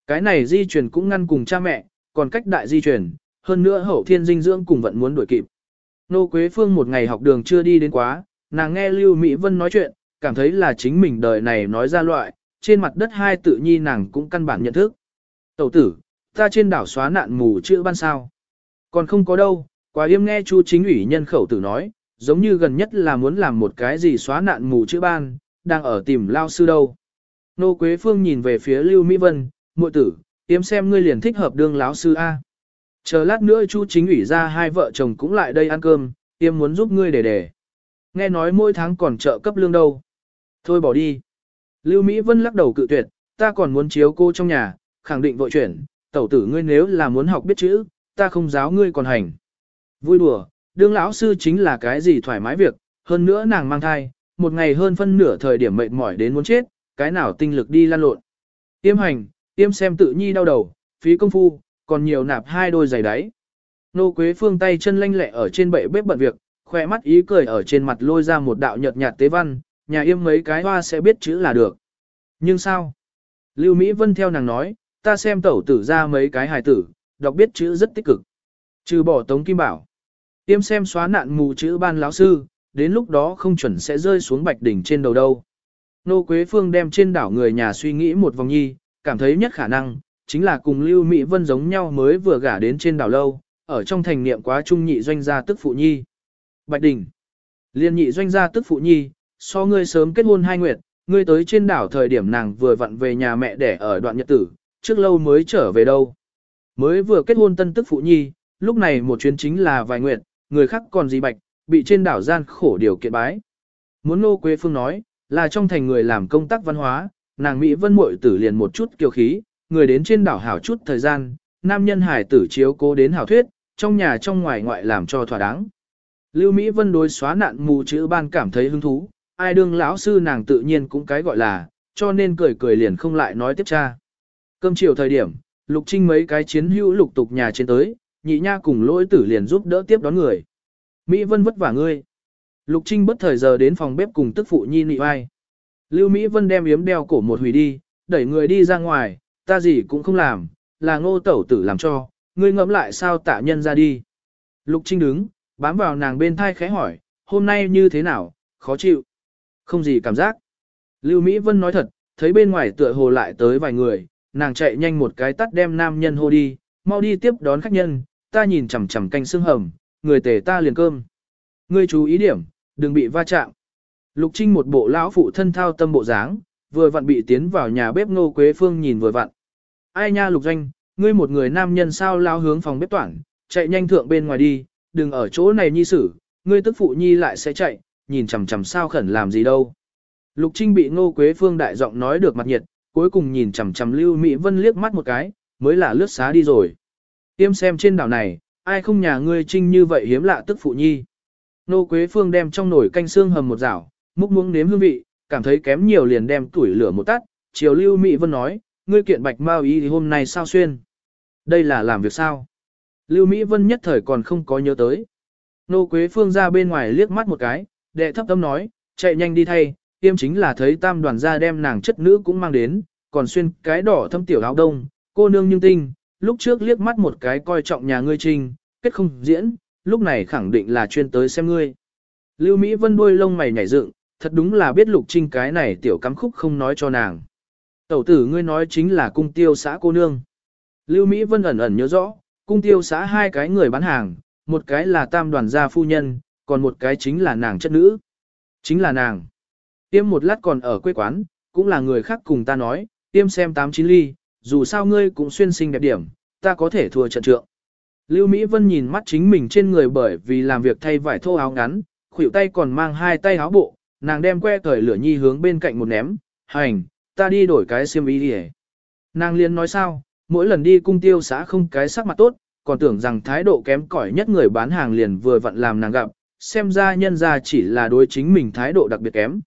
Cái này di truyền cũng ngăn cùng cha mẹ, còn cách đại di truyền, hơn nữa hậu thiên dinh dưỡng cùng vẫn muốn đuổi kịp. Nô Quế Phương một ngày học đường chưa đi đến quá, nàng nghe Lưu Mỹ Vân nói chuyện, cảm thấy là chính mình đời này nói ra loại, trên mặt đất hai tự nhi nàng cũng căn bản nhận thức. Tẩu tử, ta trên đảo xóa nạn mù chữ ban sao. Còn không có đâu, quá yêm nghe chu chính ủy nhân khẩu tử nói, giống như gần nhất là muốn làm một cái gì xóa nạn mù chữ ban, đang ở tìm lao sư đâu. Nô Quế Phương nhìn về phía Lưu Mỹ Vân, muội tử, yêm xem ngươi liền thích hợp đương lão sư A. Chờ lát nữa chu chính ủy ra hai vợ chồng cũng lại đây ăn cơm, yêm muốn giúp ngươi để để. Nghe nói mỗi tháng còn trợ cấp lương đâu. Thôi bỏ đi. Lưu Mỹ Vân lắc đầu cự tuyệt, ta còn muốn chiếu cô trong nhà, khẳng định vội chuyển, tẩu tử ngươi nếu là muốn học biết chữ, ta không giáo ngươi còn hành. Vui đùa, đương lão sư chính là cái gì thoải mái việc, hơn nữa nàng mang thai, một ngày hơn phân nửa thời điểm mệt mỏi đến muốn chết, cái nào tinh lực đi lan lộn. Tiêm hành, tiêm xem tự nhi đau đầu, phí công phu, còn nhiều nạp hai đôi giày đáy. Nô Quế Phương tay chân lanh lẹ ở trên bệ bếp bận việc, khoe mắt ý cười ở trên mặt lôi ra một đạo nhợt nhạt tế văn, nhà yêm mấy cái hoa sẽ biết chữ là được. Nhưng sao? Lưu Mỹ Vân theo nàng nói, ta xem tẩu tử ra mấy cái hài tử, đọc biết chữ rất tích cực. Trừ bỏ Tống Kim Bảo. Yêm xem xóa nạn mù chữ ban lão sư, đến lúc đó không chuẩn sẽ rơi xuống bạch đỉnh trên đầu đâu. Nô Quế Phương đem trên đảo người nhà suy nghĩ một vòng nhi, cảm thấy nhất khả năng, chính là cùng Lưu Mỹ Vân giống nhau mới vừa gả đến trên đảo lâu, ở trong thành niệm quá trung nhị doanh gia tức phụ nhi. Bạch đỉnh Liên nhị doanh gia tức phụ nhi, so ngươi sớm kết hôn hai nguyệt, ngươi tới trên đảo thời điểm nàng vừa vặn về nhà mẹ đẻ ở đoạn nhật tử, trước lâu mới trở về đâu. Mới vừa kết hôn tân tức phụ nhi, lúc này một chuyến chính là vài nguyện, người khác còn gì bạch, bị trên đảo gian khổ điều kiện bái. Muốn Nô Quế Phương nói, là trong thành người làm công tác văn hóa, nàng Mỹ Vân muội tử liền một chút kiêu khí, người đến trên đảo hảo chút thời gian, nam nhân hải tử chiếu cố đến hảo thuyết, trong nhà trong ngoài ngoại làm cho thỏa đáng. Lưu Mỹ Vân đối xóa nạn mù chữ ban cảm thấy hứng thú, ai đương lão sư nàng tự nhiên cũng cái gọi là, cho nên cười cười liền không lại nói tiếp cha. Cơm chiều thời điểm, Lục Trinh mấy cái chiến hữu lục tục nhà trên tới, nhị nha cùng lỗi tử liền giúp đỡ tiếp đón người. Mỹ Vân vất vả ngươi. Lục Trinh bất thời giờ đến phòng bếp cùng tức phụ nhi nị vai. Lưu Mỹ Vân đem yếm đeo cổ một hủy đi, đẩy người đi ra ngoài, ta gì cũng không làm, là ngô tẩu tử làm cho, ngươi ngẫm lại sao tạ nhân ra đi. Lục Trinh đứng, bám vào nàng bên thai khẽ hỏi, hôm nay như thế nào, khó chịu. Không gì cảm giác. Lưu Mỹ Vân nói thật, thấy bên ngoài tựa hồ lại tới vài người, nàng chạy nhanh một cái tắt đem nam nhân hô đi, mau đi tiếp đón khách nhân, ta nhìn chằm chằm canh xương hầm, người tề ta liền cơm. Ngươi chú ý điểm, đừng bị va chạm. Lục Trinh một bộ lão phụ thân thao tâm bộ dáng, vừa vặn bị tiến vào nhà bếp Ngô Quế Phương nhìn vừa vặn. Ai nha Lục Doanh, ngươi một người nam nhân sao lao hướng phòng bếp toản, chạy nhanh thượng bên ngoài đi, đừng ở chỗ này nhi xử, ngươi tức phụ nhi lại sẽ chạy, nhìn chằm chằm sao khẩn làm gì đâu. Lục Trinh bị Ngô Quế Phương đại giọng nói được mặt nhiệt, cuối cùng nhìn chằm chằm Lưu Mỹ Vân liếc mắt một cái, mới là lướt xá đi rồi. Tiêm xem trên đảo này, ai không nhà ngươi Trinh như vậy hiếm lạ tức phụ nhi. Ngô Quế Phương đem trong nồi canh xương hầm một rảo, múc muống nếm hương vị, cảm thấy kém nhiều liền đem tuổi lửa một tắt, chiều Lưu Mỹ Vân nói, ngươi kiện bạch mao ý thì hôm nay sao xuyên. Đây là làm việc sao? Lưu Mỹ Vân nhất thời còn không có nhớ tới. Nô Quế Phương ra bên ngoài liếc mắt một cái, đệ thấp tâm nói, chạy nhanh đi thay, tiêm chính là thấy tam đoàn gia đem nàng chất nữ cũng mang đến, còn xuyên cái đỏ thâm tiểu áo đông, cô nương nhưng tinh, lúc trước liếc mắt một cái coi trọng nhà ngươi trình kết không diễn, lúc này khẳng định là chuyên tới xem ngươi. Lưu Mỹ Vân đuôi lông mày nhảy dựng, thật đúng là biết lục trinh cái này tiểu cắm khúc không nói cho nàng. Tẩu tử ngươi nói chính là cung tiêu xã cô nương. Lưu Mỹ Vân ẩn ẩn nhớ rõ, cung tiêu xã hai cái người bán hàng, một cái là tam đoàn gia phu nhân, còn một cái chính là nàng chất nữ. Chính là nàng. Tiêm một lát còn ở quê quán, cũng là người khác cùng ta nói, tiêm xem tám chín ly, dù sao ngươi cũng xuyên sinh đẹp điểm, ta có thể thua trận trượng. Lưu Mỹ Vân nhìn mắt chính mình trên người bởi vì làm việc thay vải thô áo ngắn, khuỷu tay còn mang hai tay áo bộ, nàng đem que cởi lửa nhi hướng bên cạnh một ném, hành, ta đi đổi cái xiêm y đi Nàng liền nói sao, mỗi lần đi cung tiêu xã không cái sắc mặt tốt, còn tưởng rằng thái độ kém cỏi nhất người bán hàng liền vừa vặn làm nàng gặp, xem ra nhân ra chỉ là đối chính mình thái độ đặc biệt kém.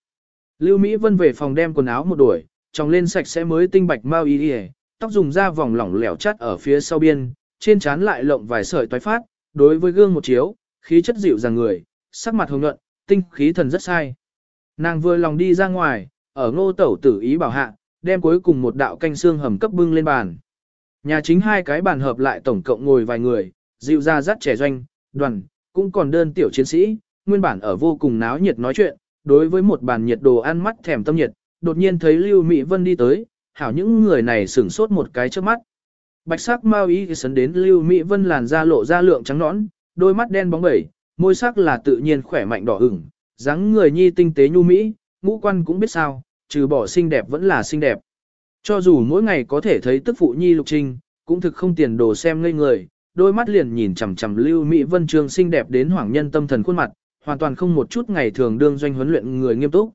Lưu Mỹ Vân về phòng đem quần áo một đuổi, tròng lên sạch sẽ mới tinh bạch mau y y, tóc dùng da vòng lỏng lẻo chắt ở phía sau biên, trên trán lại lộng vài sợi toái phát, đối với gương một chiếu, khí chất dịu dàng người, sắc mặt hồng nhuận, tinh khí thần rất sai. Nàng vừa lòng đi ra ngoài, ở ngô tẩu tử ý bảo hạ, đem cuối cùng một đạo canh xương hầm cấp bưng lên bàn. Nhà chính hai cái bàn hợp lại tổng cộng ngồi vài người, dịu ra dắt trẻ doanh, đoàn, cũng còn đơn tiểu chiến sĩ, nguyên bản ở vô cùng náo nhiệt nói chuyện, đối với một bàn nhiệt đồ ăn mắt thèm tâm nhiệt, đột nhiên thấy Lưu Mỹ Vân đi tới, hảo những người này sửng sốt một cái trước mắt. Bạch sắc mau y sấn đến Lưu Mỹ Vân làn da lộ ra lượng trắng nõn, đôi mắt đen bóng bẩy, môi sắc là tự nhiên khỏe mạnh đỏ ửng, dáng người nhi tinh tế nhu mỹ, ngũ quan cũng biết sao, trừ bỏ xinh đẹp vẫn là xinh đẹp. Cho dù mỗi ngày có thể thấy tức phụ nhi lục trinh, cũng thực không tiền đồ xem ngây người, đôi mắt liền nhìn chằm chằm Lưu Mỹ Vân Trương xinh đẹp đến hoảng nhân tâm thần khuôn mặt, hoàn toàn không một chút ngày thường đương doanh huấn luyện người nghiêm túc.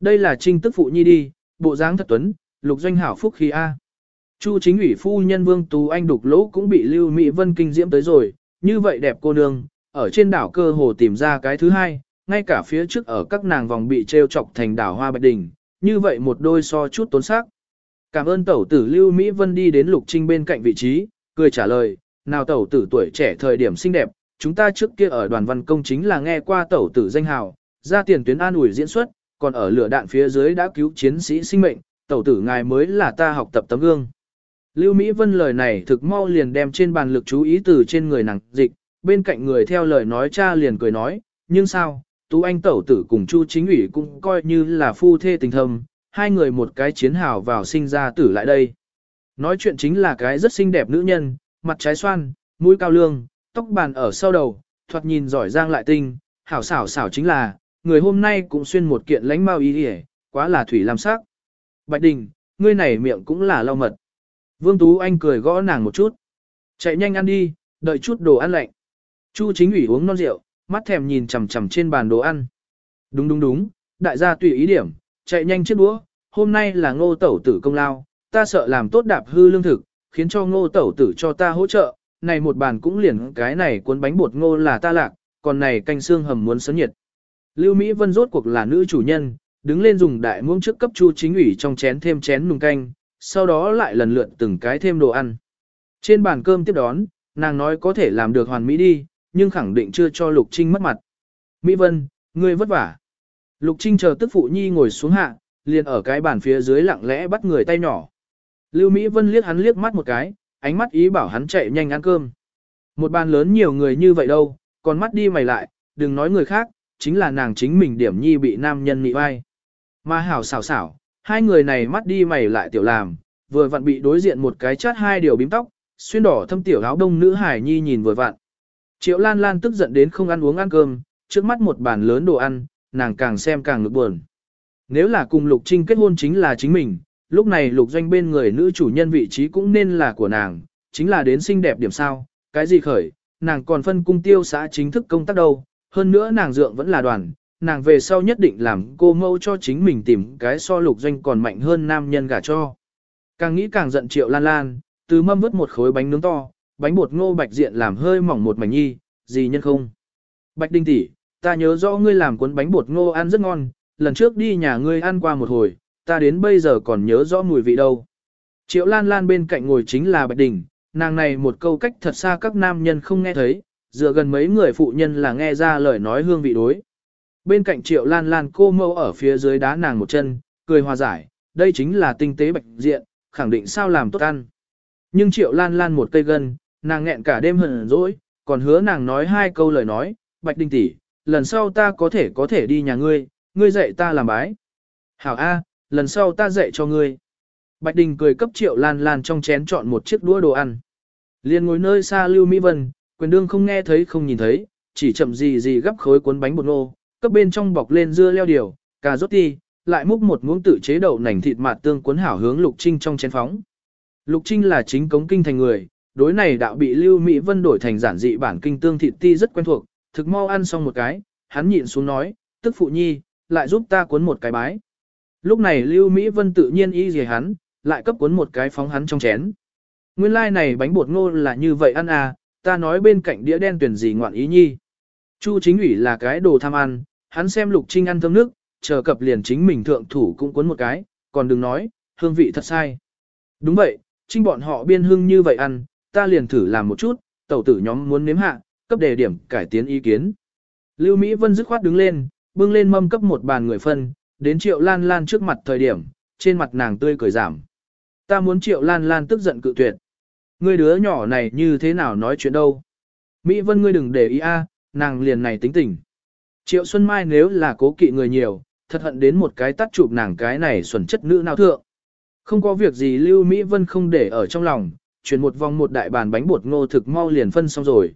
Đây là trinh tức phụ nhi đi, bộ dáng thật tuấn, lục doanh hảo phúc khí A. Chu chính ủy phu nhân Vương Tú Anh đục lỗ cũng bị Lưu Mỹ Vân kinh diễm tới rồi, như vậy đẹp cô nương, ở trên đảo cơ hồ tìm ra cái thứ hai, ngay cả phía trước ở các nàng vòng bị treo chọc thành đảo hoa bạch đỉnh như vậy một đôi so chút tốn sắc. Cảm ơn tẩu tử Lưu Mỹ Vân đi đến Lục Trinh bên cạnh vị trí, cười trả lời, nào tẩu tử tuổi trẻ thời điểm xinh đẹp, chúng ta trước kia ở đoàn văn công chính là nghe qua tẩu tử danh hào, ra tiền tuyến an ủi diễn xuất, còn ở lửa đạn phía dưới đã cứu chiến sĩ sinh mệnh, tẩu tử ngài mới là ta học tập tấm gương. Lưu Mỹ Vân lời này thực mau liền đem trên bàn lực chú ý từ trên người nàng dịch, bên cạnh người theo lời nói cha liền cười nói, nhưng sao, Tú Anh tẩu tử cùng Chu chính ủy cũng coi như là phu thê tình thâm, hai người một cái chiến hào vào sinh ra tử lại đây. Nói chuyện chính là cái rất xinh đẹp nữ nhân, mặt trái xoan, mũi cao lương, tóc bàn ở sau đầu, thoạt nhìn giỏi giang lại tinh, hảo xảo xảo chính là, người hôm nay cũng xuyên một kiện lánh mau ý hề, quá là thủy làm sắc. Bạch Đình, ngươi này miệng cũng là lau mật. Vương Tú Anh cười gõ nàng một chút. Chạy nhanh ăn đi, đợi chút đồ ăn lạnh. Chu chính ủy uống non rượu, mắt thèm nhìn chằm chằm trên bàn đồ ăn. Đúng đúng đúng, đại gia tùy ý điểm, chạy nhanh chiếc đũa, hôm nay là ngô tẩu tử công lao, ta sợ làm tốt đạp hư lương thực, khiến cho ngô tẩu tử cho ta hỗ trợ, này một bàn cũng liền cái này cuốn bánh bột ngô là ta lạc, còn này canh xương hầm muốn sớm nhiệt. Lưu Mỹ Vân rốt cuộc là nữ chủ nhân, đứng lên dùng đại muỗng trước cấp chu chính ủy trong chén thêm chén nùng canh, sau đó lại lần lượt từng cái thêm đồ ăn. Trên bàn cơm tiếp đón, nàng nói có thể làm được hoàn mỹ đi, nhưng khẳng định chưa cho Lục Trinh mất mặt. Mỹ Vân, ngươi vất vả. Lục Trinh chờ tức phụ nhi ngồi xuống hạ, liền ở cái bàn phía dưới lặng lẽ bắt người tay nhỏ. Lưu Mỹ Vân liếc hắn liếc mắt một cái, ánh mắt ý bảo hắn chạy nhanh ăn cơm. Một bàn lớn nhiều người như vậy đâu, còn mắt đi mày lại, đừng nói người khác, chính là nàng chính mình điểm nhi bị nam nhân nị vai. Mà hảo xảo xảo, hai người này mắt đi mày lại tiểu làm, vừa vặn bị đối diện một cái chát hai điều bím tóc, xuyên đỏ thâm tiểu áo đông nữ hải nhi nhìn vừa vặn. Triệu Lan Lan tức giận đến không ăn uống ăn cơm, trước mắt một bàn lớn đồ ăn, nàng càng xem càng ngực buồn. Nếu là cùng Lục Trinh kết hôn chính là chính mình, lúc này Lục Doanh bên người nữ chủ nhân vị trí cũng nên là của nàng, chính là đến xinh đẹp điểm sao, cái gì khởi, nàng còn phân cung tiêu xã chính thức công tác đâu, hơn nữa nàng dượng vẫn là đoàn, nàng về sau nhất định làm cô mâu cho chính mình tìm cái so Lục Doanh còn mạnh hơn nam nhân gả cho. Càng nghĩ càng giận Triệu Lan Lan, từ mâm vứt một khối bánh nướng to, bánh bột ngô bạch diện làm hơi mỏng một mảnh nhi, gì nhân không. Bạch Đinh tỷ, ta nhớ rõ ngươi làm cuốn bánh bột ngô ăn rất ngon, lần trước đi nhà ngươi ăn qua một hồi, ta đến bây giờ còn nhớ rõ mùi vị đâu. Triệu Lan Lan bên cạnh ngồi chính là Bạch Đình, nàng này một câu cách thật xa các nam nhân không nghe thấy, dựa gần mấy người phụ nhân là nghe ra lời nói hương vị đối. Bên cạnh Triệu Lan Lan cô mâu ở phía dưới đá nàng một chân, cười hòa giải, đây chính là tinh tế bạch diện, khẳng định sao làm tốt ăn. Nhưng Triệu Lan Lan một cây gân, nàng nghẹn cả đêm hận dỗi, còn hứa nàng nói hai câu lời nói, Bạch Đình tỷ, lần sau ta có thể có thể đi nhà ngươi, ngươi dạy ta làm bái. Hảo A, lần sau ta dạy cho ngươi. Bạch Đình cười cấp Triệu Lan Lan trong chén chọn một chiếc đũa đồ ăn. Liên ngồi nơi xa Lưu Mỹ Vân, quyền đương không nghe thấy không nhìn thấy, chỉ chậm gì gì gấp khối cuốn bánh bột nô, cấp bên trong bọc lên dưa leo điều, cà rốt ti, lại múc một muỗng tự chế đậu nành thịt mạt tương cuốn hảo hướng Lục Trinh trong chén phóng. Lục Trinh là chính cống kinh thành người, đối này đạo bị Lưu Mỹ Vân đổi thành giản dị bản kinh tương thịt ti rất quen thuộc, thực mau ăn xong một cái, hắn nhịn xuống nói, tức phụ nhi, lại giúp ta cuốn một cái bái. Lúc này Lưu Mỹ Vân tự nhiên y dì hắn, lại cấp cuốn một cái phóng hắn trong chén. Nguyên lai like này bánh bột ngô là như vậy ăn à, ta nói bên cạnh đĩa đen tuyển gì ngoạn ý nhi. Chu chính ủy là cái đồ tham ăn, hắn xem lục trinh ăn thơm nước, chờ cập liền chính mình thượng thủ cũng cuốn một cái, còn đừng nói, hương vị thật sai. Đúng vậy, trinh bọn họ biên hương như vậy ăn, ta liền thử làm một chút, tẩu tử nhóm muốn nếm hạ, cấp đề điểm cải tiến ý kiến. Lưu Mỹ Vân dứt khoát đứng lên, bưng lên mâm cấp một bàn người phân, đến Triệu Lan Lan trước mặt thời điểm, trên mặt nàng tươi cười giảm. Ta muốn Triệu Lan Lan tức giận cự tuyệt. Ngươi đứa nhỏ này như thế nào nói chuyện đâu? Mỹ Vân ngươi đừng để ý a, nàng liền này tính tình. Triệu Xuân Mai nếu là cố kỵ người nhiều, thật hận đến một cái tắt chụp nàng cái này xuẩn chất nữ nào thượng. Không có việc gì Lưu Mỹ Vân không để ở trong lòng, chuyển một vòng một đại bàn bánh bột ngô thực mau liền phân xong rồi.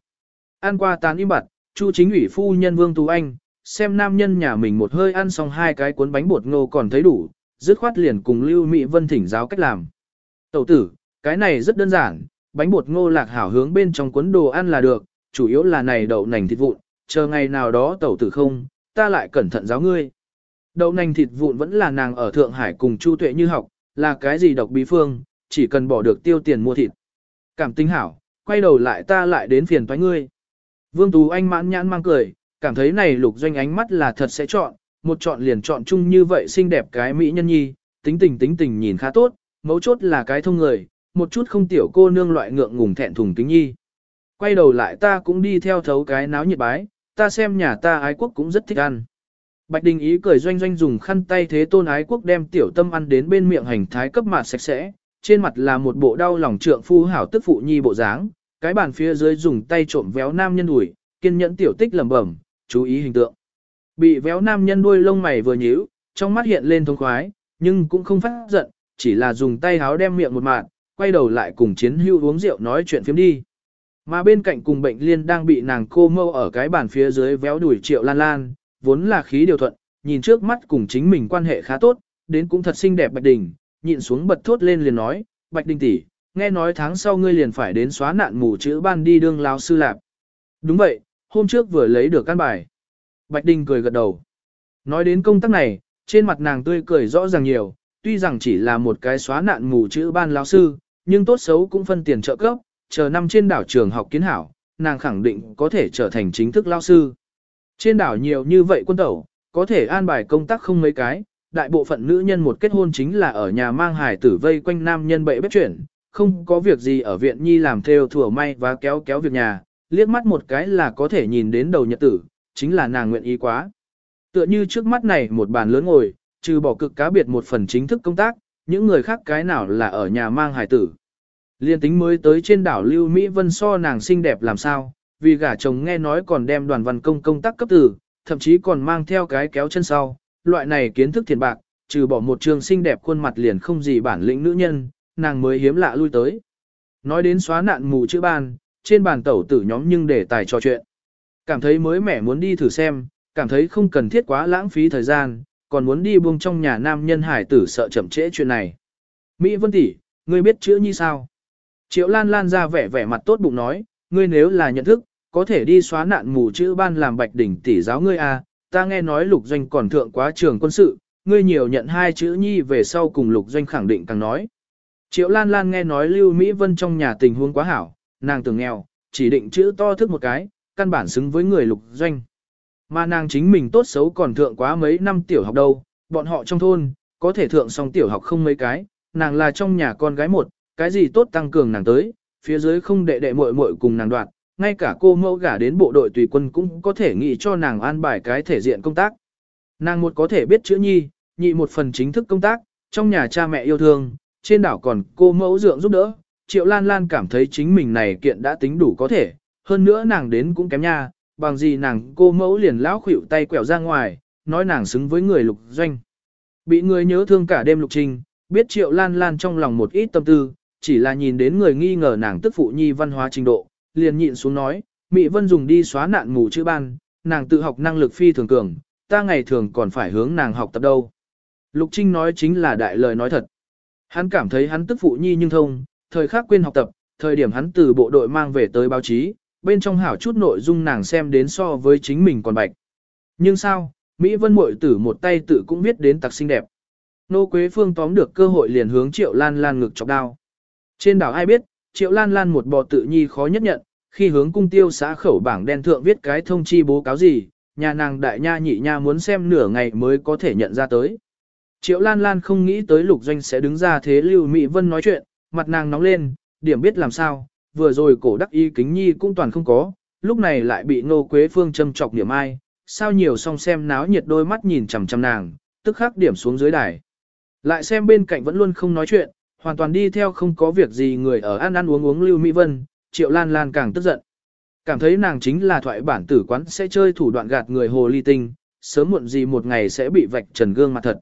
Ăn qua tán im bặt, Chu chính ủy phu nhân Vương Tú Anh, xem nam nhân nhà mình một hơi ăn xong hai cái cuốn bánh bột ngô còn thấy đủ, dứt khoát liền cùng Lưu Mỹ Vân thỉnh giáo cách làm. Tẩu tử, cái này rất đơn giản, bánh bột ngô lạc hảo hướng bên trong cuốn đồ ăn là được, chủ yếu là này đậu nành thịt vụn, chờ ngày nào đó tẩu tử không, ta lại cẩn thận giáo ngươi. Đậu nành thịt vụn vẫn là nàng ở Thượng Hải cùng Chu Tuệ như học, là cái gì độc bí phương, chỉ cần bỏ được tiêu tiền mua thịt. Cảm tinh hảo, quay đầu lại ta lại đến phiền toái ngươi. Vương Tú Anh mãn nhãn mang cười, cảm thấy này lục doanh ánh mắt là thật sẽ chọn, một chọn liền chọn chung như vậy xinh đẹp cái mỹ nhân nhi, tính tình tính tình nhìn khá tốt, mấu chốt là cái thông người, một chút không tiểu cô nương loại ngượng ngùng thẹn thùng kính nhi. Quay đầu lại ta cũng đi theo thấu cái náo nhiệt bái, ta xem nhà ta ái quốc cũng rất thích ăn. Bạch Đình ý cười doanh doanh dùng khăn tay thế tôn ái quốc đem tiểu tâm ăn đến bên miệng hành thái cấp mặt sạch sẽ, trên mặt là một bộ đau lòng trượng phu hảo tức phụ nhi bộ dáng, cái bàn phía dưới dùng tay trộm véo nam nhân ủi, kiên nhẫn tiểu tích lẩm bẩm, chú ý hình tượng. Bị véo nam nhân đuôi lông mày vừa nhíu, trong mắt hiện lên thông khoái, nhưng cũng không phát giận, chỉ là dùng tay háo đem miệng một mạng, quay đầu lại cùng chiến hưu uống rượu nói chuyện phiếm đi. Mà bên cạnh cùng bệnh liên đang bị nàng cô mâu ở cái bàn phía dưới véo đuổi triệu lan lan, vốn là khí điều thuận, nhìn trước mắt cùng chính mình quan hệ khá tốt, đến cũng thật xinh đẹp Bạch Đình, nhịn xuống bật thốt lên liền nói, Bạch Đình tỷ, nghe nói tháng sau ngươi liền phải đến xóa nạn mù chữ ban đi đương lao sư lạp. Đúng vậy, hôm trước vừa lấy được căn bài. Bạch Đình cười gật đầu. Nói đến công tác này, trên mặt nàng tươi cười rõ ràng nhiều, tuy rằng chỉ là một cái xóa nạn mù chữ ban lão sư, nhưng tốt xấu cũng phân tiền trợ cấp, chờ năm trên đảo trường học kiến hảo, nàng khẳng định có thể trở thành chính thức lao sư. Trên đảo nhiều như vậy quân tẩu, có thể an bài công tác không mấy cái, đại bộ phận nữ nhân một kết hôn chính là ở nhà mang hài tử vây quanh nam nhân bậy bếp chuyển, không có việc gì ở viện nhi làm theo thừa may và kéo kéo việc nhà, liếc mắt một cái là có thể nhìn đến đầu nhật tử, chính là nàng nguyện ý quá. Tựa như trước mắt này một bàn lớn ngồi, trừ bỏ cực cá biệt một phần chính thức công tác, những người khác cái nào là ở nhà mang hải tử. Liên tính mới tới trên đảo Lưu Mỹ Vân so nàng xinh đẹp làm sao, vì gả chồng nghe nói còn đem đoàn văn công công tác cấp tử, thậm chí còn mang theo cái kéo chân sau, loại này kiến thức thiền bạc, trừ bỏ một trường xinh đẹp khuôn mặt liền không gì bản lĩnh nữ nhân, nàng mới hiếm lạ lui tới. Nói đến xóa nạn mù chữ ban, trên bàn tẩu tử nhóm nhưng để tài trò chuyện. Cảm thấy mới mẻ muốn đi thử xem, cảm thấy không cần thiết quá lãng phí thời gian, còn muốn đi buông trong nhà nam nhân hải tử sợ chậm trễ chuyện này. Mỹ Vân tỷ, ngươi biết chữ như sao? Triệu Lan Lan ra vẻ vẻ mặt tốt bụng nói, ngươi nếu là nhận thức, có thể đi xóa nạn mù chữ ban làm bạch đỉnh tỷ giáo ngươi a. À, ta nghe nói lục doanh còn thượng quá trường quân sự, ngươi nhiều nhận hai chữ nhi về sau cùng lục doanh khẳng định càng nói. Triệu Lan Lan nghe nói Lưu Mỹ Vân trong nhà tình huống quá hảo, nàng tưởng nghèo, chỉ định chữ to thức một cái, căn bản xứng với người lục doanh. Mà nàng chính mình tốt xấu còn thượng quá mấy năm tiểu học đâu, bọn họ trong thôn, có thể thượng xong tiểu học không mấy cái, nàng là trong nhà con gái một, cái gì tốt tăng cường nàng tới, phía dưới không đệ đệ muội muội cùng nàng đoạt, ngay cả cô mẫu gả đến bộ đội tùy quân cũng có thể nghĩ cho nàng an bài cái thể diện công tác. Nàng một có thể biết chữ nhi, nhị một phần chính thức công tác, trong nhà cha mẹ yêu thương, trên đảo còn cô mẫu dưỡng giúp đỡ, Triệu Lan Lan cảm thấy chính mình này kiện đã tính đủ có thể, hơn nữa nàng đến cũng kém nha, bằng gì nàng cô mẫu liền lão khuỵu tay quẹo ra ngoài, nói nàng xứng với người lục doanh. Bị người nhớ thương cả đêm lục trình, biết Triệu Lan Lan trong lòng một ít tâm tư, chỉ là nhìn đến người nghi ngờ nàng tức phụ nhi văn hóa trình độ, liền nhịn xuống nói, Mị Vân dùng đi xóa nạn ngủ chữ ban, nàng tự học năng lực phi thường cường, ta ngày thường còn phải hướng nàng học tập đâu. Lục Trinh nói chính là đại lời nói thật. Hắn cảm thấy hắn tức phụ nhi nhưng thông, thời khắc quên học tập, thời điểm hắn từ bộ đội mang về tới báo chí, bên trong hảo chút nội dung nàng xem đến so với chính mình còn bạch. Nhưng sao, Mỹ Vân muội tử một tay tự cũng biết đến tặc xinh đẹp. Nô Quế Phương tóm được cơ hội liền hướng Triệu Lan Lan ngực chọc đao. Trên đảo ai biết, Triệu Lan Lan một bò tự nhi khó nhất nhận, khi hướng cung tiêu xã khẩu bảng đen thượng viết cái thông chi bố cáo gì, nhà nàng đại nha nhị nha muốn xem nửa ngày mới có thể nhận ra tới. Triệu Lan Lan không nghĩ tới lục doanh sẽ đứng ra thế Lưu Mỹ Vân nói chuyện, mặt nàng nóng lên, điểm biết làm sao, vừa rồi cổ đắc y kính nhi cũng toàn không có, lúc này lại bị Ngô Quế Phương châm chọc điểm ai, sao nhiều song xem náo nhiệt đôi mắt nhìn chằm chằm nàng, tức khắc điểm xuống dưới đài. Lại xem bên cạnh vẫn luôn không nói chuyện, hoàn toàn đi theo không có việc gì người ở ăn ăn uống uống Lưu Mỹ Vân, Triệu Lan Lan càng tức giận. Cảm thấy nàng chính là thoại bản tử quán sẽ chơi thủ đoạn gạt người hồ ly tinh, sớm muộn gì một ngày sẽ bị vạch trần gương mặt thật.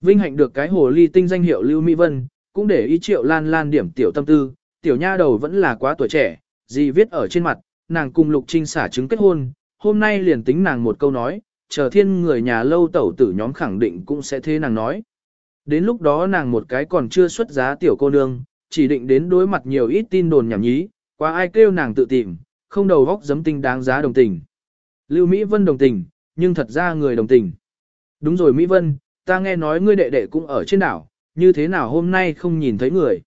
Vinh hạnh được cái hồ ly tinh danh hiệu Lưu Mỹ Vân, cũng để ý Triệu Lan Lan điểm tiểu tâm tư, tiểu nha đầu vẫn là quá tuổi trẻ, gì viết ở trên mặt, nàng cùng Lục Trinh xả chứng kết hôn, hôm nay liền tính nàng một câu nói, chờ thiên người nhà lâu tẩu tử nhóm khẳng định cũng sẽ thế nàng nói. Đến lúc đó nàng một cái còn chưa xuất giá tiểu cô nương, chỉ định đến đối mặt nhiều ít tin đồn nhảm nhí, qua ai kêu nàng tự tìm, không đầu góc giấm tinh đáng giá đồng tình. Lưu Mỹ Vân đồng tình, nhưng thật ra người đồng tình. Đúng rồi Mỹ Vân, ta nghe nói ngươi đệ đệ cũng ở trên đảo, như thế nào hôm nay không nhìn thấy người.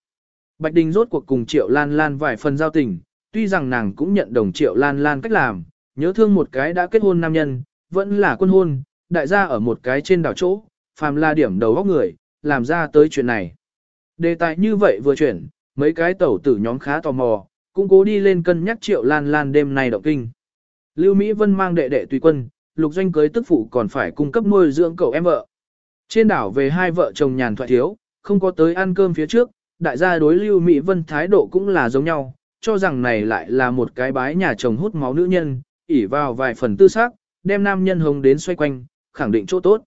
Bạch Đình rốt cuộc cùng Triệu Lan Lan vài phần giao tình, tuy rằng nàng cũng nhận đồng Triệu Lan Lan cách làm, nhớ thương một cái đã kết hôn nam nhân, vẫn là quân hôn, đại gia ở một cái trên đảo chỗ, phàm là điểm đầu góc người, làm ra tới chuyện này. Đề tài như vậy vừa chuyển, mấy cái tẩu tử nhóm khá tò mò, cũng cố đi lên cân nhắc Triệu Lan Lan đêm nay động kinh. Lưu Mỹ Vân mang đệ đệ tùy quân, lục doanh cưới tức phụ còn phải cung cấp nuôi dưỡng cậu em vợ. Trên đảo về hai vợ chồng nhàn thoại thiếu, không có tới ăn cơm phía trước, đại gia đối Lưu Mỹ Vân thái độ cũng là giống nhau, cho rằng này lại là một cái bái nhà chồng hút máu nữ nhân, ỉ vào vài phần tư xác, đem nam nhân hồng đến xoay quanh, khẳng định chỗ tốt.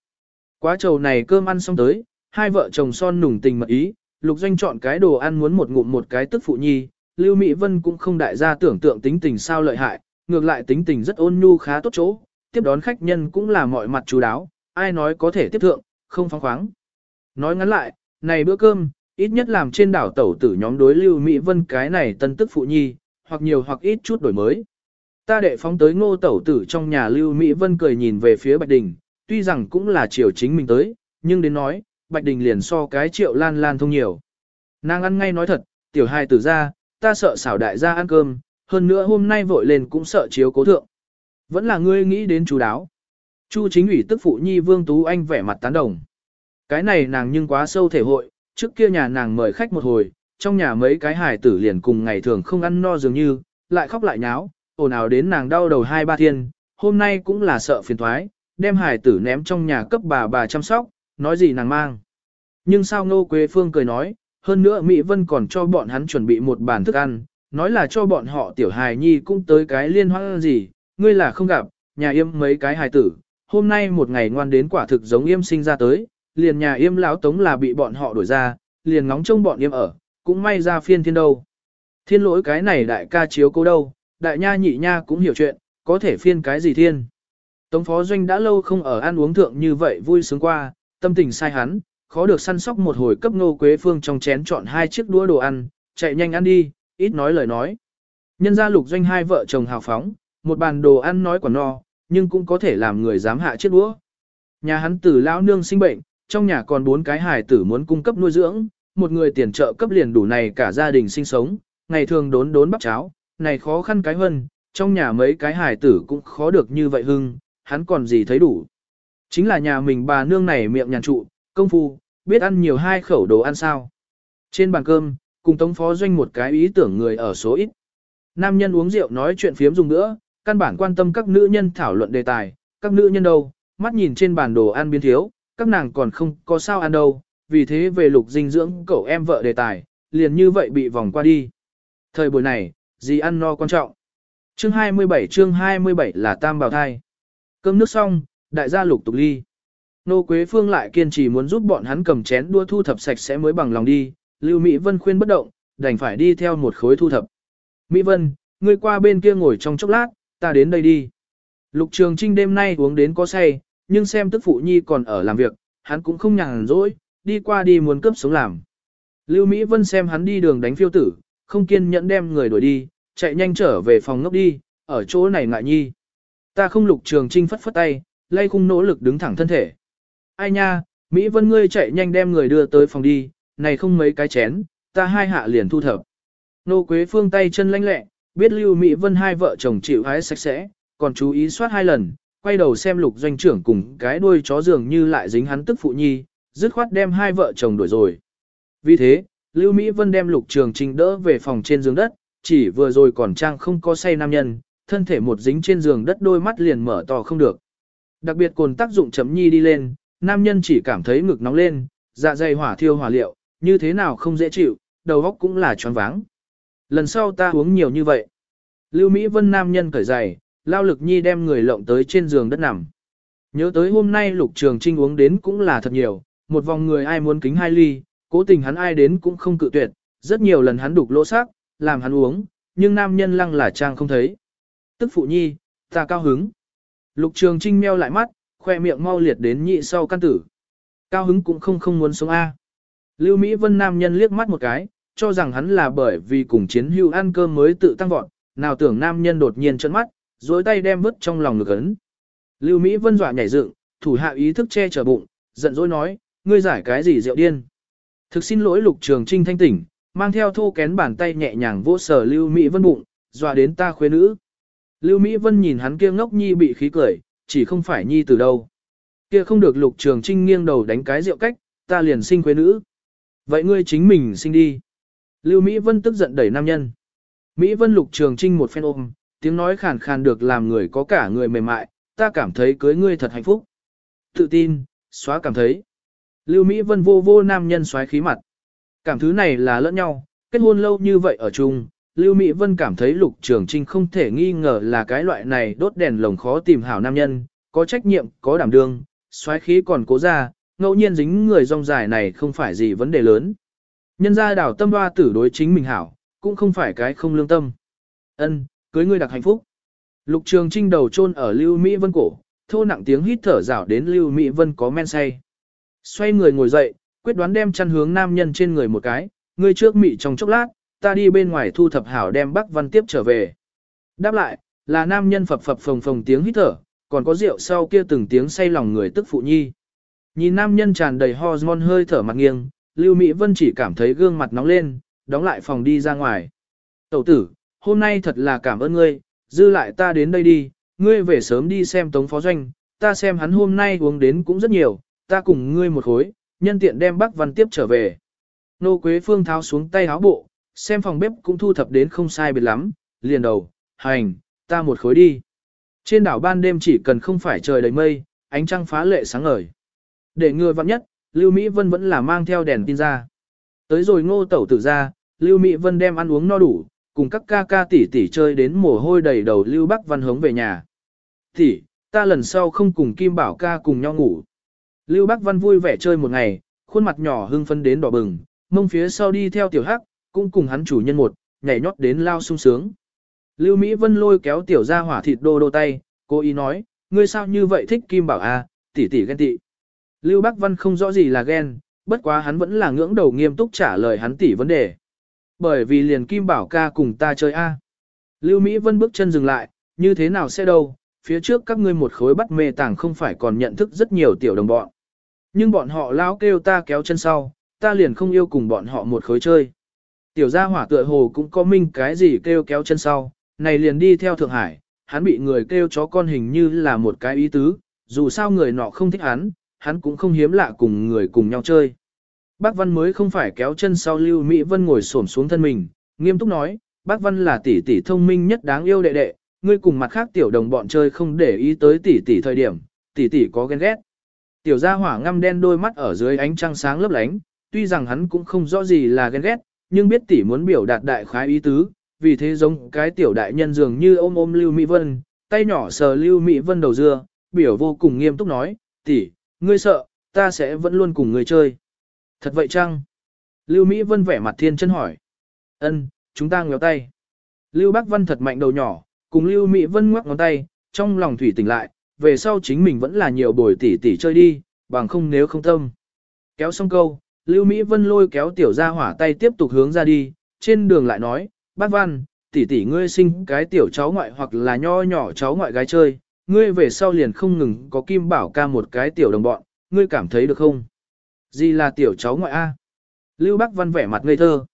Quá trầu này cơm ăn xong tới, hai vợ chồng son nùng tình mật ý, lục doanh chọn cái đồ ăn muốn một ngụm một cái tức phụ nhi, Lưu Mỹ Vân cũng không đại gia tưởng tượng tính tình sao lợi hại, ngược lại tính tình rất ôn nhu khá tốt chỗ, tiếp đón khách nhân cũng là mọi mặt chú đáo, ai nói có thể tiếp thượng, không phóng khoáng. Nói ngắn lại, này bữa cơm, Ít nhất làm trên đảo tẩu tử nhóm đối Lưu Mỹ Vân cái này tân tức phụ nhi, hoặc nhiều hoặc ít chút đổi mới. Ta đệ phóng tới ngô tẩu tử trong nhà Lưu Mỹ Vân cười nhìn về phía Bạch Đình, tuy rằng cũng là chiều chính mình tới, nhưng đến nói, Bạch Đình liền so cái triệu lan lan thông nhiều. Nàng ăn ngay nói thật, tiểu hai tử ra, ta sợ xảo đại gia ăn cơm, hơn nữa hôm nay vội lên cũng sợ chiếu cố thượng. Vẫn là ngươi nghĩ đến chú đáo. Chu chính ủy tức phụ nhi Vương Tú Anh vẻ mặt tán đồng. Cái này nàng nhưng quá sâu thể hội, trước kia nhà nàng mời khách một hồi, trong nhà mấy cái hài tử liền cùng ngày thường không ăn no dường như, lại khóc lại nháo, ồn ào đến nàng đau đầu hai ba thiên, hôm nay cũng là sợ phiền thoái, đem hài tử ném trong nhà cấp bà bà chăm sóc, nói gì nàng mang. Nhưng sao Ngô Quế Phương cười nói, hơn nữa Mỹ Vân còn cho bọn hắn chuẩn bị một bàn thức ăn, nói là cho bọn họ tiểu hài nhi cũng tới cái liên hoan gì, ngươi là không gặp, nhà yêm mấy cái hài tử, hôm nay một ngày ngoan đến quả thực giống yêm sinh ra tới, liền nhà yêm lão tống là bị bọn họ đuổi ra, liền ngóng trông bọn yêm ở, cũng may ra phiên thiên đâu. Thiên lỗi cái này đại ca chiếu cố đâu, đại nha nhị nha cũng hiểu chuyện, có thể phiên cái gì thiên. Tống phó doanh đã lâu không ở ăn uống thượng như vậy vui sướng qua, tâm tình sai hắn, khó được săn sóc một hồi cấp nô quế phương trong chén chọn hai chiếc đũa đồ ăn, chạy nhanh ăn đi, ít nói lời nói. Nhân gia lục doanh hai vợ chồng hào phóng, một bàn đồ ăn nói quả no, nhưng cũng có thể làm người dám hạ chiếc đũa. Nhà hắn tử lão nương sinh bệnh, trong nhà còn bốn cái hài tử muốn cung cấp nuôi dưỡng, một người tiền trợ cấp liền đủ này cả gia đình sinh sống, ngày thường đốn đốn bắp cháo, này khó khăn cái hơn, trong nhà mấy cái hài tử cũng khó được như vậy hưng, hắn còn gì thấy đủ. Chính là nhà mình bà nương này miệng nhàn trụ, công phu, biết ăn nhiều hai khẩu đồ ăn sao. Trên bàn cơm, cùng tống phó doanh một cái ý tưởng người ở số ít. Nam nhân uống rượu nói chuyện phiếm dùng nữa, căn bản quan tâm các nữ nhân thảo luận đề tài, các nữ nhân đâu, mắt nhìn trên bản đồ ăn biến thiếu, các nàng còn không có sao ăn đâu, vì thế về lục dinh dưỡng cậu em vợ đề tài, liền như vậy bị vòng qua đi. Thời buổi này, gì ăn no quan trọng. Chương 27 chương 27 là tam bào thai. Cơm nước xong, đại gia lục tục ly. Nô Quế Phương lại kiên trì muốn giúp bọn hắn cầm chén đua thu thập sạch sẽ mới bằng lòng đi, Lưu Mỹ Vân khuyên bất động, đành phải đi theo một khối thu thập. Mỹ Vân, ngươi qua bên kia ngồi trong chốc lát, ta đến đây đi. Lục Trường Trinh đêm nay uống đến có say, nhưng xem tức phụ nhi còn ở làm việc, hắn cũng không nhàn rỗi, đi qua đi muốn cướp sống làm. Lưu Mỹ Vân xem hắn đi đường đánh phiêu tử, không kiên nhẫn đem người đuổi đi, chạy nhanh trở về phòng ngốc đi, ở chỗ này ngại nhi. Ta không Lục Trường Trinh phất phất tay, lay khung nỗ lực đứng thẳng thân thể. Ai nha, Mỹ Vân ngươi chạy nhanh đem người đưa tới phòng đi, này không mấy cái chén, ta hai hạ liền thu thập. Nô Quế Phương tay chân lanh lẹ, biết Lưu Mỹ Vân hai vợ chồng chịu hái sạch sẽ, còn chú ý soát hai lần, quay đầu xem lục doanh trưởng cùng cái đuôi chó dường như lại dính hắn tức phụ nhi, dứt khoát đem hai vợ chồng đuổi rồi. Vì thế, Lưu Mỹ Vân đem lục trường trình đỡ về phòng trên giường đất, chỉ vừa rồi còn trang không có say nam nhân, thân thể một dính trên giường đất đôi mắt liền mở to không được. Đặc biệt cồn tác dụng chấm nhi đi lên, nam nhân chỉ cảm thấy ngực nóng lên, dạ dày hỏa thiêu hỏa liệu, như thế nào không dễ chịu, đầu óc cũng là choáng váng. Lần sau ta uống nhiều như vậy. Lưu Mỹ Vân nam nhân cởi giày, lao lực nhi đem người lộng tới trên giường đất nằm. Nhớ tới hôm nay lục trường trinh uống đến cũng là thật nhiều, một vòng người ai muốn kính hai ly, cố tình hắn ai đến cũng không cự tuyệt, rất nhiều lần hắn đục lỗ xác, làm hắn uống, nhưng nam nhân lăng là trang không thấy. Tức phụ nhi, ta cao hứng. Lục trường trinh meo lại mắt, khoe miệng mau liệt đến nhị sau căn tử. Cao hứng cũng không không muốn sống A. Lưu Mỹ Vân nam nhân liếc mắt một cái, cho rằng hắn là bởi vì cùng chiến hưu ăn cơm mới tự tăng vọt, nào tưởng nam nhân đột nhiên trợn mắt, dối tay đem vứt trong lòng ngực ấn. Lưu Mỹ Vân dọa nhảy dựng, thủ hạ ý thức che chở bụng, giận dỗi nói, ngươi giải cái gì rượu điên. Thực xin lỗi lục trường trinh thanh tỉnh, mang theo thô kén bàn tay nhẹ nhàng vỗ sở Lưu Mỹ Vân bụng, dọa đến ta khuê nữ. Lưu Mỹ Vân nhìn hắn kia ngốc nhi bị khí cười, chỉ không phải nhi từ đâu. Kia không được lục trường trinh nghiêng đầu đánh cái rượu cách, ta liền sinh khuê nữ. Vậy ngươi chính mình sinh đi. Lưu Mỹ Vân tức giận đẩy nam nhân. Mỹ Vân lục trường trinh một phen ôm, tiếng nói khàn khàn được làm người có cả người mềm mại, ta cảm thấy cưới ngươi thật hạnh phúc. Tự tin, xóa cảm thấy. Lưu Mỹ Vân vô vô nam nhân xoáy khí mặt. Cảm thứ này là lẫn nhau, kết hôn lâu như vậy ở chung, Lưu Mỹ Vân cảm thấy Lục Trường Trinh không thể nghi ngờ là cái loại này đốt đèn lồng khó tìm hảo nam nhân, có trách nhiệm, có đảm đương, xoáy khí còn cố ra, ngẫu nhiên dính người rong dài này không phải gì vấn đề lớn. Nhân gia đảo tâm hoa tử đối chính mình hảo, cũng không phải cái không lương tâm. Ân, cưới ngươi đặc hạnh phúc. Lục Trường Trinh đầu chôn ở Lưu Mỹ Vân cổ, thô nặng tiếng hít thở rảo đến Lưu Mỹ Vân có men say. Xoay người ngồi dậy, quyết đoán đem chăn hướng nam nhân trên người một cái, ngươi trước mị trong chốc lát, ta đi bên ngoài thu thập hảo đem Bắc Văn tiếp trở về. Đáp lại, là nam nhân phập phập phồng phồng tiếng hít thở, còn có rượu sau kia từng tiếng say lòng người tức phụ nhi. Nhìn nam nhân tràn đầy hormone hơi thở mặt nghiêng, Lưu Mỹ Vân chỉ cảm thấy gương mặt nóng lên, đóng lại phòng đi ra ngoài. Tẩu tử, hôm nay thật là cảm ơn ngươi, dư lại ta đến đây đi, ngươi về sớm đi xem tống phó doanh, ta xem hắn hôm nay uống đến cũng rất nhiều, ta cùng ngươi một khối, nhân tiện đem bác văn tiếp trở về. Nô Quế Phương tháo xuống tay áo bộ, xem phòng bếp cũng thu thập đến không sai biệt lắm, liền đầu, hành, ta một khối đi. Trên đảo ban đêm chỉ cần không phải trời đầy mây, ánh trăng phá lệ sáng ngời. Để ngừa vặn nhất, Lưu Mỹ Vân vẫn là mang theo đèn tin ra. Tới rồi ngô tẩu tử ra, Lưu Mỹ Vân đem ăn uống no đủ, cùng các ca ca tỷ tỷ chơi đến mồ hôi đầy đầu Lưu Bắc Văn hống về nhà. Tỷ, ta lần sau không cùng Kim Bảo ca cùng nhau ngủ. Lưu Bắc Văn vui vẻ chơi một ngày, khuôn mặt nhỏ hưng phấn đến đỏ bừng, mông phía sau đi theo tiểu hắc, cũng cùng hắn chủ nhân một, nhảy nhót đến lao sung sướng. Lưu Mỹ Vân lôi kéo tiểu ra hỏa thịt đô đô tay, cô ý nói, ngươi sao như vậy thích Kim Bảo a, tỷ tỷ ghen tị. Lưu Bắc Văn không rõ gì là ghen, bất quá hắn vẫn là ngưỡng đầu nghiêm túc trả lời hắn tỷ vấn đề. Bởi vì liền Kim Bảo ca cùng ta chơi a. Lưu Mỹ Vân bước chân dừng lại, như thế nào sẽ đâu, phía trước các ngươi một khối bắt mê tàng không phải còn nhận thức rất nhiều tiểu đồng bọn. Nhưng bọn họ lão kêu ta kéo chân sau, ta liền không yêu cùng bọn họ một khối chơi. Tiểu gia hỏa tựa hồ cũng có minh cái gì kêu kéo chân sau, này liền đi theo Thượng Hải, hắn bị người kêu chó con hình như là một cái ý tứ, dù sao người nọ không thích hắn, hắn cũng không hiếm lạ cùng người cùng nhau chơi. Bác Văn mới không phải kéo chân sau Lưu Mỹ Vân ngồi xổm xuống thân mình, nghiêm túc nói, bác Văn là tỷ tỷ thông minh nhất đáng yêu đệ đệ, ngươi cùng mặt khác tiểu đồng bọn chơi không để ý tới tỷ tỷ thời điểm, tỷ tỷ có ghen ghét. Tiểu gia hỏa ngăm đen đôi mắt ở dưới ánh trăng sáng lấp lánh, tuy rằng hắn cũng không rõ gì là ghen ghét, nhưng biết tỷ muốn biểu đạt đại khái ý tứ, vì thế giống cái tiểu đại nhân dường như ôm ôm Lưu Mỹ Vân, tay nhỏ sờ Lưu Mỹ Vân đầu dưa, biểu vô cùng nghiêm túc nói, tỷ, ngươi sợ, ta sẽ vẫn luôn cùng ngươi chơi. Thật vậy chăng? Lưu Mỹ Vân vẻ mặt thiên chân hỏi. Ân, chúng ta ngéo tay. Lưu Bác Văn thật mạnh đầu nhỏ, cùng Lưu Mỹ Vân ngoắc ngón tay, trong lòng thủy tỉnh lại, về sau chính mình vẫn là nhiều bồi tỉ tỉ chơi đi, bằng không nếu không tâm. Kéo xong câu, Lưu Mỹ Vân lôi kéo tiểu gia hỏa tay tiếp tục hướng ra đi, trên đường lại nói, bác Văn, tỷ tỷ ngươi sinh cái tiểu cháu ngoại hoặc là nho nhỏ cháu ngoại gái chơi, ngươi về sau liền không ngừng có kim bảo ca một cái tiểu đồng bọn, ngươi cảm thấy được không? Gì là tiểu cháu ngoại A? Lưu Bắc Văn vẻ mặt ngây thơ.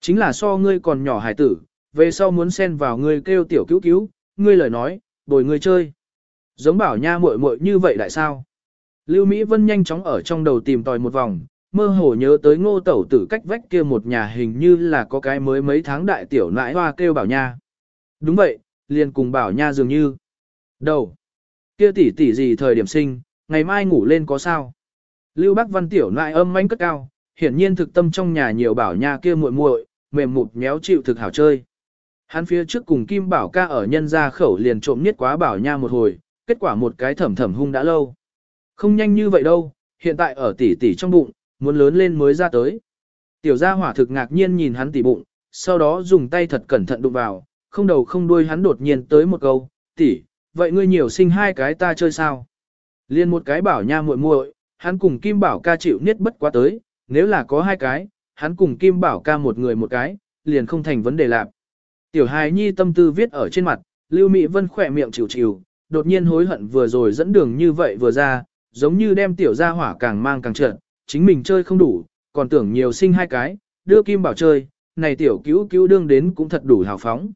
Chính là so ngươi còn nhỏ hải tử, về sau muốn xen vào ngươi kêu tiểu cứu cứu, ngươi lời nói, bồi ngươi chơi. Giống bảo nha muội muội như vậy đại sao? Lưu Mỹ Vân nhanh chóng ở trong đầu tìm tòi một vòng, mơ hồ nhớ tới ngô tẩu tử cách vách kia một nhà hình như là có cái mới mấy tháng đại tiểu nãi hoa kêu bảo nha. Đúng vậy, liền cùng bảo nha dường như. Đầu. Kia tỷ tỷ gì thời điểm sinh, ngày mai ngủ lên có sao? Lưu Bắc Văn tiểu lại âm manh cất cao, hiển nhiên thực tâm trong nhà nhiều bảo nha kia muội muội, mềm mụt méo chịu thực hảo chơi. Hắn phía trước cùng Kim Bảo ca ở nhân gia khẩu liền trộm niết quá bảo nha một hồi, kết quả một cái thẩm thẩm hung đã lâu. Không nhanh như vậy đâu, hiện tại ở tỷ tỷ trong bụng, muốn lớn lên mới ra tới. Tiểu gia hỏa thực ngạc nhiên nhìn hắn tỷ bụng, sau đó dùng tay thật cẩn thận đụng vào, không đầu không đuôi hắn đột nhiên tới một câu, tỷ, vậy ngươi nhiều sinh hai cái ta chơi sao? Liên một cái bảo nha muội muội, hắn cùng Kim Bảo ca chịu niết bất quá tới, nếu là có hai cái, hắn cùng Kim Bảo ca một người một cái, liền không thành vấn đề lạc. Tiểu hài nhi tâm tư viết ở trên mặt, Lưu Mỹ Vân khỏe miệng chịu chịu, đột nhiên hối hận vừa rồi dẫn đường như vậy vừa ra, giống như đem tiểu gia hỏa càng mang càng trợn, chính mình chơi không đủ, còn tưởng nhiều sinh hai cái, đưa Kim Bảo chơi, này tiểu cứu cứu đương đến cũng thật đủ hào phóng.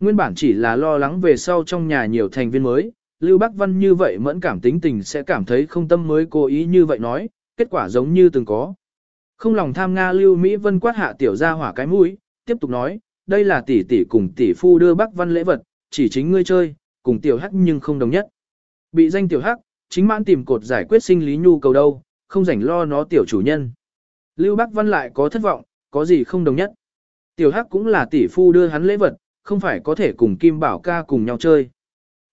Nguyên bản chỉ là lo lắng về sau trong nhà nhiều thành viên mới, Lưu Bắc Văn như vậy mẫn cảm tính tình sẽ cảm thấy không tâm mới cố ý như vậy nói, kết quả giống như từng có. Không lòng tham Nga Lưu Mỹ Vân quát hạ tiểu gia hỏa cái mũi, tiếp tục nói, đây là tỷ tỷ cùng tỷ phu đưa Bắc Văn lễ vật, chỉ chính ngươi chơi, cùng tiểu hắc nhưng không đồng nhất. Bị danh tiểu hắc, chính mãn tìm cột giải quyết sinh lý nhu cầu đâu, không rảnh lo nó tiểu chủ nhân. Lưu Bắc Văn lại có thất vọng, có gì không đồng nhất. Tiểu hắc cũng là tỷ phu đưa hắn lễ vật, không phải có thể cùng Kim Bảo ca cùng nhau chơi.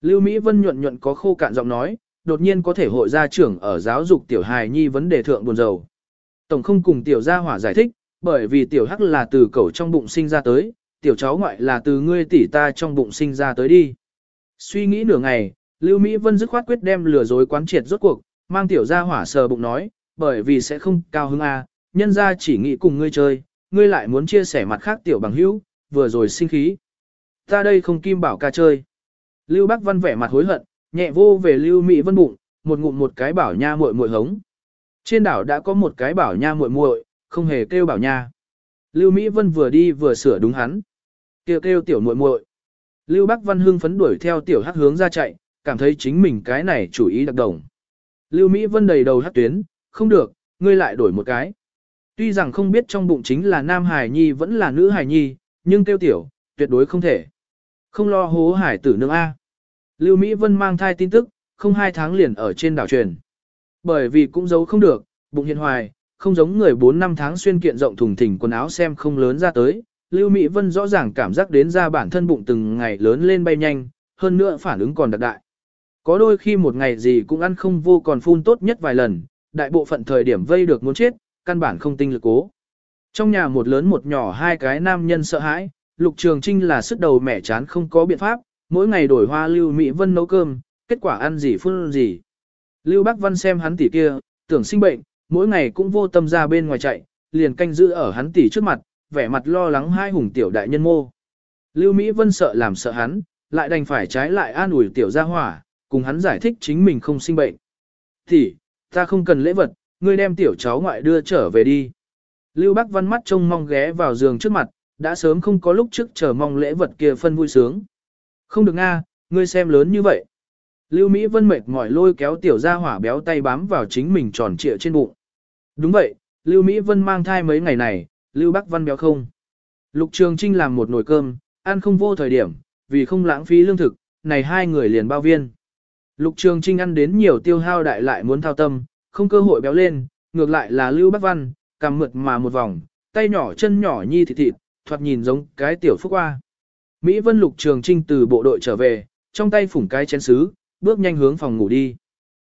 Lưu Mỹ Vân nhuận nhuận có khô cạn giọng nói, đột nhiên có thể hội gia trưởng ở giáo dục tiểu hài nhi vấn đề thượng buồn rầu. Tổng không cùng tiểu gia hỏa giải thích, bởi vì tiểu hắc là từ cẩu trong bụng sinh ra tới, tiểu cháu ngoại là từ ngươi tỷ ta trong bụng sinh ra tới đi. Suy nghĩ nửa ngày, Lưu Mỹ Vân dứt khoát quyết đem lừa dối quán triệt rốt cuộc, mang tiểu gia hỏa sờ bụng nói, bởi vì sẽ không cao hứng a, nhân gia chỉ nghĩ cùng ngươi chơi, ngươi lại muốn chia sẻ mặt khác tiểu bằng hữu, vừa rồi sinh khí. Ta đây không kim bảo ca chơi. Lưu Bắc Văn vẻ mặt hối hận, nhẹ vô về Lưu Mỹ Vân bụng, một ngụm một cái bảo nha muội muội hống. Trên đảo đã có một cái bảo nha muội muội, không hề kêu bảo nha. Lưu Mỹ Vân vừa đi vừa sửa đúng hắn. Kêu kêu tiểu muội muội. Lưu Bắc Văn hưng phấn đuổi theo tiểu hắc hướng ra chạy, cảm thấy chính mình cái này chủ ý đặc đồng. Lưu Mỹ Vân đầy đầu hắc tuyến, không được, ngươi lại đổi một cái. Tuy rằng không biết trong bụng chính là nam hài nhi vẫn là nữ hài nhi, nhưng kêu tiểu, tuyệt đối không thể. Không lo hố hải tử nương A. Lưu Mỹ Vân mang thai tin tức, không hai tháng liền ở trên đảo truyền. Bởi vì cũng giấu không được, bụng hiện hoài, không giống người 4 năm tháng xuyên kiện rộng thùng thình quần áo xem không lớn ra tới. Lưu Mỹ Vân rõ ràng cảm giác đến ra bản thân bụng từng ngày lớn lên bay nhanh, hơn nữa phản ứng còn đặc đại. Có đôi khi một ngày gì cũng ăn không vô còn phun tốt nhất vài lần, đại bộ phận thời điểm vây được muốn chết, căn bản không tinh lực cố. Trong nhà một lớn một nhỏ hai cái nam nhân sợ hãi, Lục Trường Trinh là sức đầu mẻ chán không có biện pháp, mỗi ngày đổi hoa Lưu Mỹ Vân nấu cơm, kết quả ăn gì phun gì. Lưu Bắc Văn xem hắn tỷ kia, tưởng sinh bệnh, mỗi ngày cũng vô tâm ra bên ngoài chạy, liền canh giữ ở hắn tỷ trước mặt, vẻ mặt lo lắng hai hùng tiểu đại nhân mô. Lưu Mỹ Vân sợ làm sợ hắn, lại đành phải trái lại an ủi tiểu gia hỏa, cùng hắn giải thích chính mình không sinh bệnh. Tỷ, ta không cần lễ vật, ngươi đem tiểu cháu ngoại đưa trở về đi. Lưu Bắc Văn mắt trông mong ghé vào giường trước mặt, đã sớm không có lúc trước chờ mong lễ vật kia phân vui sướng. Không được a, ngươi xem lớn như vậy. Lưu Mỹ Vân mệt mỏi lôi kéo tiểu gia hỏa béo tay bám vào chính mình tròn trịa trên bụng. Đúng vậy, Lưu Mỹ Vân mang thai mấy ngày này, Lưu Bắc Văn béo không. Lục Trường Trinh làm một nồi cơm, ăn không vô thời điểm, vì không lãng phí lương thực, này hai người liền bao viên. Lục Trường Trinh ăn đến nhiều tiêu hao đại lại muốn thao tâm, không cơ hội béo lên, ngược lại là Lưu Bắc Văn, cằm mượt mà một vòng, tay nhỏ chân nhỏ nhi thịt thịt, thoạt nhìn giống cái tiểu phúc hoa. Mỹ Vân Lục Trường Trinh từ bộ đội trở về, trong tay phủng cái chén sứ, bước nhanh hướng phòng ngủ đi.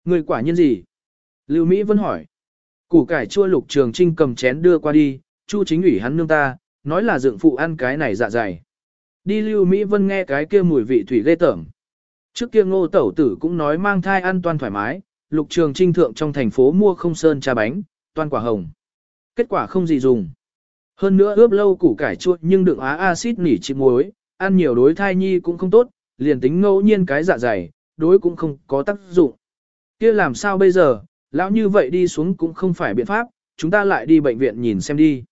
Người quả nhiên gì? Lưu Mỹ Vân hỏi. Củ cải chua Lục Trường Trinh cầm chén đưa qua đi, Chu chính ủy hắn nương ta, nói là dựng phụ ăn cái này dạ dày. Đi Lưu Mỹ Vân nghe cái kia mùi vị thủy ghê tởm. Trước kia ngô tẩu tử cũng nói mang thai ăn toàn thoải mái, Lục Trường Trinh thượng trong thành phố mua không sơn trà bánh, toàn quả hồng. Kết quả không gì dùng. Hơn nữa ướp lâu củ cải chua nhưng đựng á axit nỉ chịu muối, ăn nhiều đối thai nhi cũng không tốt, liền tính ngẫu nhiên cái dạ dày, đối cũng không có tác dụng. Kia làm sao bây giờ, lão như vậy đi xuống cũng không phải biện pháp, chúng ta lại đi bệnh viện nhìn xem đi.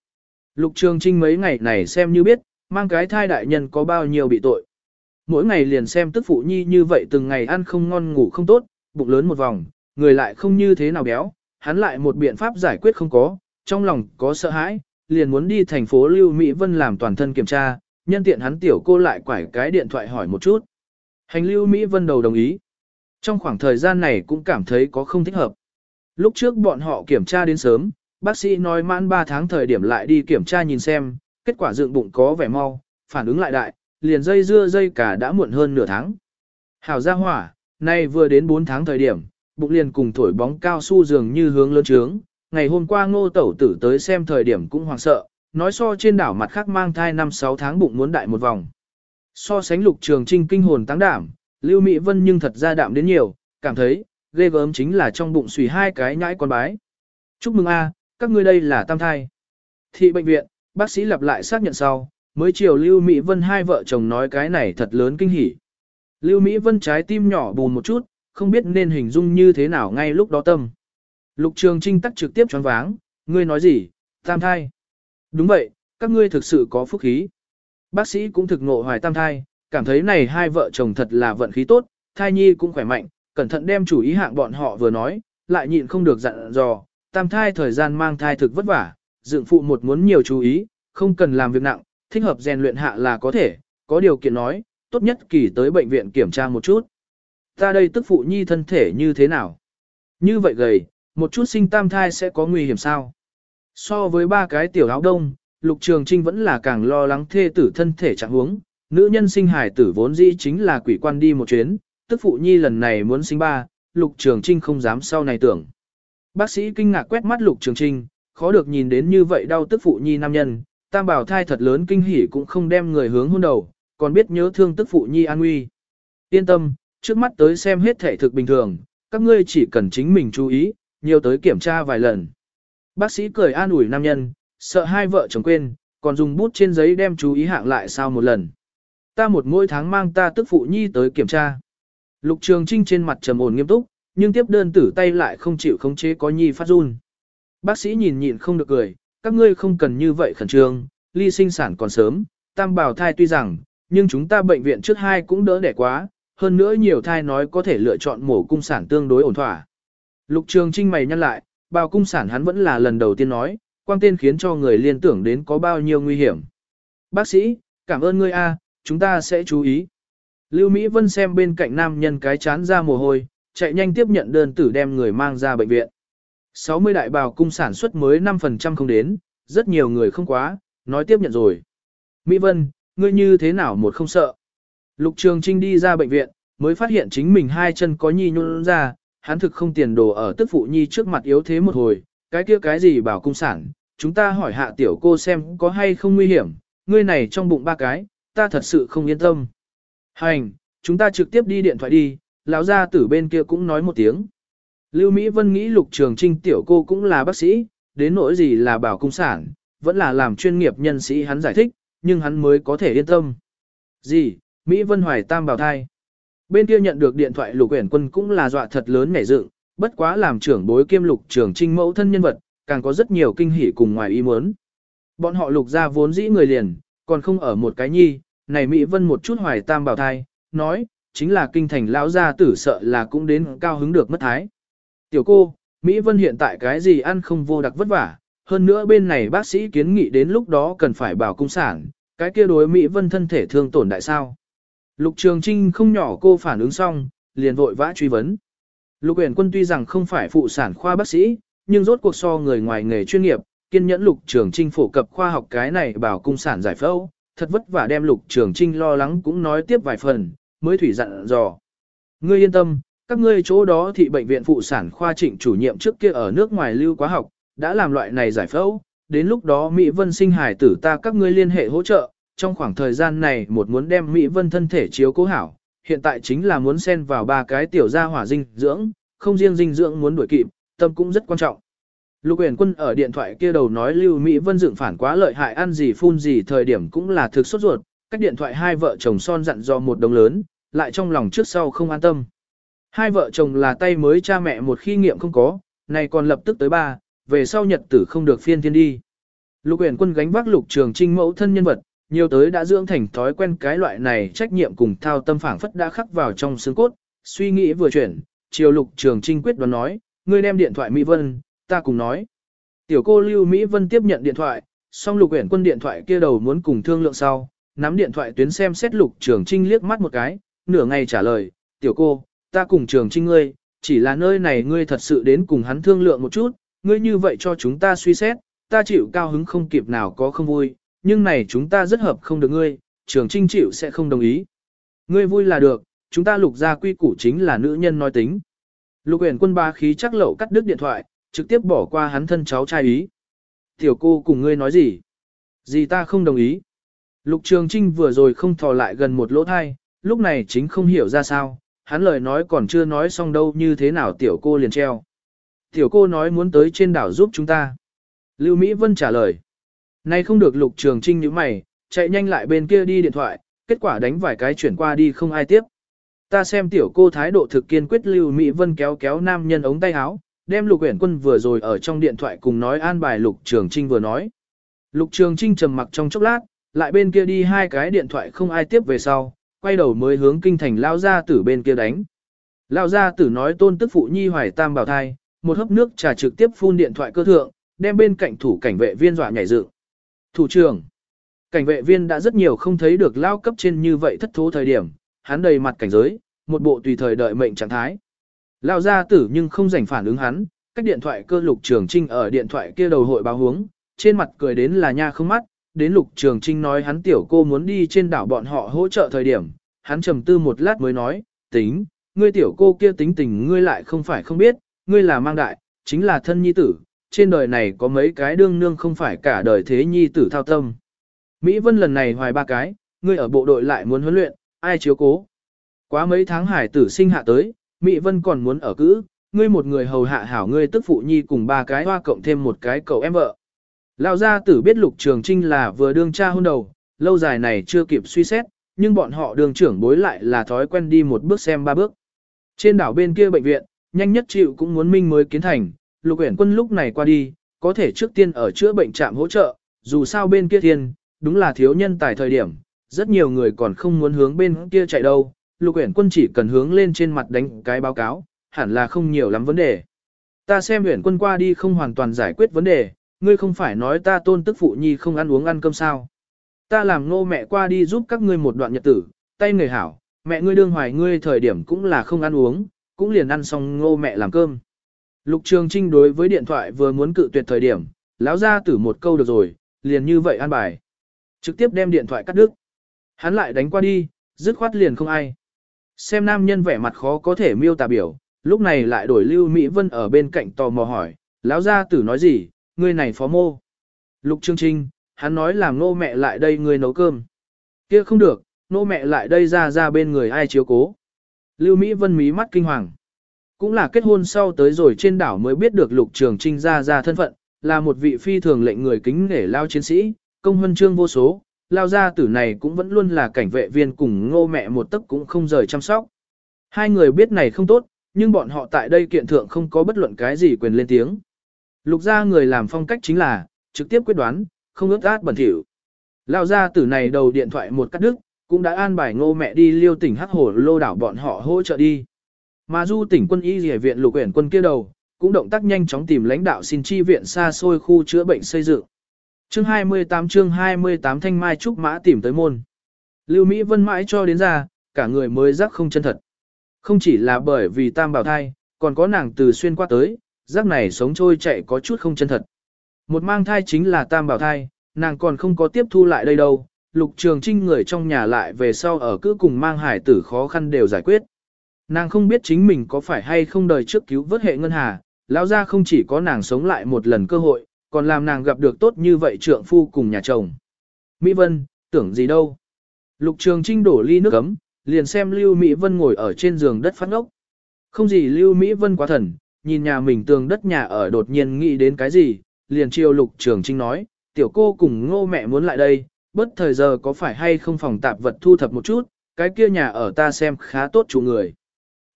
Lục Trường Trinh mấy ngày này xem như biết, mang cái thai đại nhân có bao nhiêu bị tội. Mỗi ngày liền xem tức phụ nhi như vậy từng ngày ăn không ngon ngủ không tốt, bụng lớn một vòng, người lại không như thế nào béo, hắn lại một biện pháp giải quyết không có, trong lòng có sợ hãi, liền muốn đi thành phố Lưu Mỹ Vân làm toàn thân kiểm tra, nhân tiện hắn tiểu cô lại quải cái điện thoại hỏi một chút. Hành Lưu Mỹ Vân đầu đồng ý. Trong khoảng thời gian này cũng cảm thấy có không thích hợp. Lúc trước bọn họ kiểm tra đến sớm, bác sĩ nói mãn 3 tháng thời điểm lại đi kiểm tra nhìn xem, kết quả dựng bụng có vẻ mau, phản ứng lại đại, liền dây dưa dây cả đã muộn hơn nửa tháng. Hảo gia hỏa, nay vừa đến 4 tháng thời điểm, bụng liền cùng thổi bóng cao su dường như hướng lớn trướng, ngày hôm qua ngô tẩu tử tới xem thời điểm cũng hoảng sợ, nói so trên đảo mặt khác mang thai 5-6 tháng bụng muốn đại một vòng. So sánh lục trường trinh kinh hồn tăng đảm, Lưu Mỹ Vân nhưng thật ra đạm đến nhiều, cảm thấy, ghê gớm chính là trong bụng xùy hai cái nhãi con bái. Chúc mừng a, các ngươi đây là tam thai. Thị bệnh viện, bác sĩ lặp lại xác nhận sau, mới chiều Lưu Mỹ Vân hai vợ chồng nói cái này thật lớn kinh hỉ. Lưu Mỹ Vân trái tim nhỏ bùn một chút, không biết nên hình dung như thế nào ngay lúc đó tâm. Lục Trường Trinh tắc trực tiếp choáng váng, ngươi nói gì, tam thai. Đúng vậy, các ngươi thực sự có phúc khí. Bác sĩ cũng thực ngộ hoài tam thai, cảm thấy này hai vợ chồng thật là vận khí tốt, thai nhi cũng khỏe mạnh, cẩn thận đem chủ ý hạng bọn họ vừa nói, lại nhịn không được dặn dò, tam thai thời gian mang thai thực vất vả, dựng phụ một muốn nhiều chú ý, không cần làm việc nặng, thích hợp rèn luyện hạ là có thể, có điều kiện nói, tốt nhất kỳ tới bệnh viện kiểm tra một chút. Ta đây tức phụ nhi thân thể như thế nào? Như vậy gầy, một chút sinh tam thai sẽ có nguy hiểm sao? So với ba cái tiểu áo đông, Lục Trường Trinh vẫn là càng lo lắng thê tử thân thể trạng huống. Nữ nhân sinh hải tử vốn dĩ chính là quỷ quan đi một chuyến, tức phụ nhi lần này muốn sinh ba, Lục Trường Trinh không dám sau này tưởng. Bác sĩ kinh ngạc quét mắt Lục Trường Trinh, khó được nhìn đến như vậy đau tức phụ nhi nam nhân, tam bảo thai thật lớn kinh hỉ cũng không đem người hướng hôn đầu, còn biết nhớ thương tức phụ nhi an nguy. Yên tâm, trước mắt tới xem hết thể thực bình thường, các ngươi chỉ cần chính mình chú ý, nhiều tới kiểm tra vài lần. Bác sĩ cười an ủi nam nhân, sợ hai vợ chồng quên, còn dùng bút trên giấy đem chú ý hạng lại sau một lần. Ta một mỗi tháng mang ta tức phụ nhi tới kiểm tra. Lục Trường Trinh trên mặt trầm ổn nghiêm túc, nhưng tiếp đơn tử tay lại không chịu khống chế có nhi phát run. Bác sĩ nhìn nhịn không được cười, các ngươi không cần như vậy khẩn trương, ly sinh sản còn sớm, tam bào thai tuy rằng, nhưng chúng ta bệnh viện trước hai cũng đỡ đẻ quá, hơn nữa nhiều thai nói có thể lựa chọn mổ cung sản tương đối ổn thỏa. Lục Trường Trinh mày nhăn lại, bào cung sản hắn vẫn là lần đầu tiên nói, quang tên khiến cho người liên tưởng đến có bao nhiêu nguy hiểm. Bác sĩ, cảm ơn ngươi a, chúng ta sẽ chú ý. Lưu Mỹ Vân xem bên cạnh nam nhân cái chán ra mồ hôi, chạy nhanh tiếp nhận đơn tử đem người mang ra bệnh viện. 60 đại bào cung sản xuất mới 5% không đến, rất nhiều người không quá, nói tiếp nhận rồi. Mỹ Vân, ngươi như thế nào một không sợ? Lục Trường Trinh đi ra bệnh viện, mới phát hiện chính mình hai chân có nhi nhún ra, hắn thực không tiền đồ ở tức phụ nhi trước mặt yếu thế một hồi, cái kia cái gì bảo cung sản, chúng ta hỏi hạ tiểu cô xem có hay không nguy hiểm, ngươi này trong bụng ba cái, ta thật sự không yên tâm. Hành, chúng ta trực tiếp đi điện thoại đi, lão gia tử bên kia cũng nói một tiếng. Lưu Mỹ Vân nghĩ lục trường trinh tiểu cô cũng là bác sĩ, đến nỗi gì là bảo cung sản, vẫn là làm chuyên nghiệp nhân sĩ hắn giải thích, nhưng hắn mới có thể yên tâm. Gì, Mỹ Vân hoài tam bảo thai. Bên kia nhận được điện thoại lục uyển quân cũng là dọa thật lớn nhảy dựng, bất quá làm trưởng bối kiêm lục trưởng trinh mẫu thân nhân vật, càng có rất nhiều kinh hỉ cùng ngoài ý muốn. Bọn họ lục ra vốn dĩ người liền, còn không ở một cái nhi, này Mỹ Vân một chút hoài tam bảo thai, nói, chính là kinh thành lão gia tử sợ là cũng đến cao hứng được mất thái. Tiểu cô, Mỹ Vân hiện tại cái gì ăn không vô đặc vất vả, hơn nữa bên này bác sĩ kiến nghị đến lúc đó cần phải bảo cung sản, cái kia đối Mỹ Vân thân thể thương tổn đại sao. Lục Trường Trinh không nhỏ cô phản ứng xong, liền vội vã truy vấn. Lục Uyển Quân tuy rằng không phải phụ sản khoa bác sĩ, nhưng rốt cuộc so người ngoài nghề chuyên nghiệp, kiên nhẫn Lục Trường Trinh phổ cập khoa học cái này bảo cung sản giải phẫu, thật vất vả đem Lục Trường Trinh lo lắng cũng nói tiếp vài phần, mới thủy dặn dò. Ngươi yên tâm, các ngươi chỗ đó thị bệnh viện phụ sản khoa trịnh chủ nhiệm trước kia ở nước ngoài lưu quá học, đã làm loại này giải phẫu, đến lúc đó Mỹ Vân sinh hải tử ta các ngươi liên hệ hỗ trợ, trong khoảng thời gian này một muốn đem Mỹ Vân thân thể chiếu cố hảo, hiện tại chính là muốn xen vào ba cái tiểu gia hỏa dinh dưỡng, không riêng dinh dưỡng muốn đuổi kịp, tâm cũng rất quan trọng. Lục Uyển Quân ở điện thoại kia đầu nói Lưu Mỹ Vân dựng phản quá lợi hại ăn gì phun gì thời điểm cũng là thực sốt ruột, cách điện thoại hai vợ chồng son dặn do một đồng lớn, lại trong lòng trước sau không an tâm. Hai vợ chồng là tay mới cha mẹ một khi nghiệm không có, này còn lập tức tới ba, về sau nhật tử không được phiên thiên đi. Lục Uyển Quân gánh vác Lục Trường Trinh mẫu thân nhân vật, nhiều tới đã dưỡng thành thói quen cái loại này trách nhiệm cùng thao tâm phảng phất đã khắc vào trong xương cốt, suy nghĩ vừa chuyển, triều Lục Trường Trinh quyết đoán nói, ngươi đem điện thoại Mỹ Vân, ta cùng nói. Tiểu cô Lưu Mỹ Vân tiếp nhận điện thoại, song Lục Uyển Quân điện thoại kia đầu muốn cùng thương lượng sau, nắm điện thoại tuyến xem xét Lục Trường Trinh liếc mắt một cái, nửa ngày trả lời, "Tiểu cô, ta cùng Trường Trinh ngươi, chỉ là nơi này ngươi thật sự đến cùng hắn thương lượng một chút, ngươi như vậy cho chúng ta suy xét, ta chịu cao hứng không kịp nào có không vui, nhưng này chúng ta rất hợp không được ngươi, Trường Trinh chịu sẽ không đồng ý. Ngươi vui là được, chúng ta lục ra quy củ chính là nữ nhân nói tính." Lục Uyển Quân ba khí chắc lậu cắt đứt điện thoại, trực tiếp bỏ qua hắn thân cháu trai ý. Tiểu cô cùng ngươi nói gì? Gì ta không đồng ý. Lục Trường Trinh vừa rồi không thò lại gần một lỗ thai, lúc này chính không hiểu ra sao, hắn lời nói còn chưa nói xong đâu như thế nào tiểu cô liền treo. Tiểu cô nói muốn tới trên đảo giúp chúng ta. Lưu Mỹ Vân trả lời. Nay không được Lục Trường Trinh như mày, chạy nhanh lại bên kia đi điện thoại, kết quả đánh vài cái chuyển qua đi không ai tiếp. Ta xem tiểu cô thái độ thực kiên quyết Lưu Mỹ Vân kéo kéo nam nhân ống tay áo, đem Lục Uyển Quân vừa rồi ở trong điện thoại cùng nói an bài Lục Trường Trinh vừa nói. Lục Trường Trinh trầm mặc trong chốc lát, lại bên kia đi hai cái điện thoại không ai tiếp về sau, quay đầu mới hướng kinh thành lao ra tử bên kia đánh. Lao ra tử nói tôn tức phụ nhi hoài tam bảo thai, một hớp nước trà trực tiếp phun điện thoại cơ thượng, đem bên cạnh thủ cảnh vệ viên dọa nhảy dựng. Thủ trưởng, cảnh vệ viên đã rất nhiều không thấy được lao cấp trên như vậy thất thố thời điểm, hắn đầy mặt cảnh giới, một bộ tùy thời đợi mệnh trạng thái. Lao gia tử nhưng không rảnh phản ứng hắn, cách điện thoại cơ lục trường trinh ở điện thoại kia đầu hội báo hướng, trên mặt cười đến là nha không mắt, đến lục trường trinh nói hắn tiểu cô muốn đi trên đảo bọn họ hỗ trợ thời điểm, hắn trầm tư một lát mới nói, tính, ngươi tiểu cô kia tính tình ngươi lại không phải không biết, ngươi là mang đại, chính là thân nhi tử, trên đời này có mấy cái đương nương không phải cả đời thế nhi tử thao tâm. Mỹ Vân lần này hoài ba cái, ngươi ở bộ đội lại muốn huấn luyện, ai chiếu cố. Quá mấy tháng hải tử sinh hạ tới, Mỹ Vân còn muốn ở cữ, ngươi một người hầu hạ hảo ngươi tức phụ nhi cùng ba cái hoa cộng thêm một cái cậu em vợ. Lão gia tử biết Lục Trường Trinh là vừa đương cha hôn đầu, lâu dài này chưa kịp suy xét, nhưng bọn họ đường trưởng bối lại là thói quen đi một bước xem ba bước. Trên đảo bên kia bệnh viện, nhanh nhất chịu cũng muốn minh mới kiến thành, Lục Uyển Quân lúc này qua đi, có thể trước tiên ở chữa bệnh trạm hỗ trợ, dù sao bên kia thiên, đúng là thiếu nhân tài thời điểm, rất nhiều người còn không muốn hướng bên kia chạy đâu, Lục Uyển Quân chỉ cần hướng lên trên mặt đánh cái báo cáo, hẳn là không nhiều lắm vấn đề. Ta xem Uyển Quân qua đi không hoàn toàn giải quyết vấn đề, ngươi không phải nói ta tôn tức phụ nhi không ăn uống ăn cơm sao? Ta làm ngô mẹ qua đi giúp các ngươi một đoạn nhật tử, tay người hảo, mẹ ngươi đương hoài ngươi thời điểm cũng là không ăn uống, cũng liền ăn xong ngô mẹ làm cơm. Lục Trường Trinh đối với điện thoại vừa muốn cự tuyệt thời điểm, lão ra tử một câu được rồi, liền như vậy ăn bài. Trực tiếp đem điện thoại cắt đứt. Hắn lại đánh qua đi, dứt khoát liền không ai. Xem nam nhân vẻ mặt khó có thể miêu tả biểu, lúc này lại đổi Lưu Mỹ Vân ở bên cạnh tò mò hỏi, lão gia tử nói gì, ngươi này phó mô. Lục Trương Trinh, hắn nói làm nô mẹ lại đây ngươi nấu cơm. kia không được, nô mẹ lại đây ra ra bên người ai chiếu cố. Lưu Mỹ Vân mí mắt kinh hoàng. Cũng là kết hôn sau tới rồi trên đảo mới biết được Lục Trường Trinh ra ra thân phận, là một vị phi thường lệnh người kính nể lao chiến sĩ, công huân chương vô số, lao gia tử này cũng vẫn luôn là cảnh vệ viên cùng ngô mẹ một tấc cũng không rời chăm sóc. Hai người biết này không tốt, nhưng bọn họ tại đây kiện thượng không có bất luận cái gì quyền lên tiếng. Lục gia người làm phong cách chính là, trực tiếp quyết đoán, không ước át bẩn thỉu. Lao gia tử này đầu điện thoại một cắt đứt, cũng đã an bài ngô mẹ đi liêu tỉnh hắc hồ lô đảo bọn họ hỗ trợ đi. Mà du tỉnh quân y rỉa viện lục uyển quân kia đầu, cũng động tác nhanh chóng tìm lãnh đạo xin chi viện xa xôi khu chữa bệnh xây dựng. Chương 28 chương 28 Thanh Mai Trúc Mã tìm tới môn. Lưu Mỹ Vân mãi cho đến ra, cả người mới giác không chân thật. Không chỉ là bởi vì tam bảo thai, còn có nàng từ xuyên qua tới, giác này sống trôi chạy có chút không chân thật. Một mang thai chính là tam bảo thai, nàng còn không có tiếp thu lại đây đâu. Lục Trường Trinh người trong nhà lại về sau ở cứ cùng mang hải tử khó khăn đều giải quyết. Nàng không biết chính mình có phải hay không đời trước cứu vớt hệ ngân hà, lão gia không chỉ có nàng sống lại một lần cơ hội, còn làm nàng gặp được tốt như vậy trượng phu cùng nhà chồng. Mỹ Vân, tưởng gì đâu. Lục Trường Trinh đổ ly nước ấm, liền xem Lưu Mỹ Vân ngồi ở trên giường đất phát ngốc. Không gì Lưu Mỹ Vân quá thần, nhìn nhà mình tường đất nhà ở đột nhiên nghĩ đến cái gì, liền chiều Lục Trường Trinh nói, tiểu cô cùng ngô mẹ muốn lại đây, bất thời giờ có phải hay không phòng tạp vật thu thập một chút, cái kia nhà ở ta xem khá tốt chủ người.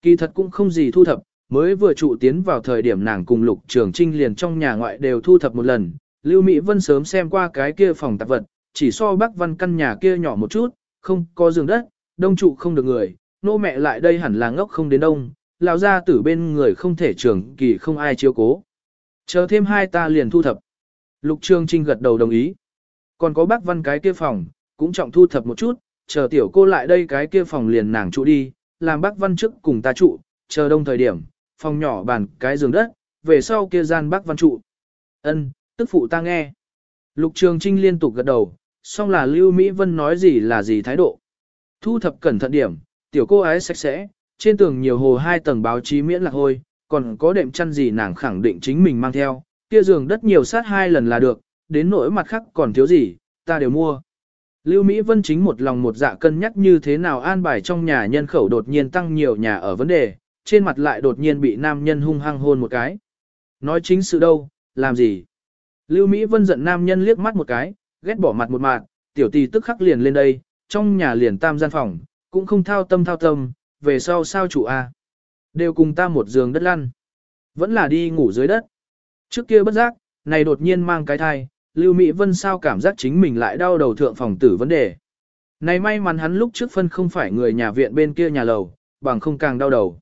Kỳ thật cũng không gì thu thập, mới vừa trụ tiến vào thời điểm nàng cùng Lục Trường Trinh liền trong nhà ngoại đều thu thập một lần, Lưu Mỹ Vân sớm xem qua cái kia phòng tạp vật, chỉ so bác văn căn nhà kia nhỏ một chút, không có giường đất, đông trụ không được người, nô mẹ lại đây hẳn là ngốc không đến đông, lão ra tử bên người không thể trường kỳ không ai chiếu cố. Chờ thêm hai ta liền thu thập. Lục Trường Trinh gật đầu đồng ý. Còn có bác văn cái kia phòng, cũng trọng thu thập một chút, chờ tiểu cô lại đây cái kia phòng liền nàng trụ đi, làm bác văn trước cùng ta trụ, chờ đông thời điểm, phòng nhỏ bàn cái giường đất, về sau kia gian bác văn trụ. Ân, tức phụ ta nghe. Lục Trường Trinh liên tục gật đầu, song là Lưu Mỹ Vân nói gì là gì thái độ. Thu thập cẩn thận điểm, tiểu cô ấy sạch sẽ, trên tường nhiều hồ hai tầng báo chí miễn lạc hôi, còn có đệm chăn gì nàng khẳng định chính mình mang theo, kia giường đất nhiều sát hai lần là được, đến nỗi mặt khác còn thiếu gì, ta đều mua. Lưu Mỹ Vân chính một lòng một dạ cân nhắc như thế nào an bài trong nhà nhân khẩu đột nhiên tăng nhiều nhà ở vấn đề, trên mặt lại đột nhiên bị nam nhân hung hăng hôn một cái. Nói chính sự đâu, làm gì? Lưu Mỹ Vân giận nam nhân liếc mắt một cái, ghét bỏ mặt một mạng, tiểu tỷ tức khắc liền lên đây, trong nhà liền tam gian phòng, cũng không thao tâm thao tâm, về sau sao chủ a Đều cùng ta một giường đất lăn. Vẫn là đi ngủ dưới đất. Trước kia bất giác, này đột nhiên mang cái thai, Lưu Mỹ Vân sao cảm giác chính mình lại đau đầu thượng phòng tử vấn đề. Này may mắn hắn lúc trước phân không phải người nhà viện bên kia nhà lầu, bằng không càng đau đầu.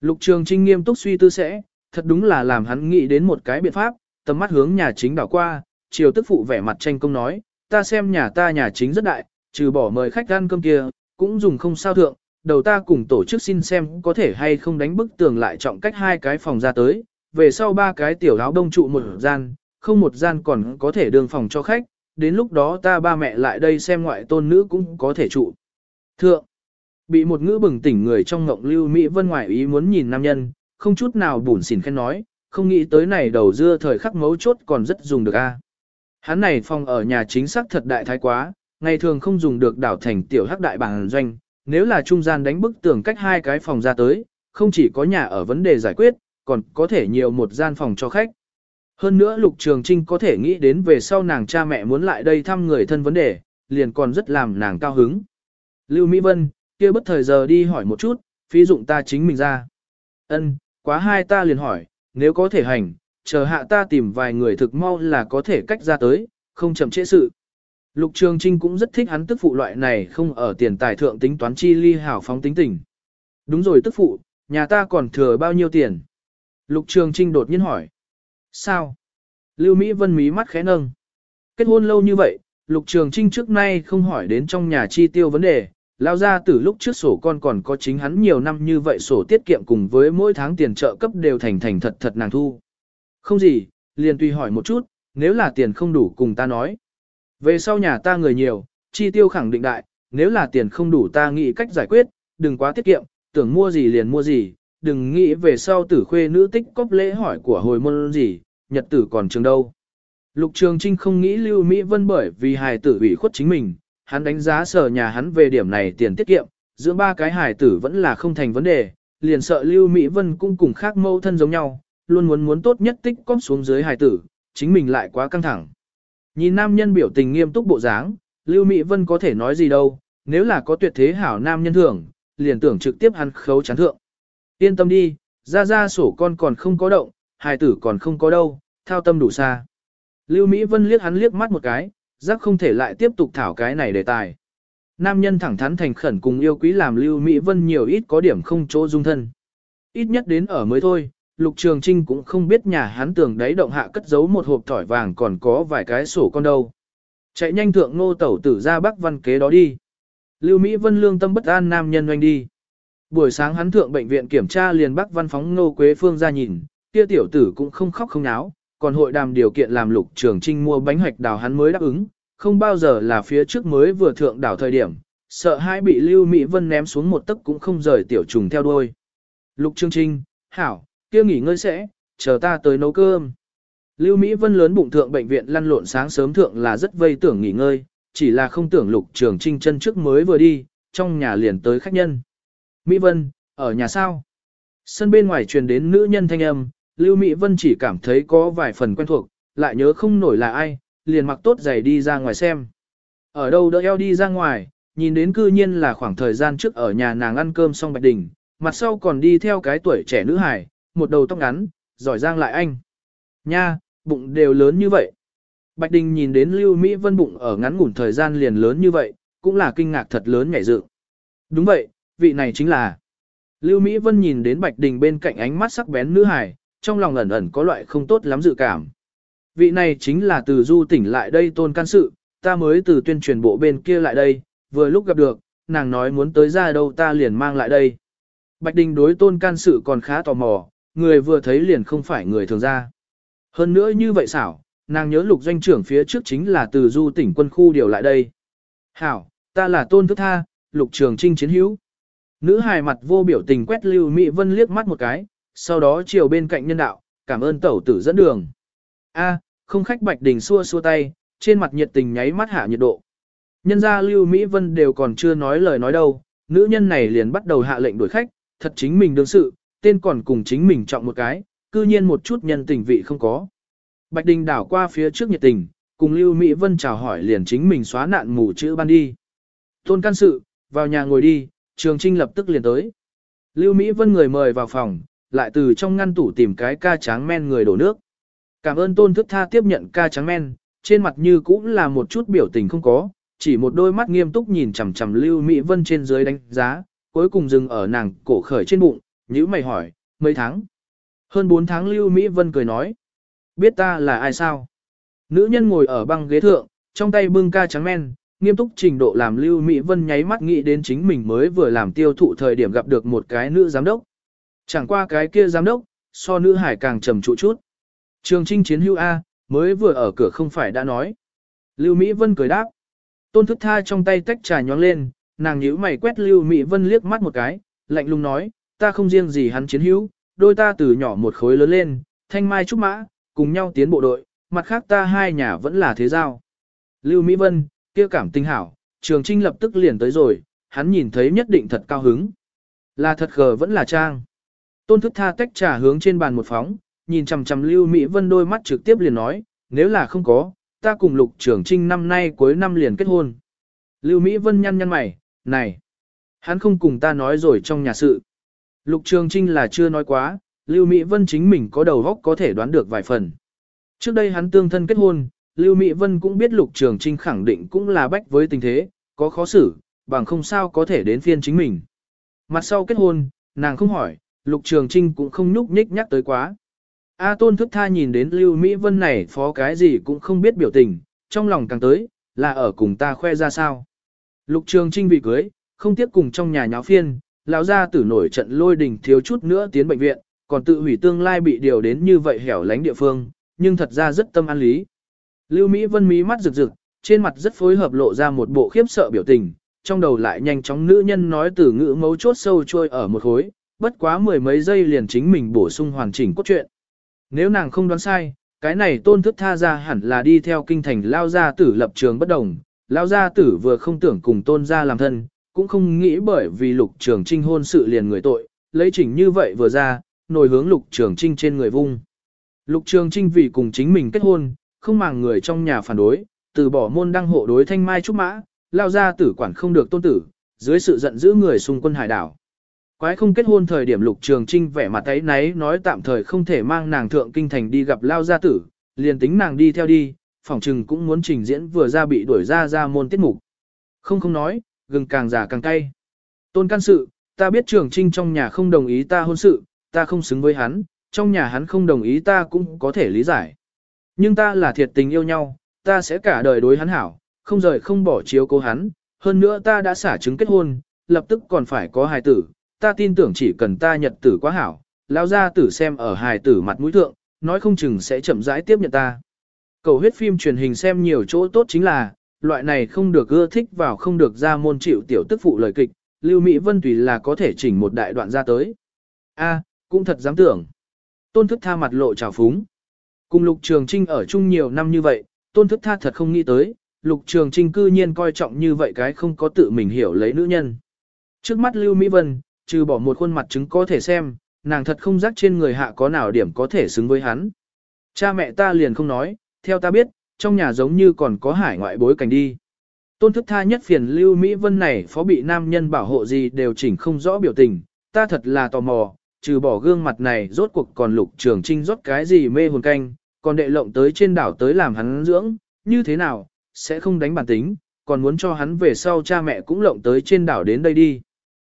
Lục Trường Trinh nghiêm túc suy tư sẽ, thật đúng là làm hắn nghĩ đến một cái biện pháp, tầm mắt hướng nhà chính đảo qua, chiều tức phụ vẻ mặt tranh công nói, ta xem nhà ta nhà chính rất đại, trừ bỏ mời khách ăn cơm kia, cũng dùng không sao thượng, đầu ta cùng tổ chức xin xem có thể hay không đánh bức tường lại trọng cách hai cái phòng ra tới, về sau ba cái tiểu áo đông trụ một gian, không một gian còn có thể đường phòng cho khách, đến lúc đó ta ba mẹ lại đây xem ngoại tôn nữ cũng có thể trụ. Thượng, bị một ngữ bừng tỉnh người trong ngộng lưu Mỹ Vân ngoại ý muốn nhìn nam nhân, không chút nào bùn xỉn khen nói, không nghĩ tới này đầu dưa thời khắc mấu chốt còn rất dùng được a. Hắn này phòng ở nhà chính xác thật đại thái quá, ngày thường không dùng được đảo thành tiểu hắc đại bản doanh, nếu là trung gian đánh bức tường cách hai cái phòng ra tới, không chỉ có nhà ở vấn đề giải quyết, còn có thể nhiều một gian phòng cho khách. Hơn nữa Lục Trường Trinh có thể nghĩ đến về sau nàng cha mẹ muốn lại đây thăm người thân vấn đề, liền còn rất làm nàng cao hứng. Lưu Mỹ Vân, kia bất thời giờ đi hỏi một chút, phí dụng ta chính mình ra. Ân, quá hai ta liền hỏi, nếu có thể hành, chờ hạ ta tìm vài người thực mau là có thể cách ra tới, không chậm trễ sự. Lục Trường Trinh cũng rất thích hắn tức phụ loại này không ở tiền tài thượng tính toán chi ly hảo phóng tính tình. Đúng rồi tức phụ, nhà ta còn thừa bao nhiêu tiền? Lục Trường Trinh đột nhiên hỏi. Sao? Lưu Mỹ Vân mí mắt khẽ nâng. Kết hôn lâu như vậy, Lục Trường Trinh trước nay không hỏi đến trong nhà chi tiêu vấn đề, lao ra từ lúc trước sổ con còn có chính hắn nhiều năm như vậy sổ tiết kiệm cùng với mỗi tháng tiền trợ cấp đều thành thành thật thật nàng thu. Không gì, liền tùy hỏi một chút, nếu là tiền không đủ cùng ta nói. Về sau nhà ta người nhiều, chi tiêu khẳng định đại, nếu là tiền không đủ ta nghĩ cách giải quyết, đừng quá tiết kiệm, tưởng mua gì liền mua gì, đừng nghĩ về sau tử khuê nữ tích cóp lễ hỏi của hồi môn gì, nhật tử còn trường đâu. Lục Trường Trinh không nghĩ Lưu Mỹ Vân bởi vì hài tử ủy khuất chính mình, hắn đánh giá sở nhà hắn về điểm này tiền tiết kiệm, giữa ba cái hài tử vẫn là không thành vấn đề, liền sợ Lưu Mỹ Vân cũng cùng khác mâu thân giống nhau, luôn muốn muốn tốt nhất tích cóp xuống dưới hài tử, chính mình lại quá căng thẳng. Nhìn nam nhân biểu tình nghiêm túc bộ dáng, Lưu Mỹ Vân có thể nói gì đâu, nếu là có tuyệt thế hảo nam nhân thường, liền tưởng trực tiếp hắn khấu chán thượng. Yên tâm đi, ra ra sổ con còn không có động, hài tử còn không có đâu, thao tâm đủ xa. Lưu Mỹ Vân liếc hắn liếc mắt một cái, giác không thể lại tiếp tục thảo cái này đề tài. Nam nhân thẳng thắn thành khẩn cùng yêu quý làm Lưu Mỹ Vân nhiều ít có điểm không chỗ dung thân. Ít nhất đến ở mới thôi, Lục Trường Trinh cũng không biết nhà hắn tưởng đấy động hạ cất giấu một hộp thỏi vàng còn có vài cái sổ con đâu. Chạy nhanh thượng nô tẩu tử ra bắc văn kế đó đi. Lưu Mỹ Vân lương tâm bất an nam nhân oanh đi. Buổi sáng hắn thượng bệnh viện kiểm tra liền bắc văn phóng nô quế phương ra nhìn, kia tiểu tử cũng không khóc không náo, còn hội đàm điều kiện làm lục trường trinh mua bánh hoạch đào hắn mới đáp ứng, không bao giờ là phía trước mới vừa thượng đảo thời điểm, sợ hai bị Lưu Mỹ Vân ném xuống một tấc cũng không rời tiểu trùng theo đuôi. Lục Trường Trinh, hảo, kia nghỉ ngơi sẽ, chờ ta tới nấu cơm. Lưu Mỹ Vân lớn bụng thượng bệnh viện lăn lộn sáng sớm thượng là rất vây tưởng nghỉ ngơi, chỉ là không tưởng Lục Trường Trinh chân trước mới vừa đi, trong nhà liền tới khách nhân. Mỹ Vân, ở nhà sao? Sân bên ngoài truyền đến nữ nhân thanh âm, Lưu Mỹ Vân chỉ cảm thấy có vài phần quen thuộc, lại nhớ không nổi là ai, liền mặc tốt giày đi ra ngoài xem. Ở đâu đỡ eo đi ra ngoài, nhìn đến cư nhiên là khoảng thời gian trước ở nhà nàng ăn cơm xong Bạch Đình, mặt sau còn đi theo cái tuổi trẻ nữ hải, một đầu tóc ngắn, giỏi giang lại anh. Nha, bụng đều lớn như vậy. Bạch Đình nhìn đến Lưu Mỹ Vân bụng ở ngắn ngủn thời gian liền lớn như vậy, cũng là kinh ngạc thật lớn nhảy dựng. Đúng vậy, vị này chính là. Lưu Mỹ Vân nhìn đến Bạch Đình bên cạnh ánh mắt sắc bén nữ hải, trong lòng ẩn ẩn có loại không tốt lắm dự cảm. Vị này chính là từ du tỉnh lại đây tôn can sự, ta mới từ tuyên truyền bộ bên kia lại đây, vừa lúc gặp được, nàng nói muốn tới ra đâu ta liền mang lại đây. Bạch Đình đối tôn can sự còn khá tò mò, người vừa thấy liền không phải người thường ra. Hơn nữa như vậy xảo, nàng nhớ lục doanh trưởng phía trước chính là từ du tỉnh quân khu điều lại đây. Hảo, ta là tôn thức tha, lục trường trinh chiến hữu. Nữ hài mặt vô biểu tình quét Lưu Mỹ Vân liếc mắt một cái, sau đó chiều bên cạnh nhân đạo, cảm ơn tẩu tử dẫn đường. A, không khách Bạch Đình xua xua tay, trên mặt nhiệt tình nháy mắt hạ nhiệt độ. Nhân gia Lưu Mỹ Vân đều còn chưa nói lời nói đâu, nữ nhân này liền bắt đầu hạ lệnh đuổi khách, thật chính mình đương sự, tên còn cùng chính mình trọng một cái, cư nhiên một chút nhân tình vị không có. Bạch Đình đảo qua phía trước nhiệt tình, cùng Lưu Mỹ Vân chào hỏi liền chính mình xóa nạn mù chữ ban đi. Tôn can sự, vào nhà ngồi đi, Trường Trinh lập tức liền tới. Lưu Mỹ Vân người mời vào phòng, lại từ trong ngăn tủ tìm cái ca tráng men người đổ nước. Cảm ơn tôn thức tha tiếp nhận ca tráng men, trên mặt như cũng là một chút biểu tình không có, chỉ một đôi mắt nghiêm túc nhìn chằm chằm Lưu Mỹ Vân trên dưới đánh giá, cuối cùng dừng ở nàng cổ khởi trên bụng, nhữ mày hỏi, mấy tháng? Hơn 4 tháng Lưu Mỹ Vân cười nói, biết ta là ai sao? Nữ nhân ngồi ở băng ghế thượng, trong tay bưng ca trắng men, nghiêm túc trình độ làm Lưu Mỹ Vân nháy mắt nghĩ đến chính mình mới vừa làm tiêu thụ thời điểm gặp được một cái nữ giám đốc. Chẳng qua cái kia giám đốc, so nữ hải càng trầm trụ chút. Trường trinh chiến hưu A, mới vừa ở cửa không phải đã nói. Lưu Mỹ Vân cười đáp. Tôn thức tha trong tay tách trà nhóng lên, nàng nhíu mày quét Lưu Mỹ Vân liếc mắt một cái, lạnh lùng nói, ta không riêng gì hắn chiến hữu, đôi ta từ nhỏ một khối lớn lên, thanh mai trúc mã, cùng nhau tiến bộ đội, mặt khác ta hai nhà vẫn là thế giao. Lưu Mỹ Vân, kia cảm tinh hảo, trường trinh lập tức liền tới rồi, hắn nhìn thấy nhất định thật cao hứng. Là thật khờ vẫn là trang. Tôn thức tha tách trà hướng trên bàn một phóng, nhìn chằm chằm Lưu Mỹ Vân đôi mắt trực tiếp liền nói, nếu là không có, ta cùng Lục Trường Trinh năm nay cuối năm liền kết hôn. Lưu Mỹ Vân nhăn nhăn mày, này, hắn không cùng ta nói rồi trong nhà sự. Lục Trường Trinh là chưa nói quá, Lưu Mỹ Vân chính mình có đầu óc có thể đoán được vài phần. Trước đây hắn tương thân kết hôn, Lưu Mỹ Vân cũng biết Lục Trường Trinh khẳng định cũng là bách với tình thế, có khó xử, bằng không sao có thể đến phiên chính mình. Mặt sau kết hôn, nàng không hỏi, Lục Trường Trinh cũng không nhúc nhích nhắc tới quá. A Tôn thức tha nhìn đến Lưu Mỹ Vân này phó cái gì cũng không biết biểu tình, trong lòng càng tới, là ở cùng ta khoe ra sao. Lục Trường Trinh bị cưới, không tiếp cùng trong nhà nháo phiên, lão gia tử nổi trận lôi đình thiếu chút nữa tiến bệnh viện, còn tự hủy tương lai bị điều đến như vậy hẻo lánh địa phương, nhưng thật ra rất tâm an lý. Lưu Mỹ Vân mí mắt rực rực, trên mặt rất phối hợp lộ ra một bộ khiếp sợ biểu tình, trong đầu lại nhanh chóng nữ nhân nói từ ngữ mấu chốt sâu trôi ở một khối, bất quá mười mấy giây liền chính mình bổ sung hoàn chỉnh cốt truyện. Nếu nàng không đoán sai, cái này tôn thức tha ra hẳn là đi theo kinh thành lao gia tử lập trường bất đồng, lao gia tử vừa không tưởng cùng tôn gia làm thân, cũng không nghĩ bởi vì lục trường trinh hôn sự liền người tội, lấy chỉnh như vậy vừa ra, nổi hướng lục trường trinh trên người vung. Lục trường trinh vì cùng chính mình kết hôn, không màng người trong nhà phản đối, từ bỏ môn đăng hộ đối thanh mai trúc mã, lao ra tử quản không được tôn tử, dưới sự giận dữ người xung quân hải đảo. Quái không kết hôn thời điểm lục trường trinh vẻ mặt ấy náy nói tạm thời không thể mang nàng thượng kinh thành đi gặp lao gia tử, liền tính nàng đi theo đi, phỏng trừng cũng muốn trình diễn vừa ra bị đuổi ra ra môn tiết mục. Không không nói, gừng càng già càng cay. Tôn can sự, ta biết trường trinh trong nhà không đồng ý ta hôn sự, ta không xứng với hắn, trong nhà hắn không đồng ý ta cũng có thể lý giải. Nhưng ta là thiệt tình yêu nhau, ta sẽ cả đời đối hắn hảo, không rời không bỏ chiếu cố hắn, hơn nữa ta đã xả chứng kết hôn, lập tức còn phải có hài tử, ta tin tưởng chỉ cần ta nhật tử quá hảo, lão gia tử xem ở hài tử mặt mũi thượng, nói không chừng sẽ chậm rãi tiếp nhận ta. Cầu huyết phim truyền hình xem nhiều chỗ tốt chính là, loại này không được ưa thích vào không được ra môn chịu tiểu tức phụ lời kịch, Lưu Mỹ Vân tùy là có thể chỉnh một đại đoạn ra tới. A, cũng thật dám tưởng. Tôn thức tha mặt lộ trào phúng. Cùng Lục Trường Trinh ở chung nhiều năm như vậy, tôn thức tha thật không nghĩ tới, Lục Trường Trinh cư nhiên coi trọng như vậy cái không có tự mình hiểu lấy nữ nhân. Trước mắt Lưu Mỹ Vân, trừ bỏ một khuôn mặt chứng có thể xem, nàng thật không rắc trên người hạ có nào điểm có thể xứng với hắn. Cha mẹ ta liền không nói, theo ta biết, trong nhà giống như còn có hải ngoại bối cảnh đi. Tôn thức tha nhất phiền Lưu Mỹ Vân này phó bị nam nhân bảo hộ gì đều chỉnh không rõ biểu tình, ta thật là tò mò, trừ bỏ gương mặt này rốt cuộc còn lục trường trinh rót cái gì mê hồn canh, còn đệ lộng tới trên đảo tới làm hắn dưỡng, như thế nào, sẽ không đánh bản tính, còn muốn cho hắn về sau cha mẹ cũng lộng tới trên đảo đến đây đi.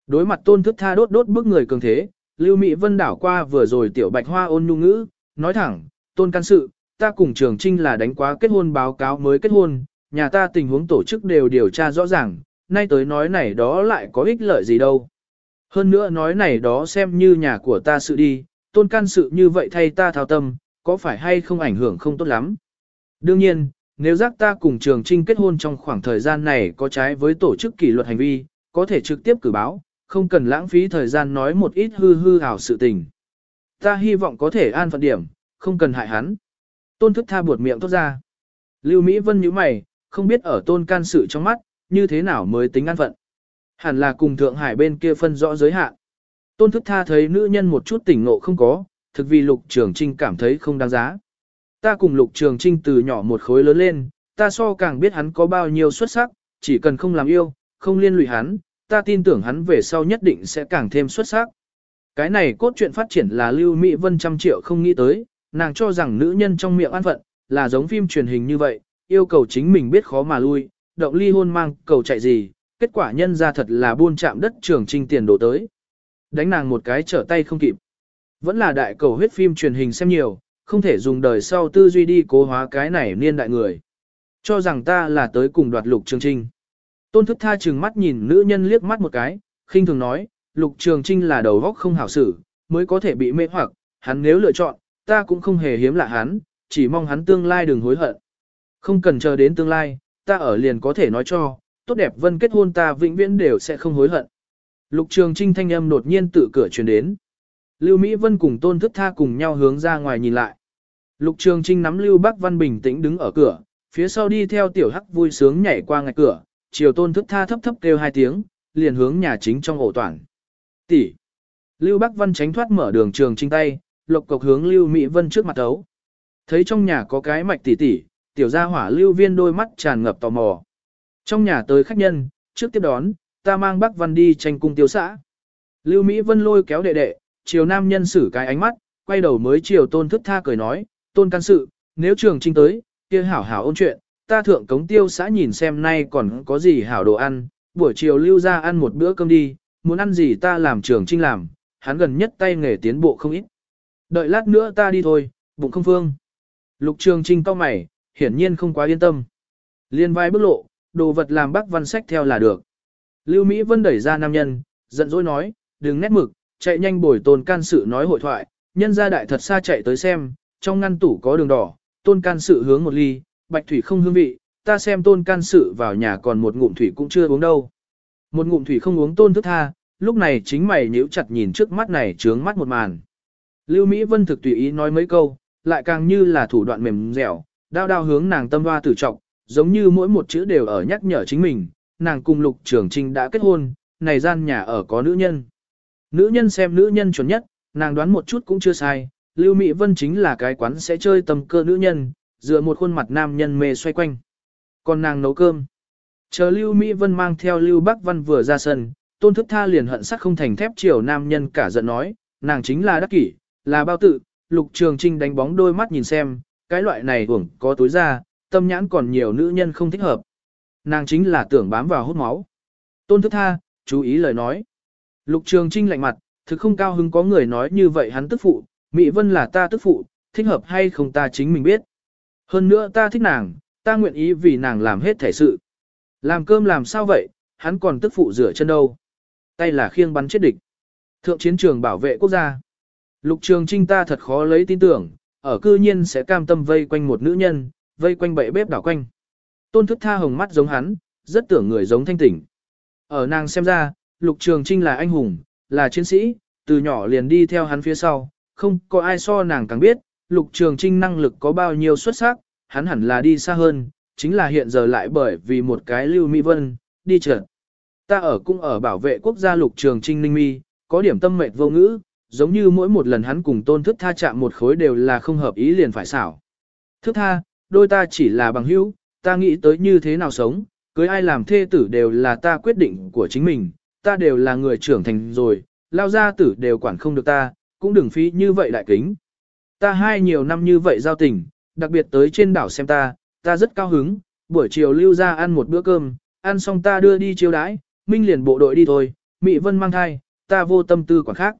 Đối mặt tôn thức tha đốt đốt bức người cường thế, Lưu Mỹ Vân đảo qua vừa rồi tiểu bạch hoa ôn nhu ngữ, nói thẳng, tôn can sự, ta cùng trường trinh là đánh quá kết hôn báo cáo mới kết hôn, nhà ta tình huống tổ chức đều điều tra rõ ràng, nay tới nói này đó lại có ích lợi gì đâu. Hơn nữa nói này đó xem như nhà của ta sự đi, tôn can sự như vậy thay ta thao tâm, có phải hay không ảnh hưởng không tốt lắm. Đương nhiên, nếu giác ta cùng trường trinh kết hôn trong khoảng thời gian này có trái với tổ chức kỷ luật hành vi, có thể trực tiếp cử báo, không cần lãng phí thời gian nói một ít hư hư ảo sự tình. Ta hy vọng có thể an phận điểm, không cần hại hắn. Tôn thức tha buột miệng tốt ra. Lưu Mỹ Vân như mày, không biết ở tôn can sự trong mắt, như thế nào mới tính an phận. Hẳn là cùng Thượng Hải bên kia phân rõ giới hạn. Tôn thức tha thấy nữ nhân một chút tỉnh ngộ không có, thực vì lục trường trinh cảm thấy không đáng giá. Ta cùng lục trường trinh từ nhỏ một khối lớn lên, ta so càng biết hắn có bao nhiêu xuất sắc, chỉ cần không làm yêu, không liên lụy hắn, ta tin tưởng hắn về sau nhất định sẽ càng thêm xuất sắc. Cái này cốt truyện phát triển là Lưu Mỹ Vân trăm triệu không nghĩ tới, nàng cho rằng nữ nhân trong miệng an phận, là giống phim truyền hình như vậy, yêu cầu chính mình biết khó mà lui, động ly hôn mang cầu chạy gì, kết quả nhân ra thật là buôn chạm đất trường trinh tiền đổ tới. Đánh nàng một cái trở tay không kịp. Vẫn là đại cầu huyết phim truyền hình xem nhiều, không thể dùng đời sau tư duy đi cố hóa cái này niên đại người. Cho rằng ta là tới cùng đoạt lục trường trinh. Tôn thức tha chừng mắt nhìn nữ nhân liếc mắt một cái, khinh thường nói, lục trường trinh là đầu góc không hảo xử, mới có thể bị mê hoặc, hắn nếu lựa chọn, ta cũng không hề hiếm lạ hắn, chỉ mong hắn tương lai đừng hối hận. Không cần chờ đến tương lai, ta ở liền có thể nói cho, tốt đẹp vân kết hôn ta vĩnh viễn đều sẽ không hối hận. Lục trường trinh thanh âm đột nhiên tự cửa truyền đến. Lưu Mỹ Vân cùng tôn thức tha cùng nhau hướng ra ngoài nhìn lại. Lục trường trinh nắm Lưu Bắc Văn bình tĩnh đứng ở cửa, phía sau đi theo tiểu hắc vui sướng nhảy qua ngạch cửa, chiều tôn thức tha thấp thấp kêu hai tiếng, liền hướng nhà chính trong ổ toàn. Tỷ. Lưu Bắc Văn tránh thoát mở đường trường trinh tay, lộc cộc hướng Lưu Mỹ Vân trước mặt ấu. Thấy trong nhà có cái mạch tỷ tỷ tiểu gia hỏa Lưu Viên đôi mắt tràn ngập tò mò. Trong nhà tới khách nhân, trước tiếp đón, ta mang bác Văn đi tranh cung tiêu xã. Lưu Mỹ Vân lôi kéo đệ đệ, chiều nam nhân xử cái ánh mắt, quay đầu mới chiều tôn thức tha cười nói, tôn can sự, nếu trường trinh tới, kia hảo hảo ôn chuyện, ta thượng cống tiêu xã nhìn xem nay còn có gì hảo đồ ăn, buổi chiều lưu ra ăn một bữa cơm đi, muốn ăn gì ta làm trường trinh làm, hắn gần nhất tay nghề tiến bộ không ít. Đợi lát nữa ta đi thôi, bụng không phương. Lục trường trinh cao mày, hiển nhiên không quá yên tâm. Liên vai bước lộ, đồ vật làm bác văn sách theo là được. Lưu Mỹ Vân đẩy ra nam nhân, giận dỗi nói, đừng nét mực, chạy nhanh bồi tôn can sự nói hội thoại, nhân gia đại thật xa chạy tới xem, trong ngăn tủ có đường đỏ, tôn can sự hướng một ly, bạch thủy không hương vị, ta xem tôn can sự vào nhà còn một ngụm thủy cũng chưa uống đâu. Một ngụm thủy không uống tôn thức tha, lúc này chính mày nhíu chặt nhìn trước mắt này trướng mắt một màn. Lưu Mỹ Vân thực tùy ý nói mấy câu, lại càng như là thủ đoạn mềm dẻo, đao đao hướng nàng tâm hoa tử trọng, giống như mỗi một chữ đều ở nhắc nhở chính mình, nàng cùng lục trường trinh đã kết hôn, này gian nhà ở có nữ nhân. Nữ nhân xem nữ nhân chuẩn nhất, nàng đoán một chút cũng chưa sai, Lưu Mỹ Vân chính là cái quán sẽ chơi tầm cơ nữ nhân, dựa một khuôn mặt nam nhân mê xoay quanh. Còn nàng nấu cơm. Chờ Lưu Mỹ Vân mang theo Lưu Bắc Văn vừa ra sân, tôn thức tha liền hận sắc không thành thép chiều nam nhân cả giận nói, nàng chính là đắc kỷ, là bao tự, lục trường trinh đánh bóng đôi mắt nhìn xem, cái loại này hưởng có tối ra, tâm nhãn còn nhiều nữ nhân không thích hợp. Nàng chính là tưởng bám vào hút máu. Tôn thức tha, chú ý lời nói. Lục trường trinh lạnh mặt, thực không cao hứng có người nói như vậy hắn tức phụ, Mỹ Vân là ta tức phụ, thích hợp hay không ta chính mình biết. Hơn nữa ta thích nàng, ta nguyện ý vì nàng làm hết thể sự. Làm cơm làm sao vậy, hắn còn tức phụ rửa chân đâu. Tay là khiêng bắn chết địch. Thượng chiến trường bảo vệ quốc gia. Lục trường trinh ta thật khó lấy tin tưởng, ở cư nhiên sẽ cam tâm vây quanh một nữ nhân, vây quanh bệ bếp đảo quanh. Tôn thức tha hồng mắt giống hắn, rất tưởng người giống thanh tỉnh. Ở nàng xem ra, lục trường trinh là anh hùng, là chiến sĩ, từ nhỏ liền đi theo hắn phía sau, không có ai so nàng càng biết, lục trường trinh năng lực có bao nhiêu xuất sắc, hắn hẳn là đi xa hơn, chính là hiện giờ lại bởi vì một cái lưu mỹ vân, đi trượt. Ta ở cũng ở bảo vệ quốc gia lục trường trinh ninh mi, có điểm tâm mệt vô ngữ, giống như mỗi một lần hắn cùng tôn thức tha chạm một khối đều là không hợp ý liền phải xảo. Thức tha, đôi ta chỉ là bằng hữu, ta nghĩ tới như thế nào sống, cưới ai làm thê tử đều là ta quyết định của chính mình, ta đều là người trưởng thành rồi, lao gia tử đều quản không được ta, cũng đừng phí như vậy đại kính. Ta hai nhiều năm như vậy giao tình, đặc biệt tới trên đảo xem ta, ta rất cao hứng, buổi chiều lưu ra ăn một bữa cơm, ăn xong ta đưa đi chiêu đãi, minh liền bộ đội đi thôi, mỹ Vân mang thai, ta vô tâm tư quản khác.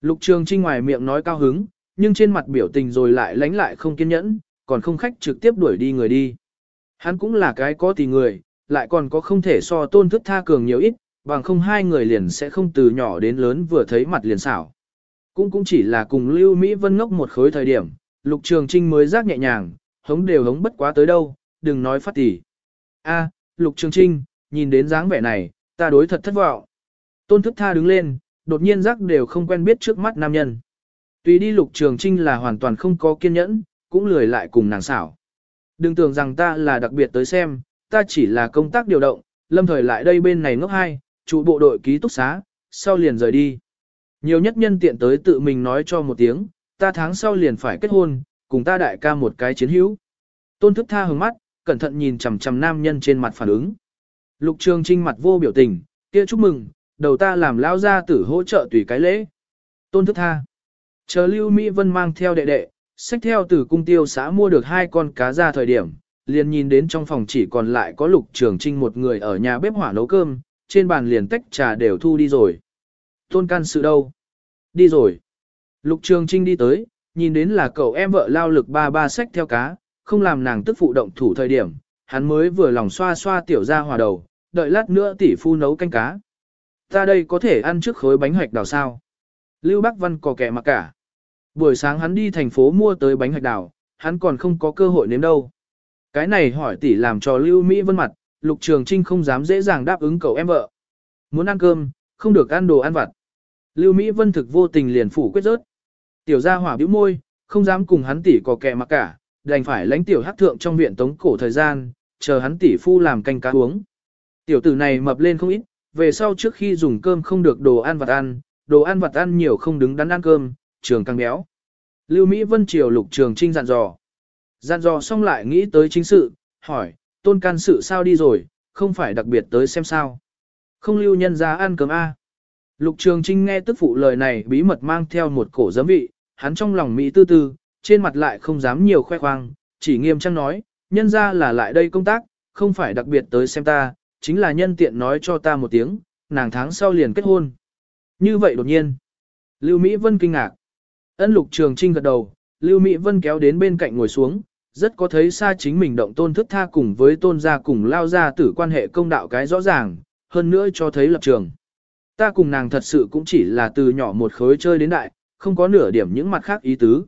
Lục Trường Trinh ngoài miệng nói cao hứng, nhưng trên mặt biểu tình rồi lại lánh lại không kiên nhẫn, còn không khách trực tiếp đuổi đi người đi. Hắn cũng là cái có tỷ người, lại còn có không thể so tôn thức tha cường nhiều ít, bằng không hai người liền sẽ không từ nhỏ đến lớn vừa thấy mặt liền xảo. Cũng cũng chỉ là cùng Lưu Mỹ Vân ngốc một khối thời điểm, Lục Trường Trinh mới giác nhẹ nhàng, hống đều hống bất quá tới đâu, đừng nói phát tỉ. A, Lục Trường Trinh, nhìn đến dáng vẻ này, ta đối thật thất vọng. Tôn thức tha đứng lên, đột nhiên giác đều không quen biết trước mắt nam nhân. tuy đi Lục Trường Trinh là hoàn toàn không có kiên nhẫn, cũng lười lại cùng nàng xảo. Đừng tưởng rằng ta là đặc biệt tới xem, ta chỉ là công tác điều động, lâm thời lại đây bên này ngốc hai, chủ bộ đội ký túc xá, sau liền rời đi. Nhiều nhất nhân tiện tới tự mình nói cho một tiếng, ta tháng sau liền phải kết hôn, cùng ta đại ca một cái chiến hữu. Tôn thức tha hướng mắt, cẩn thận nhìn chằm chằm nam nhân trên mặt phản ứng. Lục trường trinh mặt vô biểu tình, kia chúc mừng, đầu ta làm lao ra tử hỗ trợ tùy cái lễ. Tôn thức tha. Chờ Lưu Mỹ Vân mang theo đệ đệ, xách theo từ cung tiêu xã mua được hai con cá ra thời điểm, liền nhìn đến trong phòng chỉ còn lại có lục trường trinh một người ở nhà bếp hỏa nấu cơm, trên bàn liền tách trà đều thu đi rồi. Tôn can sự đâu? Đi rồi. Lục trường trinh đi tới, nhìn đến là cậu em vợ lao lực ba ba xách theo cá, không làm nàng tức phụ động thủ thời điểm, hắn mới vừa lòng xoa xoa tiểu ra hòa đầu, đợi lát nữa tỷ phu nấu canh cá. Ta đây có thể ăn trước khối bánh hoạch đào sao? Lưu Bắc Văn có kẻ mặc cả. Buổi sáng hắn đi thành phố mua tới bánh hạch đào, hắn còn không có cơ hội nếm đâu. Cái này hỏi tỷ làm cho Lưu Mỹ Vân mặt, Lục Trường Trinh không dám dễ dàng đáp ứng cậu em vợ. Muốn ăn cơm, không được ăn đồ ăn vặt. Lưu Mỹ Vân thực vô tình liền phủ quyết rớt. Tiểu gia hỏa bĩu môi, không dám cùng hắn tỷ có kẻ mặc cả, đành phải lãnh tiểu hắc thượng trong viện tống cổ thời gian, chờ hắn tỷ phu làm canh cá uống. Tiểu tử này mập lên không ít, về sau trước khi dùng cơm không được đồ ăn vặt ăn, đồ ăn vặt ăn nhiều không đứng đắn ăn cơm, trường càng béo. Lưu Mỹ Vân Triều Lục Trường Trinh dặn dò. Dặn dò xong lại nghĩ tới chính sự, hỏi, tôn can sự sao đi rồi, không phải đặc biệt tới xem sao. Không lưu nhân ra ăn cơm A. Lục Trường Trinh nghe tức phụ lời này bí mật mang theo một cổ giấm vị, hắn trong lòng Mỹ tư tư, trên mặt lại không dám nhiều khoe khoang, chỉ nghiêm trang nói, nhân ra là lại đây công tác, không phải đặc biệt tới xem ta, chính là nhân tiện nói cho ta một tiếng, nàng tháng sau liền kết hôn. Như vậy đột nhiên, Lưu Mỹ Vân kinh ngạc. Ân Lục Trường Trinh gật đầu, Lưu Mỹ Vân kéo đến bên cạnh ngồi xuống, rất có thấy xa chính mình động tôn thức tha cùng với tôn gia cùng lao ra tử quan hệ công đạo cái rõ ràng, hơn nữa cho thấy lập trường. Ta cùng nàng thật sự cũng chỉ là từ nhỏ một khối chơi đến đại, không có nửa điểm những mặt khác ý tứ.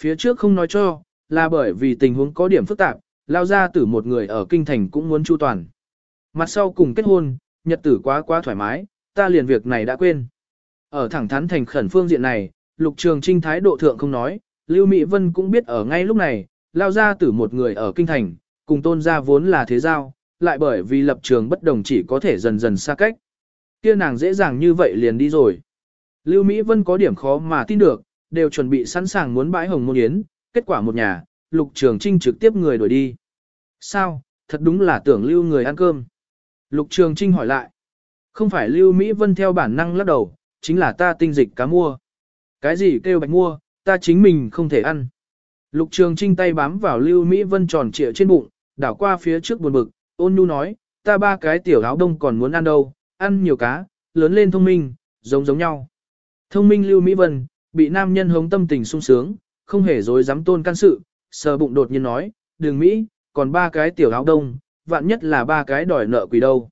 Phía trước không nói cho, là bởi vì tình huống có điểm phức tạp, lao ra tử một người ở kinh thành cũng muốn chu toàn. Mặt sau cùng kết hôn, nhật tử quá quá thoải mái, ta liền việc này đã quên. Ở thẳng thắn thành khẩn phương diện này, lục trường trinh thái độ thượng không nói, Lưu Mỹ Vân cũng biết ở ngay lúc này, lao ra tử một người ở kinh thành, cùng tôn gia vốn là thế giao, lại bởi vì lập trường bất đồng chỉ có thể dần dần xa cách. Kia nàng dễ dàng như vậy liền đi rồi. Lưu Mỹ Vân có điểm khó mà tin được, đều chuẩn bị sẵn sàng muốn bãi hồng môn yến, kết quả một nhà, Lục Trường Trinh trực tiếp người đuổi đi. Sao, thật đúng là tưởng Lưu người ăn cơm. Lục Trường Trinh hỏi lại. Không phải Lưu Mỹ Vân theo bản năng lắc đầu, chính là ta tinh dịch cá mua. Cái gì kêu bạch mua, ta chính mình không thể ăn. Lục Trường Trinh tay bám vào Lưu Mỹ Vân tròn trịa trên bụng, đảo qua phía trước buồn bực, ôn nhu nói, ta ba cái tiểu áo đông còn muốn ăn đâu, ăn nhiều cá, lớn lên thông minh, giống giống nhau. Thông minh Lưu Mỹ Vân, bị nam nhân hống tâm tình sung sướng, không hề dối dám tôn can sự, sờ bụng đột nhiên nói, đường Mỹ, còn ba cái tiểu áo đông, vạn nhất là ba cái đòi nợ quỷ đâu.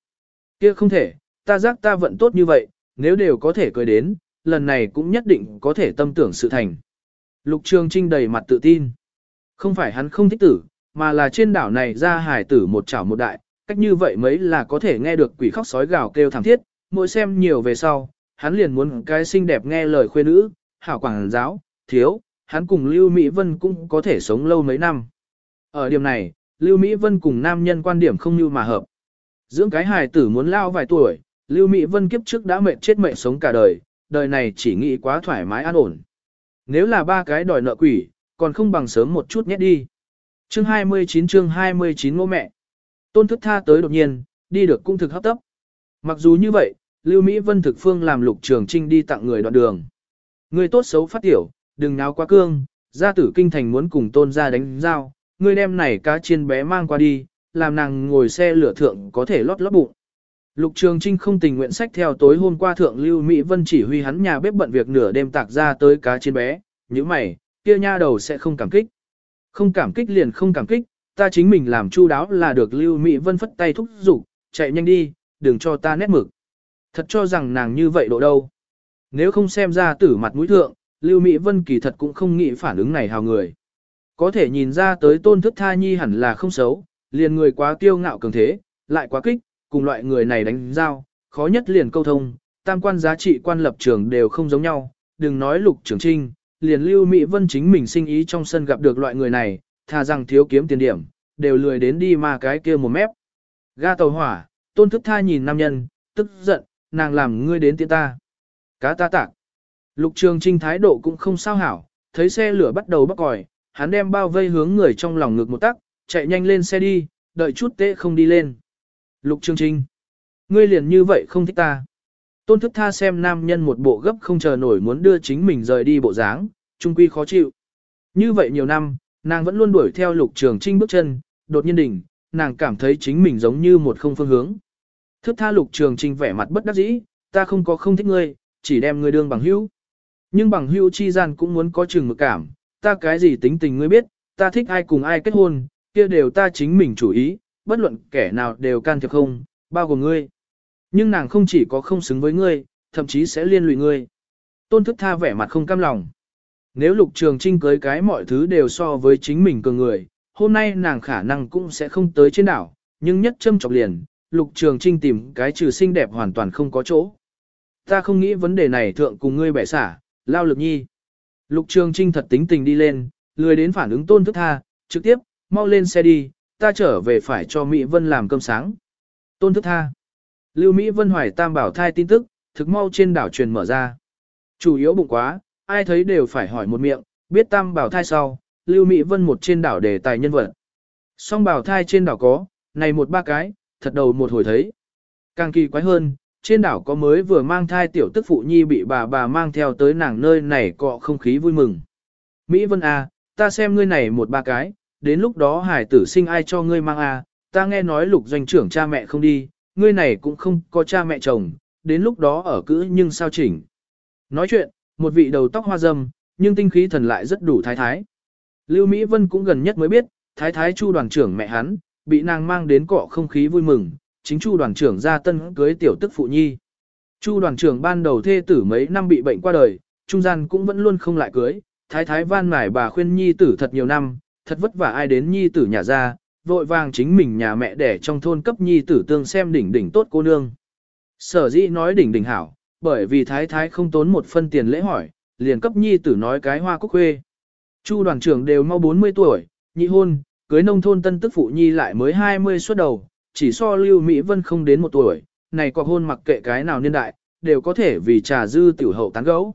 kia không thể, ta giác ta vận tốt như vậy, nếu đều có thể cười đến, lần này cũng nhất định có thể tâm tưởng sự thành. Lục Trường Trinh đầy mặt tự tin. Không phải hắn không thích tử, mà là trên đảo này ra hải tử một chảo một đại, cách như vậy mấy là có thể nghe được quỷ khóc sói gào kêu thảm thiết, mỗi xem nhiều về sau, hắn liền muốn cái xinh đẹp nghe lời khuê nữ, hảo quảng giáo, thiếu, hắn cùng Lưu Mỹ Vân cũng có thể sống lâu mấy năm. Ở điểm này, Lưu Mỹ Vân cùng nam nhân quan điểm không như mà hợp. Dưỡng cái hài tử muốn lao vài tuổi, Lưu Mỹ Vân kiếp trước đã mệt chết mệt sống cả đời, đời này chỉ nghĩ quá thoải mái an ổn. Nếu là ba cái đòi nợ quỷ, còn không bằng sớm một chút nhét đi. Chương 29 chương 29 ngô mẹ. Tôn thức tha tới đột nhiên, đi được cũng thực hấp tấp. Mặc dù như vậy, Lưu Mỹ Vân thực phương làm lục trường trinh đi tặng người đoạn đường. Người tốt xấu phát tiểu, đừng náo quá cương, gia tử kinh thành muốn cùng tôn ra đánh giao, người đem này cá chiên bé mang qua đi, làm nàng ngồi xe lửa thượng có thể lót lót bụng. Lục Trường Trinh không tình nguyện sách theo tối hôm qua thượng Lưu Mỹ Vân chỉ huy hắn nhà bếp bận việc nửa đêm tạc ra tới cá chiên bé, như mày, kia nha đầu sẽ không cảm kích. Không cảm kích liền không cảm kích, ta chính mình làm chu đáo là được Lưu Mỹ Vân phất tay thúc giục, chạy nhanh đi, đừng cho ta nét mực. Thật cho rằng nàng như vậy độ đâu. Nếu không xem ra tử mặt mũi thượng, Lưu Mỹ Vân kỳ thật cũng không nghĩ phản ứng này hào người. Có thể nhìn ra tới tôn thức tha nhi hẳn là không xấu, liền người quá kiêu ngạo cường thế, lại quá kích, cùng loại người này đánh giao, khó nhất liền câu thông, tam quan giá trị quan lập trường đều không giống nhau, đừng nói lục trường trinh, liền lưu Mỹ Vân chính mình sinh ý trong sân gặp được loại người này, thà rằng thiếu kiếm tiền điểm, đều lười đến đi mà cái kia một mép. Ga tàu hỏa, tôn thức tha nhìn nam nhân, tức giận, nàng làm ngươi đến tiện ta. Cá ta tạc. Lục trường trinh thái độ cũng không sao hảo, thấy xe lửa bắt đầu bắt còi, hắn đem bao vây hướng người trong lòng ngực một tắc, chạy nhanh lên xe đi, đợi chút tệ không đi lên. Lục Trường Trinh, ngươi liền như vậy không thích ta. Tôn thức tha xem nam nhân một bộ gấp không chờ nổi muốn đưa chính mình rời đi bộ dáng, trung quy khó chịu. Như vậy nhiều năm, nàng vẫn luôn đuổi theo lục trường trinh bước chân, đột nhiên đỉnh, nàng cảm thấy chính mình giống như một không phương hướng. Thức tha lục trường trinh vẻ mặt bất đắc dĩ, ta không có không thích ngươi, chỉ đem ngươi đương bằng hữu. Nhưng bằng hữu chi gian cũng muốn có chừng mực cảm, ta cái gì tính tình ngươi biết, ta thích ai cùng ai kết hôn, kia đều ta chính mình chủ ý, bất luận kẻ nào đều can thiệp không, bao gồm ngươi. Nhưng nàng không chỉ có không xứng với ngươi, thậm chí sẽ liên lụy ngươi. Tôn thức tha vẻ mặt không cam lòng. Nếu lục trường trinh cưới cái mọi thứ đều so với chính mình cường người, hôm nay nàng khả năng cũng sẽ không tới trên đảo, nhưng nhất châm chọc liền, lục trường trinh tìm cái trừ xinh đẹp hoàn toàn không có chỗ. Ta không nghĩ vấn đề này thượng cùng ngươi bẻ xả, lao lực nhi. Lục trường trinh thật tính tình đi lên, lười đến phản ứng tôn thức tha, trực tiếp, mau lên xe đi, ta trở về phải cho Mỹ Vân làm cơm sáng. Tôn thức tha. Lưu Mỹ Vân hoài tam bảo thai tin tức, thực mau trên đảo truyền mở ra. Chủ yếu bụng quá, ai thấy đều phải hỏi một miệng, biết tam bảo thai sau, Lưu Mỹ Vân một trên đảo đề tài nhân vật. Song bảo thai trên đảo có, này một ba cái, thật đầu một hồi thấy. Càng kỳ quái hơn, trên đảo có mới vừa mang thai tiểu tức phụ nhi bị bà bà mang theo tới nàng nơi này cọ không khí vui mừng. Mỹ Vân A, à, ta xem ngươi này một ba cái, đến lúc đó hải tử sinh ai cho ngươi mang A, à, ta nghe nói lục doanh trưởng cha mẹ không đi, ngươi này cũng không có cha mẹ chồng, đến lúc đó ở cữ nhưng sao chỉnh. Nói chuyện, một vị đầu tóc hoa dâm, nhưng tinh khí thần lại rất đủ thái thái. Lưu Mỹ Vân cũng gần nhất mới biết, thái thái chu đoàn trưởng mẹ hắn, bị nàng mang đến cọ không khí vui mừng, chính chu đoàn trưởng ra tân cưới tiểu tức phụ nhi. Chu đoàn trưởng ban đầu thê tử mấy năm bị bệnh qua đời, trung gian cũng vẫn luôn không lại cưới, thái thái van mải bà khuyên nhi tử thật nhiều năm, thật vất vả ai đến nhi tử nhà ra, vội vàng chính mình nhà mẹ đẻ trong thôn cấp nhi tử tương xem đỉnh đỉnh tốt cô nương. Sở dĩ nói đỉnh đỉnh hảo, bởi vì thái thái không tốn một phân tiền lễ hỏi, liền cấp nhi tử nói cái hoa cúc khuê. Chu đoàn trưởng đều mau 40 tuổi, nhị hôn, cưới nông thôn tân tức phụ nhi lại mới 20 xuất đầu, chỉ so Lưu Mỹ Vân không đến một tuổi, này có hôn mặc kệ cái nào niên đại, đều có thể vì trà dư tiểu hậu tán gấu.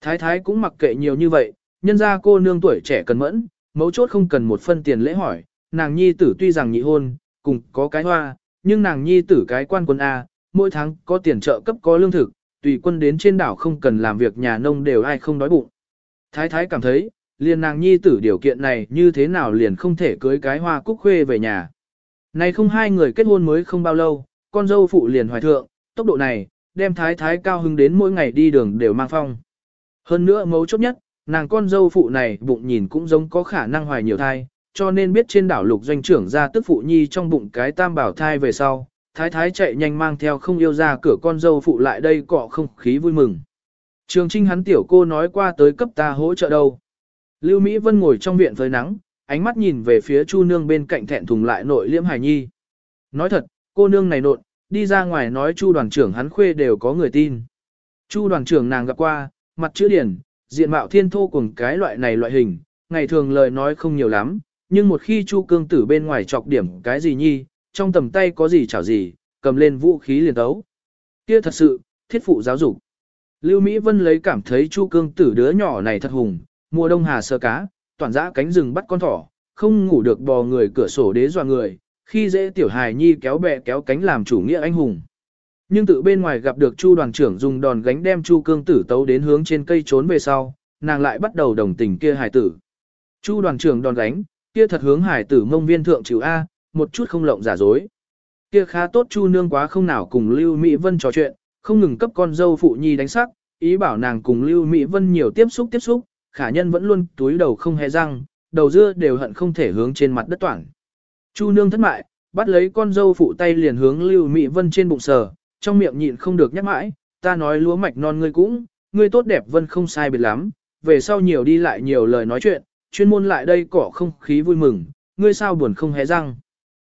Thái thái cũng mặc kệ nhiều như vậy, nhân ra cô nương tuổi trẻ cần mẫn, mấu chốt không cần một phân tiền lễ hỏi, nàng nhi tử tuy rằng nhị hôn, cùng có cái hoa, nhưng nàng nhi tử cái quan quân A, mỗi tháng có tiền trợ cấp có lương thực, tùy quân đến trên đảo không cần làm việc nhà nông đều ai không đói bụng. Thái thái cảm thấy, liền nàng nhi tử điều kiện này như thế nào liền không thể cưới cái hoa cúc khuê về nhà. Này không hai người kết hôn mới không bao lâu, con dâu phụ liền hoài thượng, tốc độ này, đem thái thái cao hứng đến mỗi ngày đi đường đều mang phong. Hơn nữa mấu chốt nhất, nàng con dâu phụ này bụng nhìn cũng giống có khả năng hoài nhiều thai, cho nên biết trên đảo lục doanh trưởng ra tức phụ nhi trong bụng cái tam bảo thai về sau, thái thái chạy nhanh mang theo không yêu ra cửa con dâu phụ lại đây cọ không khí vui mừng. Trường trinh hắn tiểu cô nói qua tới cấp ta hỗ trợ đâu. Lưu Mỹ Vân ngồi trong viện với nắng, ánh mắt nhìn về phía Chu nương bên cạnh thẹn thùng lại nội liễm hài nhi. Nói thật, cô nương này nộn, đi ra ngoài nói Chu đoàn trưởng hắn khuê đều có người tin. Chu đoàn trưởng nàng gặp qua, mặt chữ điển, diện mạo thiên thô cùng cái loại này loại hình, ngày thường lời nói không nhiều lắm, nhưng một khi Chu cương tử bên ngoài chọc điểm cái gì nhi, trong tầm tay có gì chảo gì, cầm lên vũ khí liền tấu. Kia thật sự, thiết phụ giáo dục. Lưu Mỹ Vân lấy cảm thấy Chu cương tử đứa nhỏ này thật hùng, mùa đông hà sơ cá, toàn dã cánh rừng bắt con thỏ, không ngủ được bò người cửa sổ đế dọa người, khi dễ tiểu hài nhi kéo bè kéo cánh làm chủ nghĩa anh hùng. Nhưng tự bên ngoài gặp được Chu đoàn trưởng dùng đòn gánh đem Chu cương tử tấu đến hướng trên cây trốn về sau, nàng lại bắt đầu đồng tình kia Hải tử. Chu đoàn trưởng đòn gánh, kia thật hướng Hải tử mông viên thượng chịu A, một chút không lộng giả dối. Kia khá tốt Chu nương quá không nào cùng Lưu Mỹ Vân trò chuyện, không ngừng cấp con dâu phụ nhi đánh sắc, ý bảo nàng cùng Lưu Mỹ Vân nhiều tiếp xúc tiếp xúc, khả nhân vẫn luôn túi đầu không hề răng, đầu dưa đều hận không thể hướng trên mặt đất toảng. Chu nương thất mại, bắt lấy con dâu phụ tay liền hướng Lưu Mỹ Vân trên bụng sờ, trong miệng nhịn không được nhắc mãi, ta nói lúa mạch non ngươi cũng, ngươi tốt đẹp vân không sai biệt lắm, về sau nhiều đi lại nhiều lời nói chuyện, chuyên môn lại đây cỏ không khí vui mừng, ngươi sao buồn không hé răng.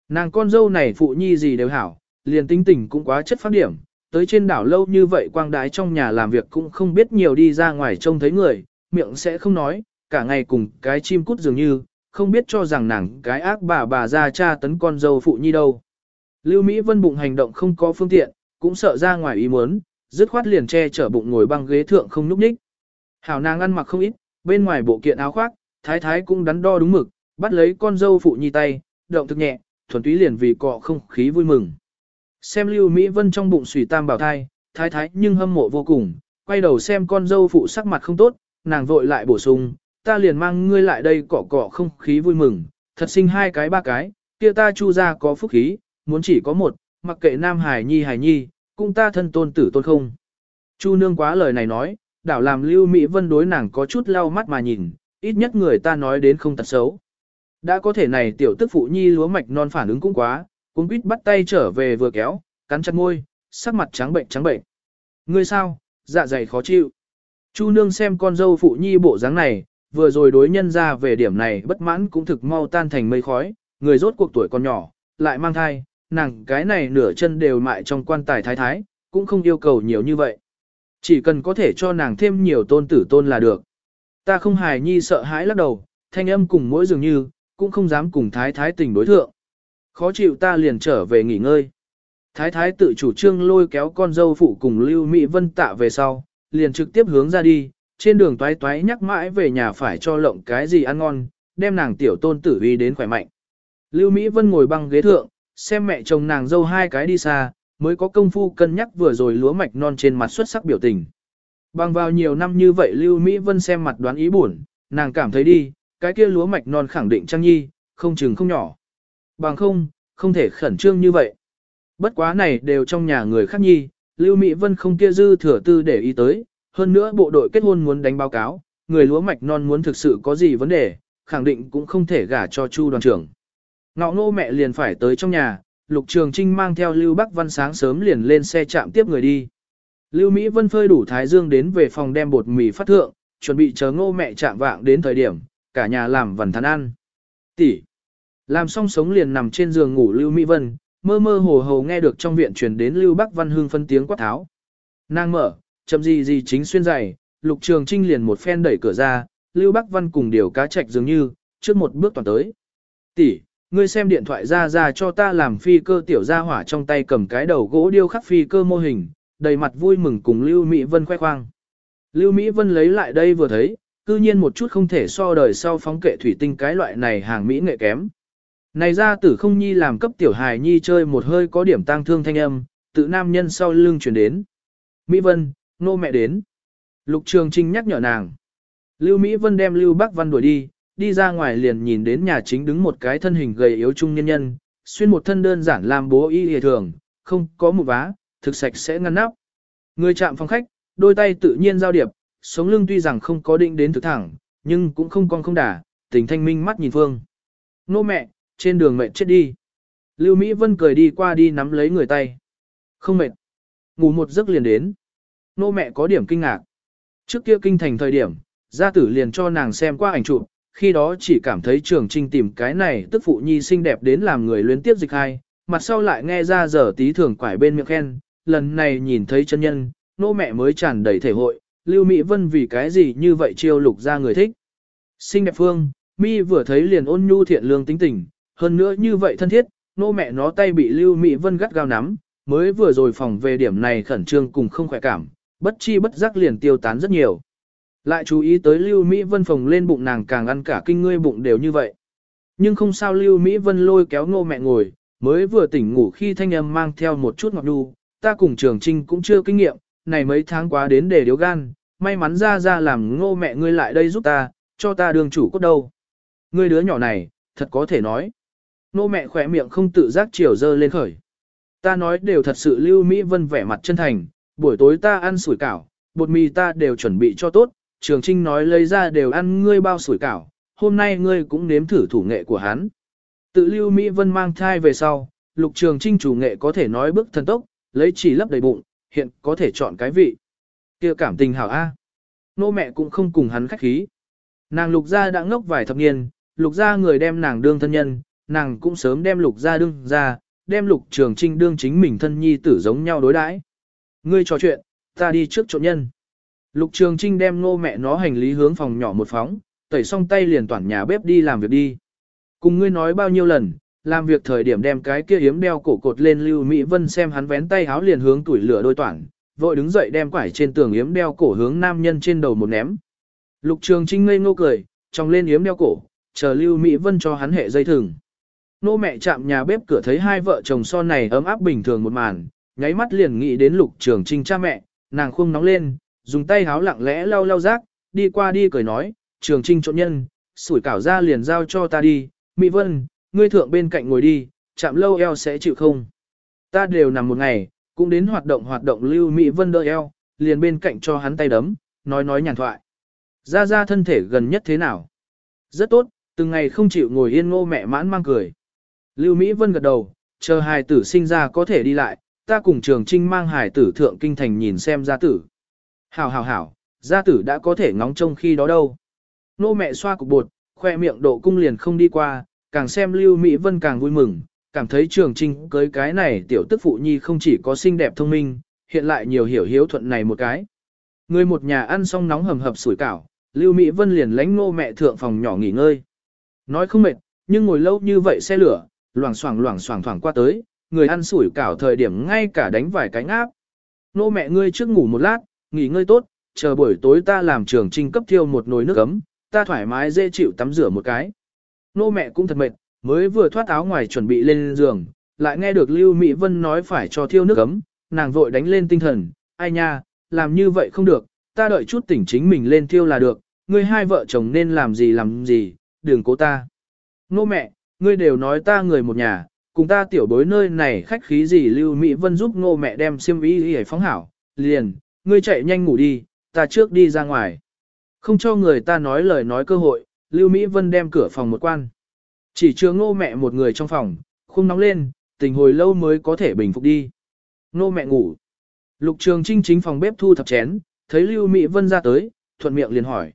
Nàng con dâu này phụ nhi gì đều hảo, liền tinh tình cũng quá chất phát điểm, tới trên đảo lâu như vậy quang đái trong nhà làm việc cũng không biết nhiều đi ra ngoài trông thấy người, miệng sẽ không nói, cả ngày cùng cái chim cút dường như, không biết cho rằng nàng cái ác bà bà ra cha tấn con dâu phụ nhi đâu. Lưu Mỹ Vân bụng hành động không có phương tiện, cũng sợ ra ngoài ý muốn, dứt khoát liền che chở bụng ngồi băng ghế thượng không núp ních. Hảo nàng ăn mặc không ít, bên ngoài bộ kiện áo khoác, thái thái cũng đắn đo đúng mực, bắt lấy con dâu phụ nhi tay, động thực nhẹ, thuần túy liền vì cọ không khí vui mừng. Xem Lưu Mỹ Vân trong bụng sủy tam bảo thai, thái thái nhưng hâm mộ vô cùng, quay đầu xem con dâu phụ sắc mặt không tốt, nàng vội lại bổ sung, ta liền mang ngươi lại đây cọ cọ không khí vui mừng, thật sinh hai cái ba cái, kia ta chu ra có phúc khí, muốn chỉ có một, mặc kệ nam hải nhi hải nhi, cũng ta thân tôn tử tôn không. Chu nương quá lời này nói, đảo làm lưu Mỹ Vân đối nàng có chút lau mắt mà nhìn, ít nhất người ta nói đến không tật xấu. Đã có thể này tiểu tức phụ nhi lúa mạch non phản ứng cũng quá, cũng quýt bắt tay trở về vừa kéo, cắn chặt môi, sắc mặt trắng bệnh trắng bệnh. Ngươi sao, dạ dày khó chịu. Chu nương xem con dâu phụ nhi bộ dáng này, vừa rồi đối nhân ra về điểm này bất mãn cũng thực mau tan thành mây khói, người rốt cuộc tuổi còn nhỏ, lại mang thai, nàng cái này nửa chân đều mại trong quan tài thái thái, cũng không yêu cầu nhiều như vậy. Chỉ cần có thể cho nàng thêm nhiều tôn tử tôn là được. Ta không hài nhi sợ hãi lắc đầu, thanh âm cùng mỗi dường như, cũng không dám cùng thái thái tình đối thượng. Khó chịu ta liền trở về nghỉ ngơi. Thái thái tự chủ trương lôi kéo con dâu phụ cùng Lưu Mỹ Vân tạ về sau, liền trực tiếp hướng ra đi, trên đường toái toái nhắc mãi về nhà phải cho lộng cái gì ăn ngon, đem nàng tiểu tôn tử uy đến khỏe mạnh. Lưu Mỹ Vân ngồi băng ghế thượng, xem mẹ chồng nàng dâu hai cái đi xa, mới có công phu cân nhắc vừa rồi lúa mạch non trên mặt xuất sắc biểu tình. Bằng vào nhiều năm như vậy Lưu Mỹ Vân xem mặt đoán ý buồn, nàng cảm thấy đi, cái kia lúa mạch non khẳng định trang nhi, không chừng không nhỏ. Bằng không, không thể khẩn trương như vậy. Bất quá này đều trong nhà người khác nhi, Lưu Mỹ Vân không kia dư thừa tư để ý tới, hơn nữa bộ đội kết hôn muốn đánh báo cáo, người lúa mạch non muốn thực sự có gì vấn đề, khẳng định cũng không thể gả cho Chu đoàn trưởng. Ngọ ngô mẹ liền phải tới trong nhà, Lục Trường Trinh mang theo Lưu Bắc Văn sáng sớm liền lên xe chạm tiếp người đi. Lưu Mỹ Vân phơi đủ thái dương đến về phòng đem bột mì phát thượng, chuẩn bị chờ ngô mẹ chạm vạng đến thời điểm, cả nhà làm vần thắn ăn. Tỷ. Làm xong sống liền nằm trên giường ngủ Lưu Mỹ Vân, mơ mơ hồ hồ nghe được trong viện truyền đến Lưu Bắc Văn Hương phân tiếng quát tháo. Nàng mở, chậm gì gì chính xuyên dày, Lục Trường Trinh liền một phen đẩy cửa ra, Lưu Bắc Văn cùng điều cá trạch dường như, trước một bước toàn tới. Tỷ, ngươi xem điện thoại ra ra cho ta làm phi cơ tiểu gia hỏa trong tay cầm cái đầu gỗ điêu khắc phi cơ mô hình, đầy mặt vui mừng cùng Lưu Mỹ Vân khoe khoang. Lưu Mỹ Vân lấy lại đây vừa thấy, cư nhiên một chút không thể so đời sau phóng kệ thủy tinh cái loại này hàng Mỹ nghệ kém. Này ra tử không nhi làm cấp tiểu hài nhi chơi một hơi có điểm tang thương thanh âm, tự nam nhân sau lưng chuyển đến. Mỹ Vân, nô mẹ đến. Lục Trường Trinh nhắc nhở nàng. Lưu Mỹ Vân đem Lưu Bắc Văn đuổi đi, đi ra ngoài liền nhìn đến nhà chính đứng một cái thân hình gầy yếu trung nhân nhân, xuyên một thân đơn giản làm bố y hề thường, không có một vá, thực sạch sẽ ngăn nắp. Người chạm phòng khách, đôi tay tự nhiên giao điệp, sống lưng tuy rằng không có định đến thực thẳng, nhưng cũng không con không đả, tình thanh minh mắt nhìn phương. Nô mẹ, trên đường mệt chết đi. Lưu Mỹ Vân cười đi qua đi nắm lấy người tay. Không mệt. Ngủ một giấc liền đến. Nô mẹ có điểm kinh ngạc. Trước kia kinh thành thời điểm, gia tử liền cho nàng xem qua ảnh chụp, khi đó chỉ cảm thấy trường trinh tìm cái này tức phụ nhi xinh đẹp đến làm người luyến tiếp dịch hai, mặt sau lại nghe ra giờ tí thường quải bên miệng khen, lần này nhìn thấy chân nhân, nô mẹ mới tràn đầy thể hội, Lưu Mỹ Vân vì cái gì như vậy chiêu lục ra người thích. Xinh đẹp phương, mi vừa thấy liền ôn nhu thiện lương tính tình, hơn nữa như vậy thân thiết, nô mẹ nó tay bị Lưu Mỹ Vân gắt gao nắm, mới vừa rồi phòng về điểm này khẩn trương cùng không khỏe cảm, bất chi bất giác liền tiêu tán rất nhiều. Lại chú ý tới Lưu Mỹ Vân phòng lên bụng nàng càng ăn cả kinh ngươi bụng đều như vậy. Nhưng không sao Lưu Mỹ Vân lôi kéo ngô mẹ ngồi, mới vừa tỉnh ngủ khi thanh âm mang theo một chút ngọt đu, ta cùng trường trinh cũng chưa kinh nghiệm, này mấy tháng quá đến để điếu gan, may mắn ra ra làm ngô mẹ ngươi lại đây giúp ta, cho ta đường chủ cốt đâu. Ngươi đứa nhỏ này, thật có thể nói. Ngô mẹ khỏe miệng không tự giác chiều dơ lên khởi. Ta nói đều thật sự Lưu Mỹ Vân vẻ mặt chân thành, buổi tối ta ăn sủi cảo, bột mì ta đều chuẩn bị cho tốt, Trường Trinh nói lấy ra đều ăn ngươi bao sủi cảo, hôm nay ngươi cũng nếm thử thủ nghệ của hắn. Tự Lưu Mỹ Vân mang thai về sau, Lục Trường Trinh chủ nghệ có thể nói bước thần tốc, lấy chỉ lấp đầy bụng, hiện có thể chọn cái vị. kia cảm tình hảo A. Nô mẹ cũng không cùng hắn khách khí. Nàng Lục gia đã ngốc vài thập niên, Lục gia người đem nàng đương thân nhân, nàng cũng sớm đem Lục gia đương ra, đem Lục Trường Trinh đương chính mình thân nhi tử giống nhau đối đãi. Ngươi trò chuyện, ta đi trước trộn nhân. Lục Trường Trinh đem nô mẹ nó hành lý hướng phòng nhỏ một phóng, tẩy xong tay liền toàn nhà bếp đi làm việc đi. Cùng ngươi nói bao nhiêu lần, làm việc thời điểm đem cái kia yếm đeo cổ cột lên Lưu Mỹ Vân xem hắn vén tay háo liền hướng tuổi lửa đôi toàn, vội đứng dậy đem quải trên tường yếm đeo cổ hướng nam nhân trên đầu một ném. Lục Trường Trinh ngây ngô cười, trong lên yếm đeo cổ, chờ Lưu Mỹ Vân cho hắn hệ dây thừng. Nô mẹ chạm nhà bếp cửa thấy hai vợ chồng son này ấm áp bình thường một màn, nháy mắt liền nghĩ đến Lục Trường Trinh cha mẹ, nàng khuông nóng lên, dùng tay háo lặng lẽ lau lau rác, đi qua đi cười nói, Trường Trinh trộn nhân, sủi cảo ra liền giao cho ta đi, Mỹ Vân, ngươi thượng bên cạnh ngồi đi, chạm lâu eo sẽ chịu không. Ta đều nằm một ngày, cũng đến hoạt động hoạt động lưu Mỹ Vân đỡ eo, liền bên cạnh cho hắn tay đấm, nói nói nhàn thoại. Ra ra thân thể gần nhất thế nào? Rất tốt, từng ngày không chịu ngồi yên ngô mẹ mãn mang cười. Lưu Mỹ Vân gật đầu, chờ hài tử sinh ra có thể đi lại, ta cùng trường trinh mang hài tử thượng kinh thành nhìn xem gia tử. Hảo hảo hảo, gia tử đã có thể ngóng trông khi đó đâu. Nô mẹ xoa cục bột, khoe miệng độ cung liền không đi qua, càng xem Lưu Mỹ Vân càng vui mừng, cảm thấy trường trinh cưới cái này tiểu tức phụ nhi không chỉ có xinh đẹp thông minh, hiện lại nhiều hiểu hiếu thuận này một cái. Người một nhà ăn xong nóng hầm hập sủi cảo, Lưu Mỹ Vân liền lánh nô mẹ thượng phòng nhỏ nghỉ ngơi. Nói không mệt, nhưng ngồi lâu như vậy xe lửa, loảng xoảng loảng xoảng thoảng qua tới, người ăn sủi cảo thời điểm ngay cả đánh vài cái ngáp. Nô mẹ ngươi trước ngủ một lát, nghỉ ngơi tốt, chờ buổi tối ta làm trường trinh cấp thiêu một nồi nước ấm, ta thoải mái dễ chịu tắm rửa một cái. Nô mẹ cũng thật mệt, mới vừa thoát áo ngoài chuẩn bị lên giường, lại nghe được Lưu Mỹ Vân nói phải cho thiêu nước ấm, nàng vội đánh lên tinh thần, ai nha, làm như vậy không được, ta đợi chút tỉnh chính mình lên thiêu là được, ngươi hai vợ chồng nên làm gì làm gì, đừng cố ta. Nô mẹ, ngươi đều nói ta người một nhà, cùng ta tiểu bối nơi này khách khí gì Lưu Mỹ Vân giúp ngô mẹ đem xiêm y để phóng hảo, liền, ngươi chạy nhanh ngủ đi, ta trước đi ra ngoài. Không cho người ta nói lời nói cơ hội, Lưu Mỹ Vân đem cửa phòng một quan. Chỉ chứa ngô mẹ một người trong phòng, khung nóng lên, tình hồi lâu mới có thể bình phục đi. Ngô mẹ ngủ. Lục trường trinh chính phòng bếp thu thập chén, thấy Lưu Mỹ Vân ra tới, thuận miệng liền hỏi.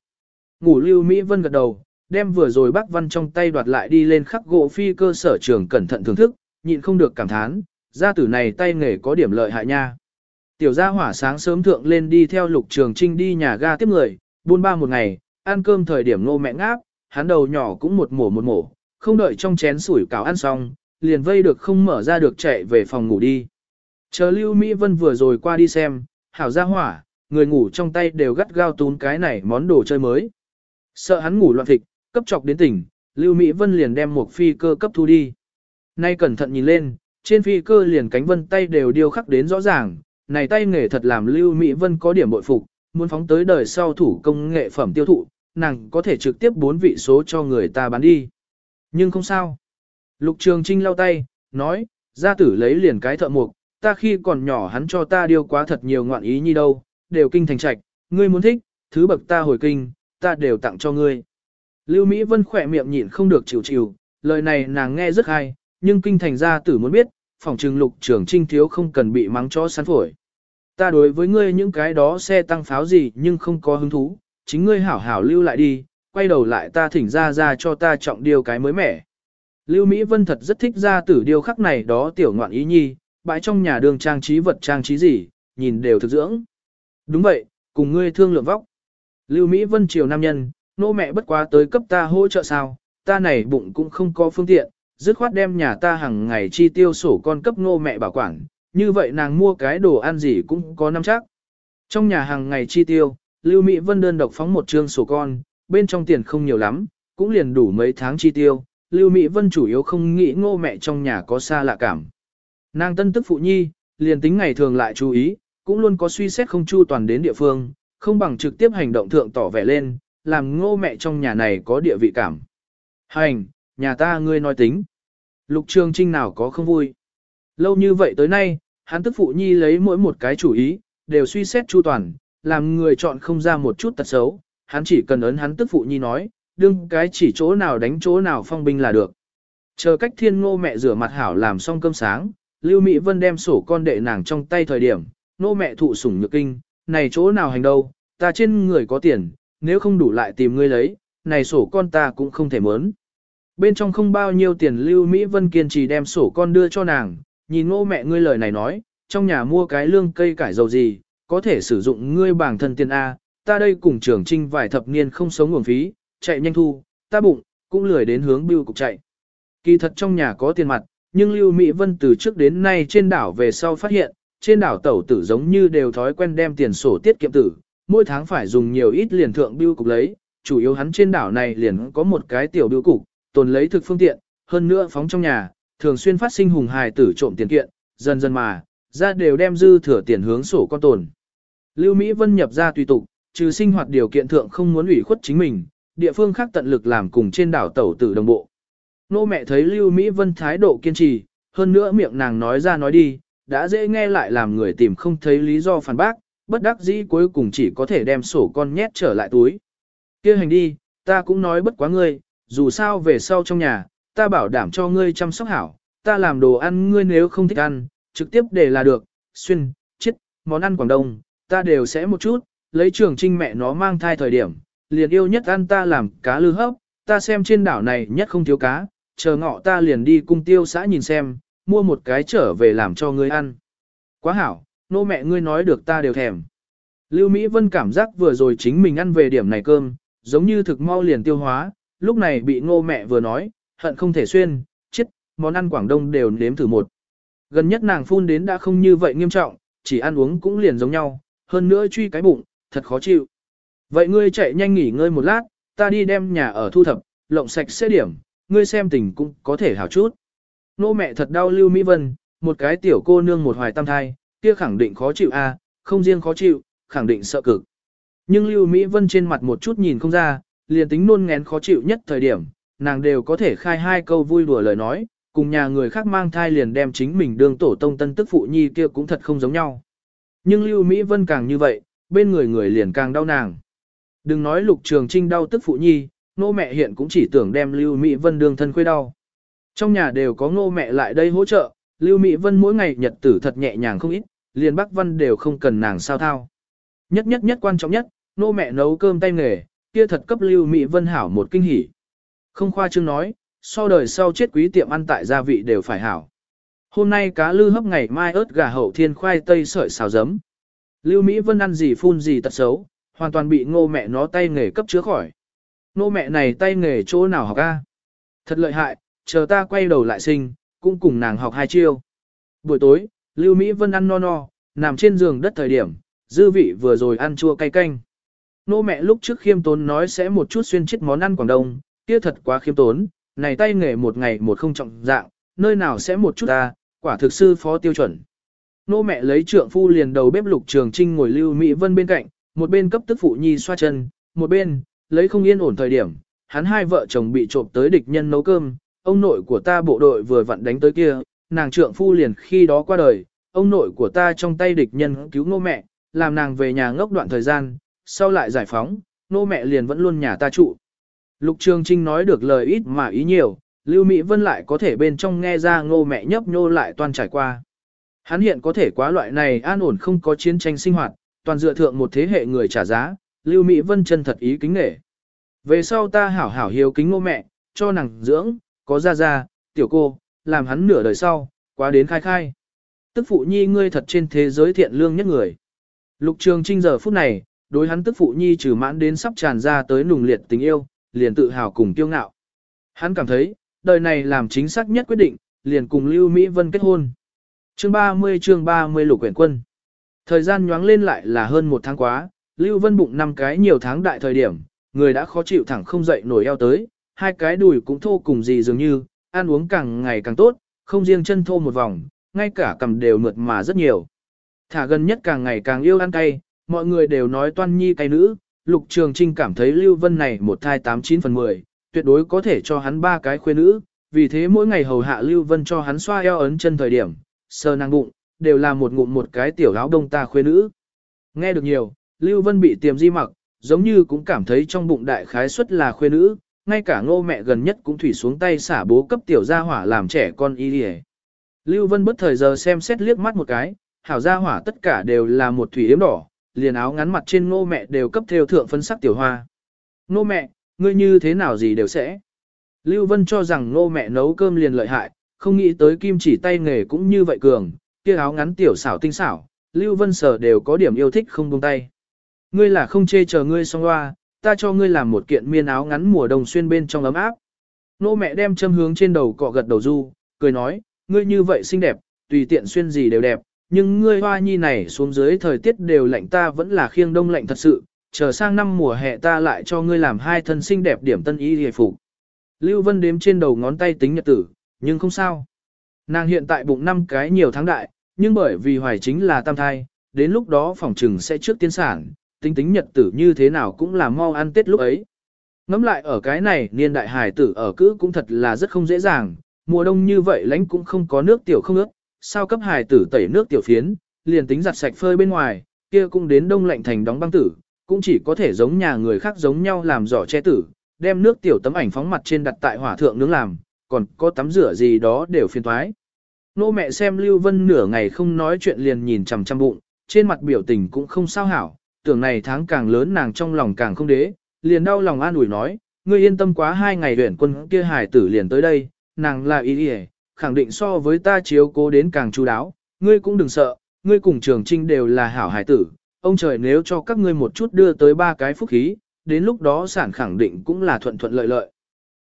Ngủ Lưu Mỹ Vân gật đầu, đem vừa rồi bác văn trong tay đoạt lại đi lên khắc gỗ phi cơ sở trường cẩn thận thưởng thức, nhịn không được cảm thán, gia tử này tay nghề có điểm lợi hại nha. Tiểu gia hỏa sáng sớm thượng lên đi theo lục trường trinh đi nhà ga tiếp người, buôn ba một ngày, ăn cơm thời điểm nô mẹ ngáp, hắn đầu nhỏ cũng một mổ một mổ, không đợi trong chén sủi cảo ăn xong, liền vây được không mở ra được chạy về phòng ngủ đi. Chờ Lưu Mỹ Vân vừa rồi qua đi xem, hảo gia hỏa, người ngủ trong tay đều gắt gao tún cái này món đồ chơi mới. Sợ hắn ngủ loạn thịt cấp chọc đến tỉnh, Lưu Mỹ Vân liền đem một phi cơ cấp thu đi. Nay cẩn thận nhìn lên, trên phi cơ liền cánh vân tay đều điêu khắc đến rõ ràng, này tay nghề thật làm Lưu Mỹ Vân có điểm bội phục, muốn phóng tới đời sau thủ công nghệ phẩm tiêu thụ, nàng có thể trực tiếp bốn vị số cho người ta bán đi. Nhưng không sao. Lục Trường Trinh lau tay, nói, gia tử lấy liền cái thợ mộc, ta khi còn nhỏ hắn cho ta điêu quá thật nhiều ngoạn ý như đâu, đều kinh thành trạch, ngươi muốn thích, thứ bậc ta hồi kinh, ta đều tặng cho ngươi. Lưu Mỹ Vân khỏe miệng nhịn không được chịu chịu, lời này nàng nghe rất hay, nhưng kinh thành gia tử muốn biết, phòng trừng lục Trường trinh thiếu không cần bị mắng cho sán phổi. Ta đối với ngươi những cái đó xe tăng pháo gì nhưng không có hứng thú, chính ngươi hảo hảo lưu lại đi, quay đầu lại ta thỉnh ra ra cho ta trọng điều cái mới mẻ. Lưu Mỹ Vân thật rất thích gia tử điều khắc này đó tiểu ngoạn ý nhi, bãi trong nhà đường trang trí vật trang trí gì, nhìn đều thực dưỡng. Đúng vậy, cùng ngươi thương lượng vóc. Lưu Mỹ Vân chiều nam nhân, nô mẹ bất quá tới cấp ta hỗ trợ sao, ta này bụng cũng không có phương tiện, dứt khoát đem nhà ta hàng ngày chi tiêu sổ con cấp nô mẹ bảo quản, như vậy nàng mua cái đồ ăn gì cũng có năm chắc. Trong nhà hàng ngày chi tiêu, Lưu Mỹ Vân đơn độc phóng một trương sổ con, bên trong tiền không nhiều lắm, cũng liền đủ mấy tháng chi tiêu. Lưu Mỹ Vân chủ yếu không nghĩ ngô mẹ trong nhà có xa lạ cảm. Nàng tân tức phụ nhi, liền tính ngày thường lại chú ý, cũng luôn có suy xét không chu toàn đến địa phương, không bằng trực tiếp hành động thượng tỏ vẻ lên, làm ngô mẹ trong nhà này có địa vị cảm. Hành, nhà ta ngươi nói tính. Lục Trường Trinh nào có không vui. Lâu như vậy tới nay, hắn tức phụ nhi lấy mỗi một cái chủ ý, đều suy xét chu toàn, làm người chọn không ra một chút tật xấu, hắn chỉ cần ấn hắn tức phụ nhi nói, đương cái chỉ chỗ nào đánh chỗ nào phong binh là được. Chờ cách thiên ngô mẹ rửa mặt hảo làm xong cơm sáng, Lưu Mỹ Vân đem sổ con đệ nàng trong tay thời điểm, nô mẹ thụ sủng nhược kinh, này chỗ nào hành đâu, ta trên người có tiền, nếu không đủ lại tìm ngươi lấy, này sổ con ta cũng không thể mớn. Bên trong không bao nhiêu tiền Lưu Mỹ Vân kiên trì đem sổ con đưa cho nàng, nhìn ngô mẹ ngươi lời này nói, trong nhà mua cái lương cây cải dầu gì, có thể sử dụng ngươi bảng thân tiền A, ta đây cùng trưởng trinh vài thập niên không sống nguồn phí, chạy nhanh thu, ta bụng, cũng lười đến hướng bưu cục chạy. Kỳ thật trong nhà có tiền mặt, nhưng Lưu Mỹ Vân từ trước đến nay trên đảo về sau phát hiện, trên đảo tẩu tử giống như đều thói quen đem tiền sổ tiết kiệm tử, mỗi tháng phải dùng nhiều ít liền thượng bưu cục lấy, chủ yếu hắn trên đảo này liền có một cái tiểu bưu cục, tồn lấy thực phương tiện, hơn nữa phóng trong nhà, thường xuyên phát sinh hùng hài tử trộm tiền kiện, dần dần mà, ra đều đem dư thừa tiền hướng sổ con tồn. Lưu Mỹ Vân nhập ra tùy tục, trừ sinh hoạt điều kiện thượng không muốn ủy khuất chính mình, địa phương khác tận lực làm cùng trên đảo tẩu tử đồng bộ. Nô mẹ thấy Lưu Mỹ Vân thái độ kiên trì, hơn nữa miệng nàng nói ra nói đi, đã dễ nghe lại làm người tìm không thấy lý do phản bác, bất đắc dĩ cuối cùng chỉ có thể đem sổ con nhét trở lại túi. kia hành đi, ta cũng nói bất quá ngươi, dù sao về sau trong nhà, ta bảo đảm cho ngươi chăm sóc hảo, ta làm đồ ăn ngươi nếu không thích ăn, trực tiếp để là được, xuyên, chết, món ăn Quảng Đông, ta đều sẽ một chút, lấy trường trinh mẹ nó mang thai thời điểm, liền yêu nhất ăn ta làm cá lư hấp, ta xem trên đảo này nhất không thiếu cá, chờ ngọ ta liền đi cung tiêu xã nhìn xem, mua một cái trở về làm cho ngươi ăn. Quá hảo, nô mẹ ngươi nói được ta đều thèm. Lưu Mỹ Vân cảm giác vừa rồi chính mình ăn về điểm này cơm, giống như thực mau liền tiêu hóa, lúc này bị ngô mẹ vừa nói, hận không thể xuyên, chết, món ăn Quảng Đông đều nếm thử một. Gần nhất nàng phun đến đã không như vậy nghiêm trọng, chỉ ăn uống cũng liền giống nhau, hơn nữa truy cái bụng, thật khó chịu. Vậy ngươi chạy nhanh nghỉ ngơi một lát, ta đi đem nhà ở thu thập, lộng sạch sẽ điểm, ngươi xem tình cũng có thể hảo chút. Nô mẹ thật đau Lưu Mỹ Vân, một cái tiểu cô nương một hoài tam thai, kia khẳng định khó chịu a, không riêng khó chịu, khẳng định sợ cực. Nhưng Lưu Mỹ Vân trên mặt một chút nhìn không ra, liền tính nôn ngén khó chịu nhất thời điểm, nàng đều có thể khai hai câu vui đùa lời nói, cùng nhà người khác mang thai liền đem chính mình đương tổ tông tân tức phụ nhi kia cũng thật không giống nhau. Nhưng Lưu Mỹ Vân càng như vậy, bên người người liền càng đau nàng. Đừng nói lục trường trinh đau tức phụ nhi, nô mẹ hiện cũng chỉ tưởng đem Lưu Mỹ Vân đương thân khuê đau. Trong nhà đều có ngô mẹ lại đây hỗ trợ, Lưu Mỹ Vân mỗi ngày nhật tử thật nhẹ nhàng không ít, liền Bắc Văn đều không cần nàng sao thao. Nhất nhất nhất quan trọng nhất, nô mẹ nấu cơm tay nghề, kia thật cấp Lưu Mỹ Vân hảo một kinh hỉ. Không khoa trương nói, so đời sau chết quý tiệm ăn tại gia vị đều phải hảo. Hôm nay cá lư hấp ngày mai ớt gà hậu thiên khoai tây sợi xào giấm. Lưu Mỹ Vân ăn gì phun gì tật xấu, hoàn toàn bị ngô mẹ nó tay nghề cấp chứa khỏi. Ngô mẹ này tay nghề chỗ nào học a? Thật lợi hại, chờ ta quay đầu lại sinh, cũng cùng nàng học hai chiêu. Buổi tối, Lưu Mỹ Vân ăn no no, nằm trên giường đất thời điểm, dư vị vừa rồi ăn chua cay canh. Nô mẹ lúc trước khiêm tốn nói sẽ một chút xuyên chết món ăn Quảng Đông, kia thật quá khiêm tốn, này tay nghề một ngày một không trọng dạng, nơi nào sẽ một chút ta, quả thực sư phó tiêu chuẩn. Nô mẹ lấy trượng phu liền đầu bếp lục trường trinh ngồi lưu Mỹ Vân bên cạnh, một bên cấp tức phụ nhi xoa chân, một bên, lấy không yên ổn thời điểm, hắn hai vợ chồng bị trộm tới địch nhân nấu cơm, ông nội của ta bộ đội vừa vặn đánh tới kia, nàng trượng phu liền khi đó qua đời, ông nội của ta trong tay địch nhân cứu nô mẹ, làm nàng về nhà ngốc đoạn thời gian, sau lại giải phóng, nô mẹ liền vẫn luôn nhà ta trụ. Lục Trường Trinh nói được lời ít mà ý nhiều, Lưu Mỹ Vân lại có thể bên trong nghe ra ngô mẹ nhấp nhô lại toàn trải qua. Hắn hiện có thể quá loại này an ổn không có chiến tranh sinh hoạt, toàn dựa thượng một thế hệ người trả giá, Lưu Mỹ Vân chân thật ý kính nể. Về sau ta hảo hảo hiếu kính ngô mẹ, cho nàng dưỡng, có ra ra, tiểu cô, làm hắn nửa đời sau, quá đến khai khai. Tức phụ nhi ngươi thật trên thế giới thiện lương nhất người. Lục Trường Trinh giờ phút này, đối hắn tức phụ nhi trừ mãn đến sắp tràn ra tới nùng liệt tình yêu, liền tự hào cùng kiêu ngạo. Hắn cảm thấy, đời này làm chính xác nhất quyết định, liền cùng Lưu Mỹ Vân kết hôn. Chương 30 chương 30 lục quyển quân. Thời gian nhoáng lên lại là hơn một tháng quá, Lưu Vân bụng năm cái nhiều tháng đại thời điểm, người đã khó chịu thẳng không dậy nổi eo tới, hai cái đùi cũng thô cùng gì dường như, ăn uống càng ngày càng tốt, không riêng chân thô một vòng, ngay cả cầm đều mượt mà rất nhiều. Thả gần nhất càng ngày càng yêu ăn cay, mọi người đều nói toan nhi cay nữ, Lục Trường Trinh cảm thấy Lưu Vân này một thai 89 phần 10, tuyệt đối có thể cho hắn ba cái khuê nữ, vì thế mỗi ngày hầu hạ Lưu Vân cho hắn xoa eo ấn chân thời điểm, sờ năng bụng, đều là một ngụm một cái tiểu áo đông ta khuê nữ. Nghe được nhiều, Lưu Vân bị tiềm di mặc, giống như cũng cảm thấy trong bụng đại khái suất là khuê nữ, ngay cả ngô mẹ gần nhất cũng thủy xuống tay xả bố cấp tiểu gia hỏa làm trẻ con y đi Lưu Vân bất thời giờ xem xét liếc mắt một cái, hảo gia hỏa tất cả đều là một thủy yếm đỏ, liền áo ngắn mặt trên ngô mẹ đều cấp theo thượng phân sắc tiểu hoa. Ngô mẹ, ngươi như thế nào gì đều sẽ. Lưu Vân cho rằng ngô mẹ nấu cơm liền lợi hại, không nghĩ tới kim chỉ tay nghề cũng như vậy cường, kia áo ngắn tiểu xảo tinh xảo, Lưu Vân sở đều có điểm yêu thích không buông tay. Ngươi là không chê chờ ngươi xong hoa, ta cho ngươi làm một kiện miên áo ngắn mùa đông xuyên bên trong ấm áp. Nô mẹ đem châm hướng trên đầu cọ gật đầu du, cười nói, ngươi như vậy xinh đẹp, tùy tiện xuyên gì đều đẹp, nhưng ngươi hoa nhi này xuống dưới thời tiết đều lạnh ta vẫn là khiêng đông lạnh thật sự, chờ sang năm mùa hè ta lại cho ngươi làm hai thân xinh đẹp điểm tân y hề phục. Lưu Vân đếm trên đầu ngón tay tính nhật tử, nhưng không sao. Nàng hiện tại bụng năm cái nhiều tháng đại, nhưng bởi vì hoài chính là tam thai, đến lúc đó phòng trừng sẽ trước tiên sản, tính tính nhật tử như thế nào cũng là mau ăn tết lúc ấy. Ngắm lại ở cái này niên đại hải tử ở cữ cũng thật là rất không dễ dàng, mùa đông như vậy lánh cũng không có nước tiểu không ướt, sao cấp hải tử tẩy nước tiểu phiến, liền tính giặt sạch phơi bên ngoài, kia cũng đến đông lạnh thành đóng băng tử, cũng chỉ có thể giống nhà người khác giống nhau làm giỏ che tử, đem nước tiểu tấm ảnh phóng mặt trên đặt tại hỏa thượng nướng làm, còn có tắm rửa gì đó đều phiền thoái. Nô mẹ xem Lưu Vân nửa ngày không nói chuyện liền nhìn chằm chằm bụng, trên mặt biểu tình cũng không sao hảo, tưởng này tháng càng lớn nàng trong lòng càng không đế, liền đau lòng an ủi nói, ngươi yên tâm quá hai ngày huyện quân kia hải tử liền tới đây, nàng là ý ý, khẳng định so với ta chiếu cố đến càng chú đáo, ngươi cũng đừng sợ, ngươi cùng trường trinh đều là hảo hải tử, ông trời nếu cho các ngươi một chút đưa tới ba cái phúc khí, đến lúc đó sản khẳng định cũng là thuận thuận lợi lợi.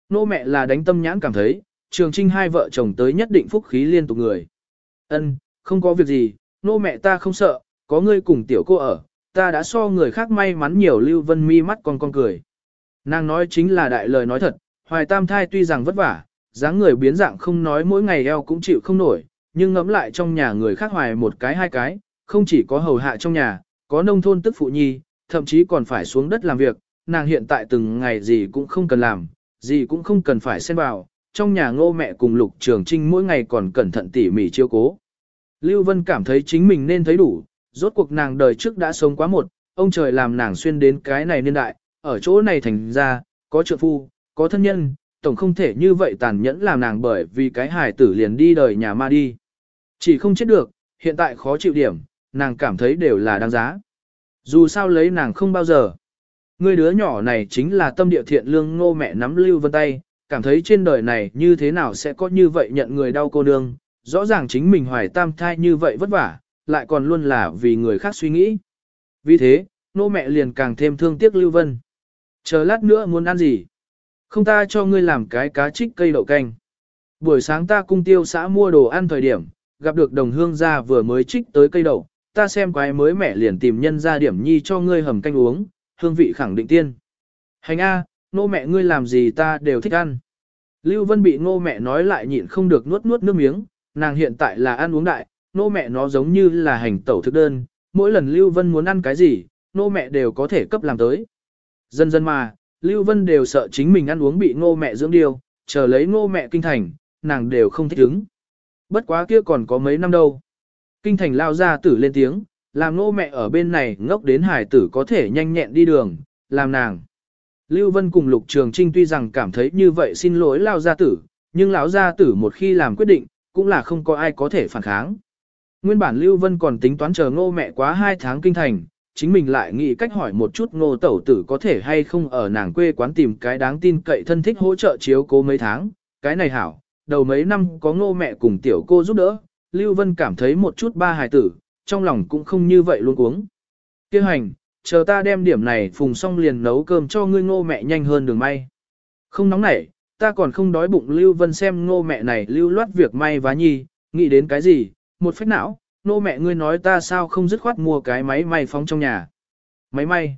Nô mẹ là đánh tâm nhãn cảm thấy, trường trinh hai vợ chồng tới nhất định phúc khí liên tục người. Ân, không có việc gì, nô mẹ ta không sợ, có ngươi cùng tiểu cô ở, ta đã so người khác may mắn nhiều Lưu Vân mi mắt con con cười. Nàng nói chính là đại lời nói thật, hoài tam thai tuy rằng vất vả, dáng người biến dạng không nói mỗi ngày eo cũng chịu không nổi, nhưng ngẫm lại trong nhà người khác hoài một cái hai cái, không chỉ có hầu hạ trong nhà, có nông thôn tức phụ nhi, thậm chí còn phải xuống đất làm việc, nàng hiện tại từng ngày gì cũng không cần làm, gì cũng không cần phải xen vào, trong nhà ngô mẹ cùng lục trường trinh mỗi ngày còn cẩn thận tỉ mỉ chiêu cố. Lưu Vân cảm thấy chính mình nên thấy đủ, rốt cuộc nàng đời trước đã sống quá một, ông trời làm nàng xuyên đến cái này niên đại, ở chỗ này thành ra, có trợ phu, có thân nhân, tổng không thể như vậy tàn nhẫn làm nàng bởi vì cái hài tử liền đi đời nhà ma đi. Chỉ không chết được, hiện tại khó chịu điểm, nàng cảm thấy đều là đáng giá. Dù sao lấy nàng không bao giờ. Người đứa nhỏ này chính là tâm địa thiện lương ngô mẹ nắm Lưu Vân tay, cảm thấy trên đời này như thế nào sẽ có như vậy nhận người đau cô nương, rõ ràng chính mình hoài tam thai như vậy vất vả, lại còn luôn là vì người khác suy nghĩ. Vì thế, nô mẹ liền càng thêm thương tiếc Lưu Vân. Chờ lát nữa muốn ăn gì? Không ta cho ngươi làm cái cá trích cây đậu canh. Buổi sáng ta cung tiêu xã mua đồ ăn thời điểm, gặp được đồng hương gia vừa mới trích tới cây đậu, ta xem quái mới mẹ liền tìm nhân ra điểm nhi cho ngươi hầm canh uống, hương vị khẳng định tiên. Hành A, nô mẹ ngươi làm gì ta đều thích ăn. Lưu Vân bị nô mẹ nói lại nhịn không được nuốt nuốt nước miếng, nàng hiện tại là ăn uống đại, nô mẹ nó giống như là hành tẩu thức đơn, mỗi lần Lưu Vân muốn ăn cái gì, nô mẹ đều có thể cấp làm tới. Dần dần mà, Lưu Vân đều sợ chính mình ăn uống bị Ngô mẹ dưỡng điều, chờ lấy Ngô mẹ kinh thành, nàng đều không thích ứng. Bất quá kia còn có mấy năm đâu. Kinh thành lao ra tử lên tiếng, làm Ngô mẹ ở bên này ngốc đến hải tử có thể nhanh nhẹn đi đường, làm nàng. Lưu Vân cùng Lục Trường Trinh tuy rằng cảm thấy như vậy xin lỗi lao gia tử, nhưng lão gia tử một khi làm quyết định, cũng là không có ai có thể phản kháng. Nguyên bản Lưu Vân còn tính toán chờ ngô mẹ quá 2 tháng kinh thành, chính mình lại nghĩ cách hỏi một chút ngô tẩu tử có thể hay không ở nàng quê quán tìm cái đáng tin cậy thân thích hỗ trợ chiếu cố mấy tháng, cái này hảo, đầu mấy năm có ngô mẹ cùng tiểu cô giúp đỡ, Lưu Vân cảm thấy một chút ba hài tử, trong lòng cũng không như vậy luôn uống. Kêu hành, chờ ta đem điểm này phùng xong liền nấu cơm cho ngươi ngô mẹ nhanh hơn đường may. Không nóng nảy, ta còn không đói bụng Lưu Vân xem ngô mẹ này lưu loát việc may vá nhi, nghĩ đến cái gì, một phách não, nô mẹ ngươi nói ta sao không dứt khoát mua cái máy may phóng trong nhà. Máy may.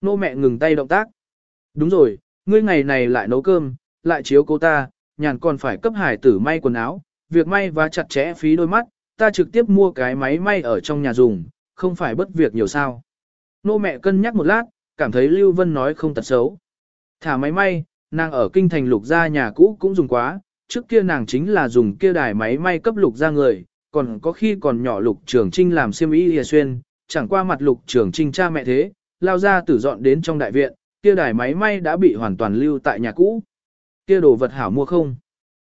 Nô mẹ ngừng tay động tác. Đúng rồi, ngươi ngày này lại nấu cơm, lại chiếu cô ta, nhàn còn phải cấp hải tử may quần áo, việc may và chặt chẽ phí đôi mắt, ta trực tiếp mua cái máy may ở trong nhà dùng, không phải bất việc nhiều sao. Nô mẹ cân nhắc một lát, cảm thấy Lưu Vân nói không tật xấu. Thả máy may, nàng ở kinh thành lục gia nhà cũ cũng dùng quá, trước kia nàng chính là dùng kia đài máy may cấp lục gia người, còn có khi còn nhỏ lục trường trinh làm xiêm y hìa xuyên, chẳng qua mặt lục trường trinh cha mẹ thế, lao ra tử dọn đến trong đại viện, kia đài máy may đã bị hoàn toàn lưu tại nhà cũ. Kia đồ vật hảo mua không?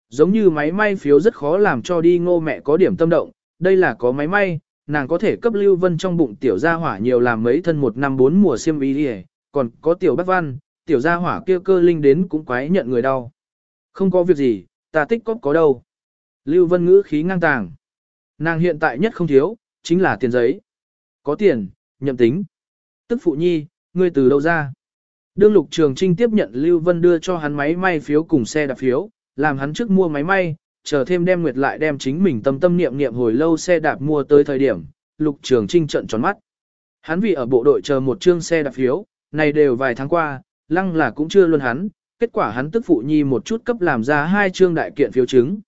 Giống như máy may phiếu rất khó làm cho đi ngô mẹ có điểm tâm động, đây là có máy may, nàng có thể cấp lưu vân trong bụng tiểu gia hỏa nhiều làm mấy thân một năm bốn mùa xiêm y hìa, còn có tiểu bác văn, tiểu gia hỏa kia cơ linh đến cũng quái nhận người đau. Không có việc gì, ta tích cóp có đâu. Lưu Vân ngữ khí ngang tàng. Nàng hiện tại nhất không thiếu, chính là tiền giấy. Có tiền, nhậm tính. Tức phụ nhi, ngươi từ đâu ra? Đương Lục Trường Trinh tiếp nhận Lưu Vân đưa cho hắn máy may phiếu cùng xe đạp phiếu, làm hắn trước mua máy may, chờ thêm đem nguyệt lại đem chính mình tâm tâm niệm niệm hồi lâu xe đạp mua tới thời điểm, Lục Trường Trinh trận tròn mắt. Hắn vì ở bộ đội chờ một chương xe đạp phiếu, này đều vài tháng qua, lăng là cũng chưa luôn hắn, kết quả hắn tức phụ nhi một chút cấp làm ra hai chương đại kiện phiếu chứng.